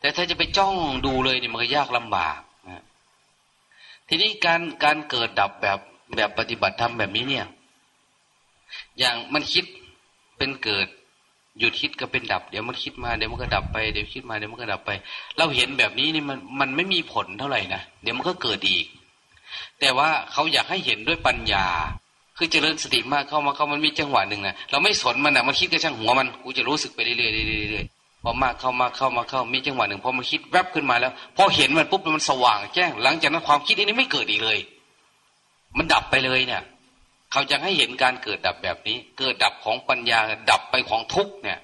แต่ถ้าจะไปจ้องดูเลยเนี่ยมันก็ยากลำบากนะทีนี้การการเกิดดับแบบแบบปฏิบัติธรรมแบบนี้เนี่ย อย่างมันคิด เป็นเกิด หยุดคิดก็เป็นดับ เดี๋ยวมันคิดมาเดี๋ยวมันก็ดับไปเดี๋ยวคิดมาเดี๋ยวมันก็ดับไป เราเห็นแบบนี้นี่มันมันไม่มีผลเท่าไหร่นะเดี๋ยวมันก็เกิดอีก แต่ว่าเขาอยากให้เห็นด้วยปัญญา คือเจริญสติมากเข้ามาเข้ามันมีจังหวะหนึ่งนะเราไม่สนมันนะมันคิดก็ช่างหัวมันกูจะรู้สึกไปเรื่อยๆเรื่อยๆพอมากเข้ามาเข้ามาเข้ามีจังหวะหนึ่งพอมันคิดแวบขึ้นมาแล้วพอเห็นมันปุ๊บมันสว่างแจ้ง หลังจากนั้นความคิดนี้ไม่เกิดอีกเลย มันดับไปเลยเนี่ย เขาจะให้เห็นการเกิดดับแบบนี้ เกิดดับของปัญญาดับไปของทุกเนี่ย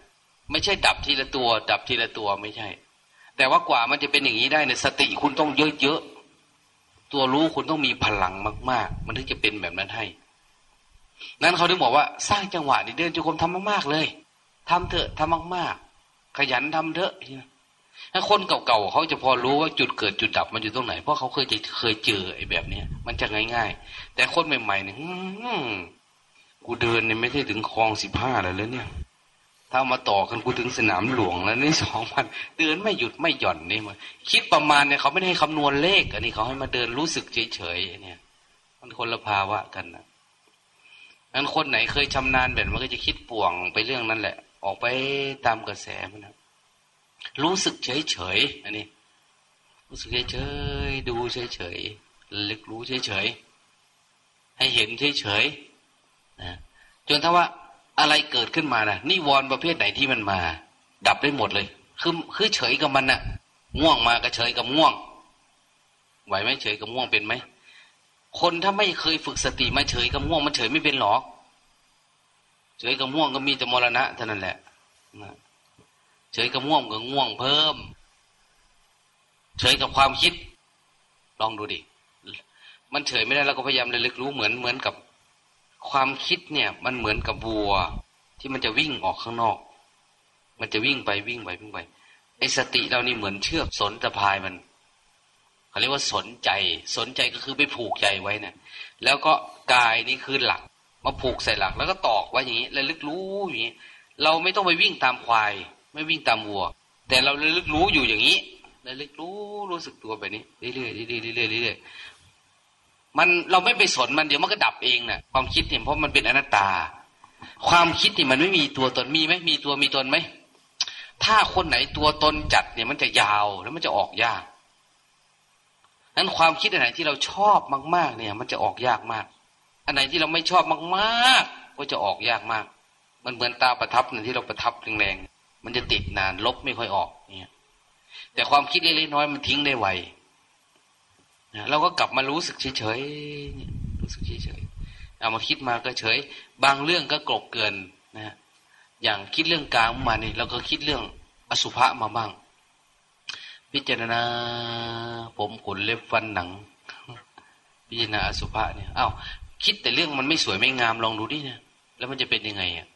ไม่ใช่ดับทีละตัว ดับทีละตัวไม่ใช่ แต่ว่ากว่ามันจะเป็นอย่างนี้ได้เนี่ยสติคุณต้องเยอะๆตัวรู้คุณต้องมีพลังมาก ๆ มันถึงจะเป็นแบบนั้นให้ นั้นเขาถึงบอกว่าสร้างจังหวะนี่เดินจุกรมทำมากๆเลยทำเถอะทำมากๆ ขยันทำเถอะ ถ้าคนเก่าๆเขาจะพอรู้ว่าจุดเกิดจุดดับมันอยู่ตรงไหน เพราะเขาเคยจะเคยเจอไอ้แบบเนี้ยมันจะง่าย ๆ แต่คนใหม่ๆเนี่ยกูเดินเนี่ยไม่ใช่ถึงคลองสิบห้าเลยแล้วเนี่ย ถ้ามาต่อกันกูถึงสนามหลวงแล้วนี่สองพันเดินไม่หยุดไม่หย่อนนี่มาคิดประมาณเนี่ยเขาไม่ได้ให้คำนวณเลขอันนี้เขาให้มาเดินรู้สึกเฉยๆเนี่ย มันคนละภาวะกันนะนั้นคนไหนเคยชำนาญแบบมันก็จะคิดป่วงไปเรื่องนั้นแหละ ออกไปตามกระแสมันนะ รู้สึกเฉยๆอันนี้ รู้สึกเฉยๆดูเฉยๆเล็กรู้เฉยๆให้เห็นเฉยๆนะจนถ้าว่าอะไรเกิดขึ้นมานะนิวรณ์ประเภทไหนที่มันมา ดับได้หมดเลย คือคือเฉยกับมันนะ่ะ ง่วงมาก็เฉยกับง่วงไหวไหมเฉยกับง่วงเป็นไหมคนถ้าไม่เคยฝึกสติมาเฉยกับง่วงมันเฉยไม่เป็นหรอกเฉยกับง่วงก็มีแต่มรณะเท่านั้นแหละ เฉยกับง่วงก็ง่วงเพิ่ม เฉยกับความคิด ลองดูดิ มันเฉยไม่ได้เราก็พยายามระลึกรู้เหมือนเหมือนกับ ความคิดเนี่ย มันเหมือนกับวัว ที่มันจะวิ่งออกข้างนอก มันจะวิ่งไปวิ่งไปวิ่งไปไอ้สติเรานี่เหมือนเชือกสนสะพายมันเขาเรียกว่าสนใจ สนใจก็คือไปผูกใจไว้นะ่ะ แล้วก็กายนี่คือหลัก มาผูกใส่หลัก แล้วก็ตอกไว้อย่างนี้ระลึกรู้อย่างนี้ เราไม่ต้องไปวิ่งตามควาย ไม่วิ่งตามวัว แต่เราระลึกรู้อยู่อย่างนี้ระลึกรู้รู้สึกตัวแบบนี้เรื่อยๆเรื่อยๆเรื่อยๆเรื่อยๆมันเราไม่ไปสนมันเดี๋ยวมันก็ดับเองนะ่ะ ความคิดเนี่ยเพราะมันเป็นอนัตตา ความคิดเนี่ยมันไม่มีตัวตนมีไหมมีตัวมีตนไหมถ้าคนไหนตัวตนจัดเนี่ยมันจะยาวแล้วมันจะออกยากนั้นความคิดอันไหนที่เราชอบมาก ๆ เนี่ย มันจะออกยากมาก อันไหนที่เราไม่ชอบมาก ๆ ก็จะออกยากมาก มันเหมือนตาประทับนึ่งที่เราประทับแรงๆ มันจะติดนานลบไม่ค่อยออกเนี่ยแต่ความคิดเล็กๆน้อยมันทิ้งได้ไวเราก็กลับมารู้สึกเฉยๆรู้สึกเฉยๆเอามาคิดมาก็เฉย บางเรื่องก็กลบเกินนะอย่างคิดเรื่องกลางมานี่เราก็คิดเรื่องอสุภะมาบ้าง พิจารณา ผมขนเล็บฟันหนัง พิจารณาอสุภะเนี่ยอ้าวคิดแต่เรื่องมันไม่สวยไม่งามลองดูดิเนี่ยแล้วมันจะเป็นยังไงอะ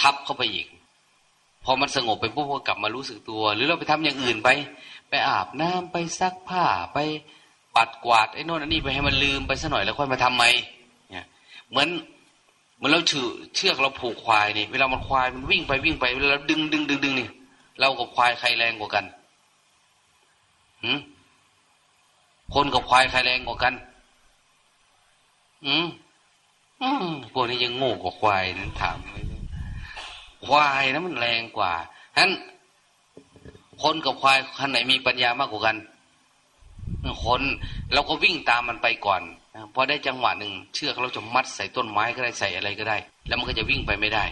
ทับเข้าไปอีก พอมันสงบไปปุ๊บก็กลับมารู้สึกตัว หรือเราไปทำอย่างอื่นไป ไปอาบน้ำไปซักผ้าไปปัดกวาดไอ้นนอันนี้ไปให้มันลืมไปซะหน่อยแล้วค่อยมาทำไมเนี่ยเหมือนเหมือนเราถือเชือกเราผูกควายนี่เวลามันควายมันวิ่งไปวิ่งไปเวลาเราดึงดึงดึงดึงนี่เรากับควายใครแรงกว่ากันหืมคนกับควายใครแรงกว่ากันอืมอืมพวกนี้ยังโง่กว่าควายนั้นถาม ควายนะมันแรงกว่าฉะนั้นคนกับควายคันไหนมีปัญญามากกว่ากันคนเราก็วิ่งตามมันไปก่อนพอได้จังหวะหนึ่งเชือกเราจะมัดใส่ต้นไม้ก็ได้ใส่อะไรก็ได้ แล้วมันก็จะวิ่งไปไม่ได้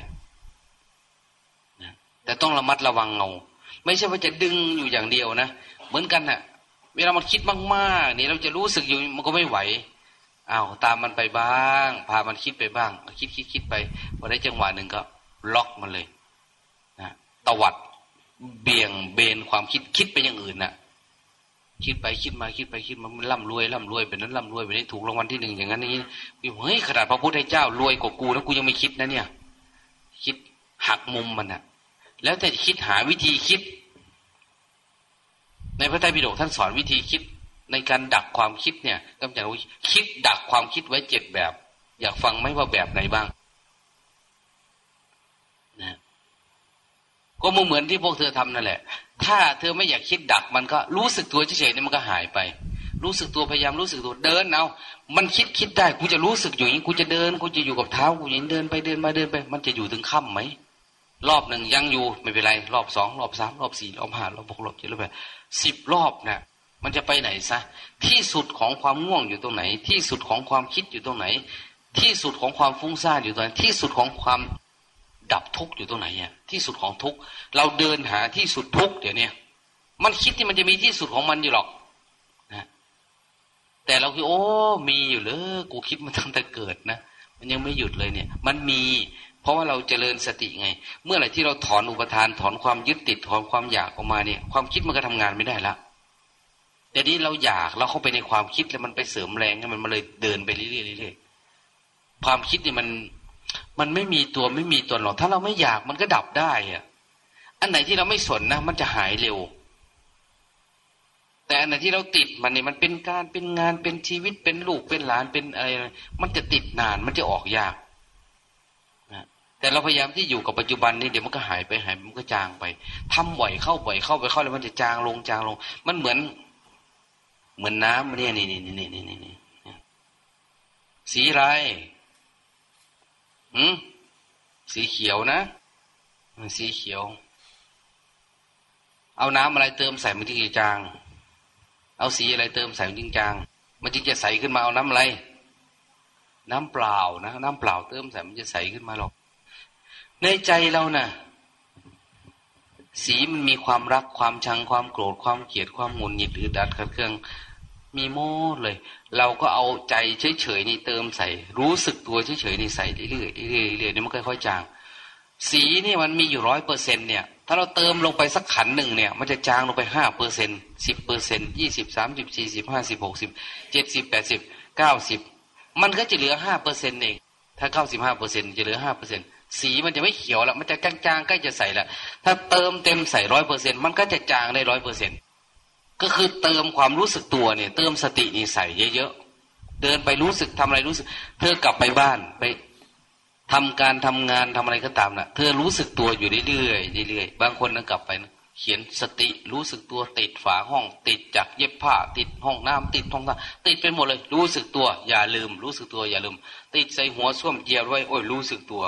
แต่ต้องระมัดระวังเงา ไม่ใช่ว่าจะดึงอยู่อย่างเดียวนะเหมือนกันนะ่ะ เวลามันคิดมากๆนี่เราจะรู้สึกอยู่มันก็ไม่ไหวอ้าวตามมันไปบ้าง พามันคิดไปบ้าง คิดคิดคิดไปพอได้จังหวะหนึ่งก็ ล็อกมันเลยนะตวัดเบี่ยงเบนความคิดคิดไปอย่างอื่นนะ่ะ คิดไปคิดมาคิดไปคิดมามันร่ำรวยร่ำรวยเป็นนั้นร่ำรวยเป็นนี้ถูกรางวัลที่หนึ่งอย่างนั้นนี้เฮ้ยขนาดพระพุทธเจ้ารวยกว่ากูแล้วกูยังไม่คิดนะเนี่ย คิดหักมุมมันอะแล้วแต่คิดหาวิธีคิด ในพระไตรปิฎกท่านสอนวิธีคิดในการดักความคิดเนี่ยกำจัดคิดดักความคิดไว้เจ็ดแบบ อยากฟังไหมว่าแบบไหนบ้างนะ ก็มเหมือนที่พวกเธอทำนั่นแหละ ถ้าเธอไม่อยากคิดดักมันก็รู้สึกตัวเฉยๆนี่มันก็หายไป รู้สึกตัวพยายามรู้สึกตัวเดินเอา มันคิดคิดได้กูจะรู้สึกอยู่อย่างนี้กูจะเดินกูจะอยู่กับเท้ากูอย่างนี้เดินไปเดินมาเดินไป มันจะอยู่ถึงค่ำไหมรอบหนึ่งยังอยู่ไม่เป็นไร รอบสองรอบสามรอบสี่รอบห้ารอบหกรอบเจ็ดรอบแปดสิบรอบเนะ่ยมันจะไปไหนซะที่สุดของความง่วงอยู่ตรงไหน ที่สุดของความคิดอยู่ตรงไหน ที่สุดของความฟุ้งซ่านอยู่ตรงไหนที่สุดของความ ดับทุกข์อยู่ตรงไหนอะที่สุดของทุกข์เราเดินหาที่สุดทุกข์เดี๋ยวนี้มันคิดที่มันจะมีที่สุดของมันอยู่หรอกนะแต่เราคือโอ้มีอยู่เลยกูคิดมาตั้งแต่เกิดนะมันยังไม่หยุดเลยเนี่ย มันมี เพราะว่าเราเจริญสติไง เมื่อไหร่ที่เราถอนอุปทานถอนความยึดติดถอนความอยากออกมาเนี่ย ความคิดมันก็ทำงานไม่ได้ละแต่นี้เราอยากเราเข้าไปในความคิดแล้วมันไปเสริมแรงให้มันมาเลยเดินไปเรื่อยๆความคิดเนี่ยมัน มันไม่มีตัวไม่มีตัวหรอก ถ้าเราไม่อยากมันก็ดับได้อะอันไหนที่เราไม่สนนะมันจะหายเร็ว แต่อันไหนที่เราติดมันนี่มันเป็นการเป็นงานเป็นชีวิตเป็นลูกเป็นหลานเป็นอะไรมันจะติดนานมันจะออกยากนะแต่เราพยายามที่อยู่กับปัจจุบันนี่เดี๋ยวมันก็หายไปหายมันก็จางไปทำบ่อยเข้าบ่อยเข้าไปเข้าแล้วมันจะจางลงจางลง มันเหมือน เหมือนน้ำเนี่ยนี่นี่นี่นี่นี่นี่สีอะไรืมสีเขียวนะสีเขียว เอาน้ำอะไรเติมใส่มันจึงจะจาง เอาสีอะไรเติมใส่มันจึงจาง มันจึงจะใสขึ้นมาเอาน้ำอะไร น้ำเปล่านะน้ำเปล่าเติมใส่มันจะใสขึ้นมาหรอก ในใจเรานะ่ะ สีมันมีความรักความชังความโกรธความเกลียดความหงุดหงิดอึดอัดขัดเคือง มีโม่เลย เราก็เอาใจเฉยๆนี่เติมใส่ รู้สึกตัวเฉยๆนี่ใส่เรื่อยๆเรื่อยๆเรื่อยๆนี่มันค่อยๆจาง สีนี่มันมีอยู่ร้อยเปอร์เซ็นเนี่ย ถ้าเราเติมลงไปสักขันหนึ่งเนี่ย มันจะจางลงไปห้าเปอร์เซ็นสิบเปอร์เซ็นยี่สิบสามสิบสี่สิบห้าสิบหกสิบเจ็ดสิบแปดสิบเก้าสิบมันก็จะเหลือห้าเปอร์เซ็นเองถ้าเก้าสิบห้าเปอร์เซ็นจะเหลือห้าเปอร์เซ็นสีมันจะไม่เขียวแล้วมันจะจางๆใกล้จะใสแล้วถ้าเติมเต็มใส่ร้อยเปอร์เซ็นมันก็จะจางได้ร้อยเปอร์เซ็นต์ ก็คือเติมความรู้สึกตัวเนี่ย เติมสตินี่ใส่เยอะๆเดินไปรู้สึกทำอะไรรู้สึก เธอกลับไปบ้านไปทำการทำงานทำอะไรก็ตามนะ่ะ เธอรู้สึกตัวอยู่เรื่อยๆเรื่อยๆบางคนนะกลับไปนะเขียนสติรู้สึกตัวติดฝาห้อง ติดจากเย็บผ้า ติดห้องน้ำติดท้องน้ำติดเป็นหมดเลย รู้สึกตัว อย่าลืม รู้สึกตัว อย่าลืม ติดใส่หัวส้วมเกียร์ไว้โอ้ยรู้สึกตัว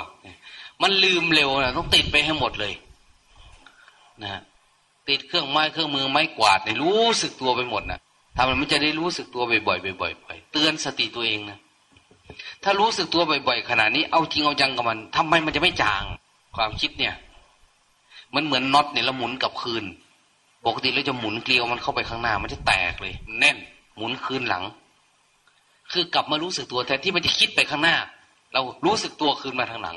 มันลืมเร็วนะต้องติดไปให้หมดเลย นะ ติดเครื่องไม้เครื่องมือไม้กวาดในรู้สึกตัวไปหมดนะทำมันจะได้รู้สึกตัวบ่อยๆบ่อยๆเตือนสติตัวเองนะถ้ารู้สึกตัวบ่อยๆขนาดนี้เอาจริงเอาจังกับมันทำไมมันจะไม่จาง ความคิดเนี่ย มันเหมือนน็อตเนี่ยเราหมุนกับคืนปกติเราจะหมุนเกลียวมันเข้าไปข้างหน้า มันจะแตกเลยแน่น หมุนคืนหลัง คือกลับมารู้สึกตัวแทนที่มันจะคิดไปข้างหน้า เรารู้สึกตัวคืนมาทางหลัง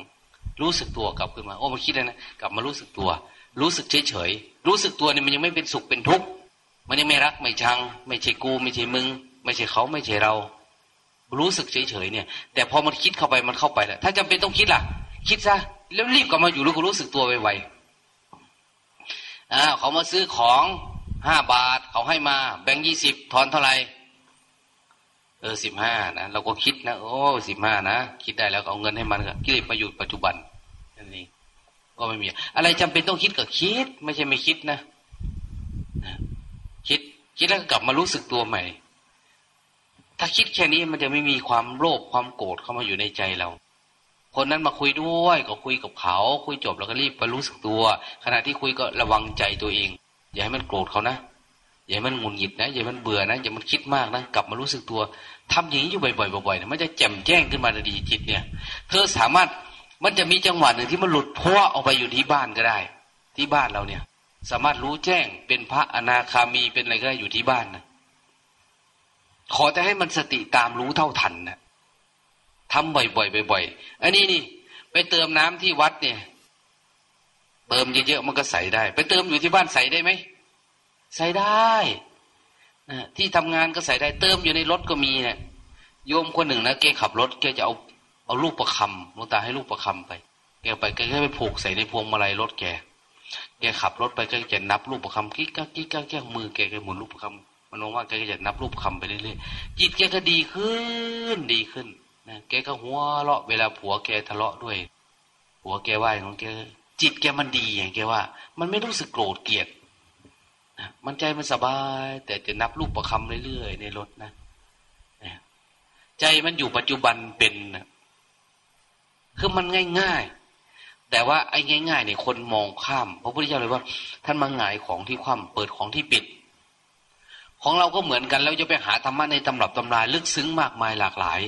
รู้สึกตัวกลับคืนมาโอ้มันคิดเลยนะกลับมารู้สึกตัว รู้สึกเฉยเฉย รู้สึกตัวเนี่ยมันยังไม่เป็นสุขเป็นทุกข์มันยังไม่รักไม่ชัง ไม่ใช่กู ไม่ใช่มึง ไม่ใช่เขาไม่ใช่เรา รู้สึกเฉยเฉยเนี่ย แต่พอมันคิดเข้าไปมันเข้าไปแล้วถ้าจำเป็นต้องคิดล่ะ คิดซะแล้วรีบกลับมาอยู่แล้วก็รู้สึกตัวไวๆอ่าเขามาซื้อของห้าบาท เขาให้มา แบงค์ยี่สิบทอนเท่าไหร่เออสิบห้านะเราก็คิดนะ โอ้สิบห้านะ คิดได้แล้วเอาเงินให้มันก็รีบมาอยู่ปัจจุบันนั่นเอง ก็ไม่มี อะไรจำเป็นต้องคิดก็คิด ไม่ใช่ไม่คิดนะคิดคิดแล้วก็กลับมารู้สึกตัวใหม่ ถ้าคิดแค่นี้มันจะไม่มีความโลภความโกรธเข้ามาอยู่ในใจเรา คนนั้นมาคุยด้วยก็คุยกับเขา คุยจบแล้วก็รีบไปรู้สึกตัว ขณะที่คุยก็ระวังใจตัวเอง อย่าให้มันโกรธเขานะอย่าให้มันงุนหงิดนะอย่าให้มันเบื่อนะอย่ามันคิดมากนะกลับมารู้สึกตัวทำอย่างนี้อยู่บ่อยๆบ่อยๆมันจะแจ่มแจ้งขึ้นมาในดีจิตเนี่ย เธอสามารถ มันจะมีจังหวะหนึ่งที่มันหลุดพ้วออกไปอยู่ที่บ้านก็ได้ ที่บ้านเราเนี่ย สามารถรู้แจ้งเป็นพระอนาคามีเป็นอะไรก็ได้อยู่ที่บ้านนะขอแต่ให้มันสติตามรู้เท่าทันนะทำบ่อยๆบ่อยๆอันนี้นี่ ไปเติมน้ำที่วัดเนี่ย เติมเยอะๆมันก็ใส่ได้ ไปเติมอยู่ที่บ้านใส่ได้ไหมใส่ได้ที่ทำงานก็ใส่ได้เติมอยู่ในรถก็มีเนะี่ยโยมคนหนึ่งนะแกขับรถแกจะเอา เอาลูกประคำลวงตาให้ลูกประคำไป แกไปแกก็ไปผูกใส่ในพวงมาลัยรถแก แกขับรถไปแกจะนับลูกประคำกิ๊กกักกิ๊กกักแกมือแกก็หมุนลูกประคำมันมองว่าแกก็จะนับลูกประคำไปเรื่อยๆจิตแกก็ดีขึ้นดีขึ้นนะแกก็หัวเราะเวลาผัวแกทะเลาะด้วยผัวแกว่าของแกจิตแกมันดีอย่างแกว่า มันไม่รู้สึกโกรธเกลียดนะมันใจมันสบาย แต่จะนับลูกประคำเรื่อยๆในรถนะใจมันอยู่ปัจจุบันเป็นนะ คือมันง่าย ๆ แต่ว่าไอ้ง่ายๆเนี่ยคนมองข้ามพระพุทธเจ้าเลยว่า ท่านมาหงายของที่คว่ำเปิดของที่ปิด ของเราก็เหมือนกันแล้วจะไปหาธรรมะในตำรับตำราลึกซึ้งมากมายหลากหลาย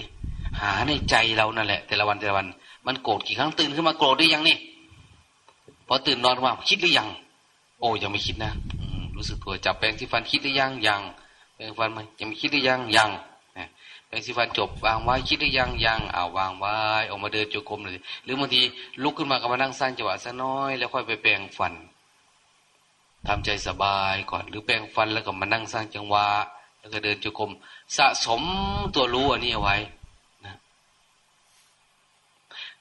หาในใจเรานั่นแหละ แต่ละวันแต่ละวัน มันโกรธกี่ครั้งตื่นขึ้นมาโกรธได้ยังนี่พอตื่นนอนมาคิดหรือยัง โอ้ยังไม่คิดนะรู้สึกตัวจับแปรงที่ฟันคิดหรือยังยังแปรงฟันไหมยังไม่คิดหรือยังยัง งสีฟันจบวางไว้คิดได้ยังยังอ้าววางไว้ออกมาเดินจุกรมเลยหรือบางทีลุกขึ้นมาก็มานั่งสร้างจังหวะสักน้อย แล้วค่อยไปแปรงฟันทำใจสบายก่อน หรือแปรงฟันแล้วก็มานั่งสร้างจังหวะแล้วก็เดินจุกรมสะสมตัวรู้อันนี้เอาไว้นะ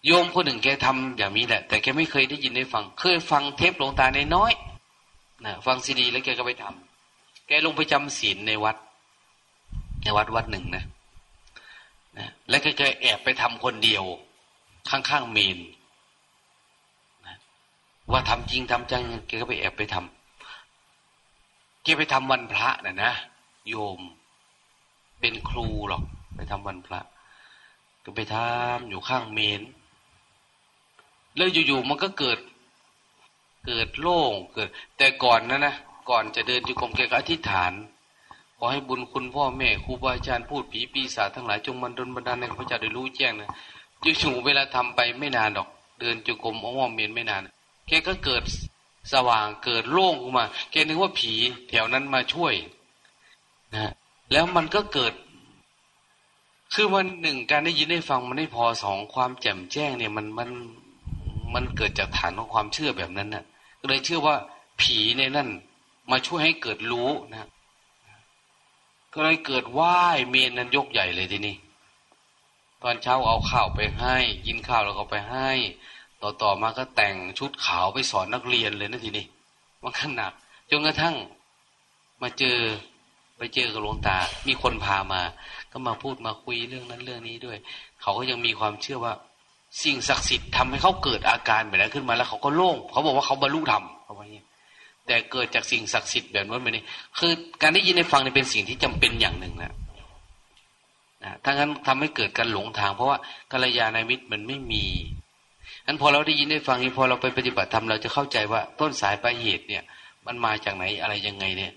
โยมคนหนึ่งแกทำอย่างนี้แหละ แต่แกไม่เคยได้ยินได้ฟัง เคยฟังเทปหลวงตาในน้อยนะฟังซีดี แล้วแกก็ไปทำแกลงไปจำศีลในวัด ในวัดวัดหนึ่งนะ นะแล้วก็แกแอบไปทำคนเดียว ข้างๆเมนว่าทำจริงทำจังแกก็ไปแอบไปทำแกไปทำวันพระนะนะโยม เป็นครูหรอกไปทำวันพระ ก็ไปทำอยู่ข้างเมน แล้วอยู่ๆมันก็เกิด เกิดโล่งเกิด แต่ก่อนนะนะก่อนจะเดินจุกรมแกก็อธิษฐาน อให้บุญคุณพ่อแม่ครูบาอาจารย์พูดผีปีศาจทั้งหลายจงมันดลบันดาลในพระเจ้าได้รู้แจ้งนะจู่ๆเวลาทำไปไม่นานดอก เดินจุกรมอ้อมเมนไม่นานแกก็เกิดสว่างเกิดโล่งขึ้นมาแกนึกว่าผีแถวนั้นมาช่วยนะแล้วมันก็เกิด คือมันหนึ่งการได้ยินได้ฟังมันไม่พอสองความแจ่มแจ้งเนี่ยมันมันมันเกิดจากฐานของความเชื่อแบบนั้นนะ่ะก็เลยเชื่อว่าผีในนั่นมาช่วยให้เกิดรู้นะ ก็เลยเกิดว่ายเมนนั้นยกใหญ่เลยทีนี้ตอนเช้าเอาข้าวไปให้ กินข้าวแล้วก็ไปให้ ต่อต่อมาก็แต่งชุดขาวไปสอนนักเรียนเลยนะทีนี้มันขนาดจนกระทั่งมาเจอไปเจอกับหลวงตา มีคนพามา ก็มาพูดมาคุยเรื่องนั้นเรื่องนี้ด้วย เขาก็ยังมีความเชื่อว่า สิ่งศักดิ์สิทธิ์ทำให้เขาเกิดอาการแบบนั้นขึ้นมาแล้วเขาก็โล่งเขาบอกว่าเขาบรรลุธรรม แต่เกิดจากสิ่งศักดิ์สิทธิ์แบบนั้นแบบนี้ คือการได้ยินได้ฟังเนี่ยเป็นสิ่งที่จำเป็นอย่างหนึ่งนะนะถ้างั้นทำให้เกิดการหลงทาง เพราะว่ากัลยาณมิตรมันไม่มีนั้นพอเราได้ยินได้ฟังนี้พอเราไปปฏิบัติธรรมเราจะเข้าใจว่าต้นสายปลายเหตุเนี่ย มันมาจากไหนอะไรยังไงเนี่ย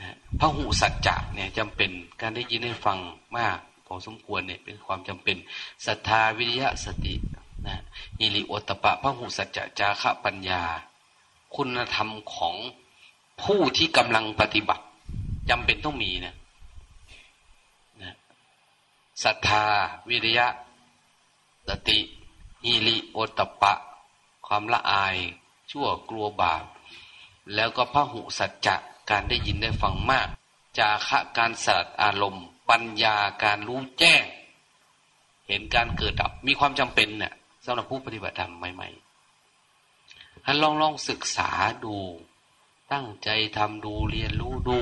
นะพระหูสัจจะเนี่ยจำเป็นการได้ยินได้ฟังมากพอสมควรเนี่ยเป็นความจำเป็นศรัทธาวิริยะสตินะนิริโอตปะพระหูสัจจะจาระปัญญา คุณธรรมของผู้ที่กำลังปฏิบัติจำเป็นต้องมีนะนะศรัทธา วิริยะสติฮิริโอตปะ ความละอาย ชั่วกลัวบาป แล้วก็พระหุสัจจะการได้ยินได้ฟังมาก จาคะการสลัดอารมณ์ ปัญญาการรู้แจ้ง เห็นการเกิดดับมีความจำเป็นเนี่ยสำหรับผู้ปฏิบัติธรรมใหม่ ๆให้ลองลองศึกษาดู ตั้งใจทำดูเรียนรู้ดู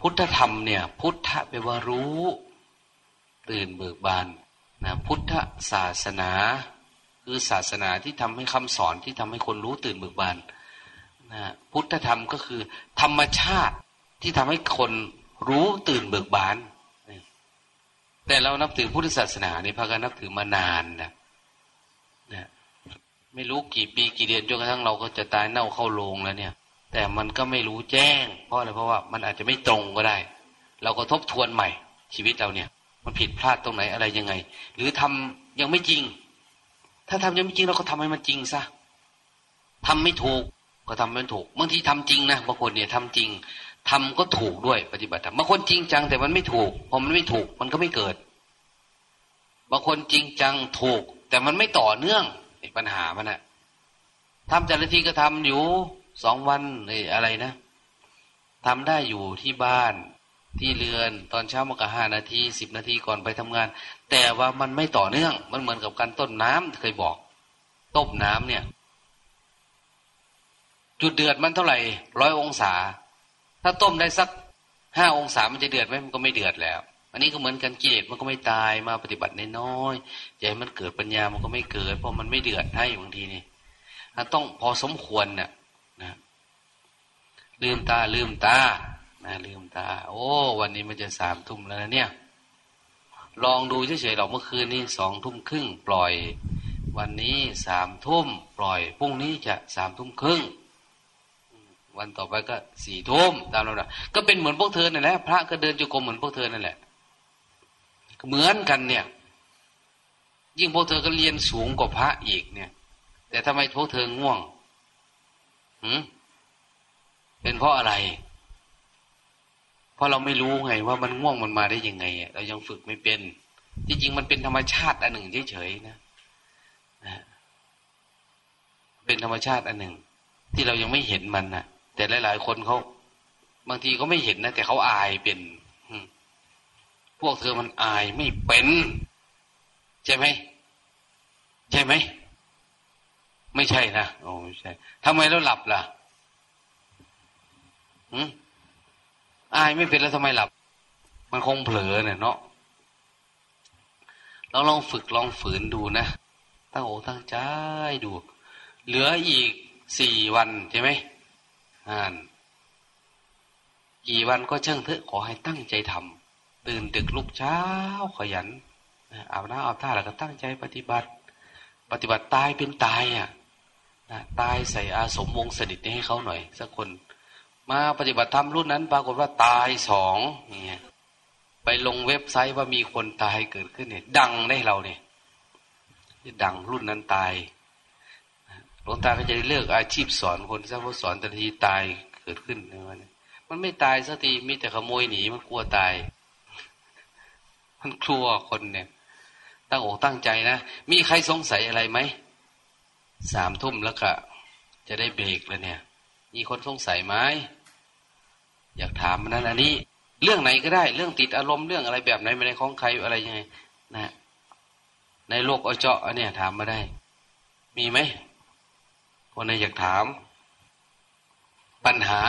พุทธธรรมเนี่ย พุทธะแปลว่ารู้ ตื่นเบิกบานนะพุทธศาสนา คือศาสนาที่ทำให้คำสอนที่ทำให้คนรู้ตื่นเบิกบานนะพุทธธรรมก็คือ ธรรมชาติที่ทำให้คนรู้ตื่นเบิกบาน แต่เรานับถือพุทธศาสนาในพากันนับถือมานานนะนะ ไม่รู้กี่ปีกี่เดือนจนกระทั่งเราก็จะตายเน่าเข้าโรงแล้วเนี่ย แต่มันก็ไม่รู้แจ้ง เพราะอะไรเพราะว่ามันอาจจะไม่ตรงก็ได้ เราก็ทบทวนใหม่ ชีวิตเราเนี่ย มันผิดพลาดตรงไหนอะไรยังไง หรือทำยังไม่จริง ถ้าทำยังไม่จริงเราก็ทำให้มันจริงซะทำไม่ถูกก็ทำไม่ถูกบางทีทำจริงนะบางคนเนี่ยทำจริงทำก็ถูกด้วยปฏิบัติธรรมบางคนจริงจังแต่มันไม่ถูกพอมันไม่ถูกมันก็ไม่เกิดบางคนจริงจังถูก แต่มันไม่ต่อเนื่อง ปัญหามันอะทำแต่ละทีก็ทำอยู่สองวันอะไรนะทำได้อยู่ที่บ้านที่เรือนตอนเช้ามันก็ห้านาทีสิบนาทีก่อนไปทำงาน แต่ว่ามันไม่ต่อเนื่องมันเหมือนกับการต้มน้ำเคยบอก ต้มน้ำเนี่ย จุดเดือดมันเท่าไหร่ร้อยองศา ถ้าต้มได้สักห้าองศามันจะเดือดไหมมันก็ไม่เดือดแล้ว อันนี้ก็เหมือนกันกิเลสมันก็ไม่ตายมาปฏิบัติในน้อยใจมันเกิดปัญญามันก็ไม่เกิด เพราะมันไม่เดือดให้บางทีนี่ต้องพอสมควรเนี่ยนะลืมตาลืมตานะลืมตา โอ้ วันนี้มันจะสามทุ่มแล้วนะเนี่ย ลองดูเฉยๆหรอกเมื่อคืนนี้สองทุ่มครึ่งปล่อย วันนี้สามทุ่มปล่อยพรุ่งนี้จะสามทุ่มครึ่งวันต่อไปก็สี่ทุ่มตามเราก็เป็นเหมือนพวกเธอนั่นแหละพระก็เดินจุกรมเหมือนพวกเธอนั่นแหละ เหมือนกันเนี่ย ยิ่งพวกเธอก็เรียนสูงกว่าพระอีกเนี่ย แต่ทำไมพวกเธอง่วงหืมเป็นเพราะอะไร เพราะเราไม่รู้ไงว่ามันง่วงมันมาได้ยังไงเรายังฝึกไม่เป็น ที่จริงมันเป็นธรรมชาติอันหนึ่งเฉยๆนะเป็นธรรมชาติอันหนึ่ง ที่เรายังไม่เห็นมันนะแต่หลาย ๆ คนเขาบางทีก็ไม่เห็นนะแต่เขาอายเป็น พวกเธอมันอายไม่เป็น ใช่ไหม ใช่ไหม ไม่ใช่นะโอ้ไม่ใช่ทำไมเราหลับล่ะอืมอายไม่เป็นแล้วทำไมหลับ มันคงเผลอเนี่ยเนาะเราลองฝึกลองฝืนดูนะตั้งโอตั้งใจดู เหลืออีกสี่วันใช่ไหมอ่านกี่วันก็ช่างเถอะขอให้ตั้งใจทำ ตื่นดึกลุกเช้าขยันอาบน้ำอาบท่าแล้วก็ตั้งใจปฏิบัติ ปฏิบัติตายเป็นตายอะตายใส่อาสมวงสนิทให้เขาหน่อย สักคน มาปฏิบัติธรรมรุ่นนั้น ปรากฏว่าตายสองเนี่ยไปลงเว็บไซต์ว่ามีคนตายเกิดขึ้นเนี่ย ดังได้เราเนี่ยดังรุ่นนั้นตายหลวงตาก็จะได้เลิกอาชีพสอนคนซะเพราะสอนแต่ทีตายเกิดขึ้นนวันนี้มันไม่ตายสักทีมีแต่ขโมยหนีมันกลัวตาย มันกลัวคนเนี่ย ตั้งอกตั้งใจนะ มีใครสงสัยอะไรไหม สามทุ่มแล้วก็จะได้เบรกแล้วเนี่ย มีคนสงสัยไหมอยากถามนั้นอันนี้ เรื่องไหนก็ได้ เรื่องติดอารมณ์เรื่องอะไรแบบไหนไม่ได้ของใครอะไรยังไงนะในโลกอเจาะอันเนี้ยถามมาได้ มีไหมคนไหนอยากถาม ปัญหา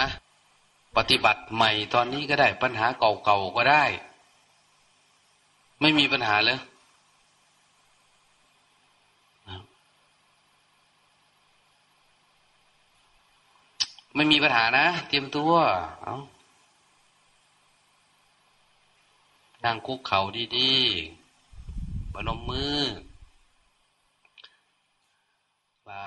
ปฏิบัติใหม่ตอนนี้ก็ได้ปัญหาเก่าๆก็ได้ ไม่มีปัญหาเลยไม่มีปัญหานะ เตรียมตัว เอานั่งคุกเข่าดีๆบนมมือบา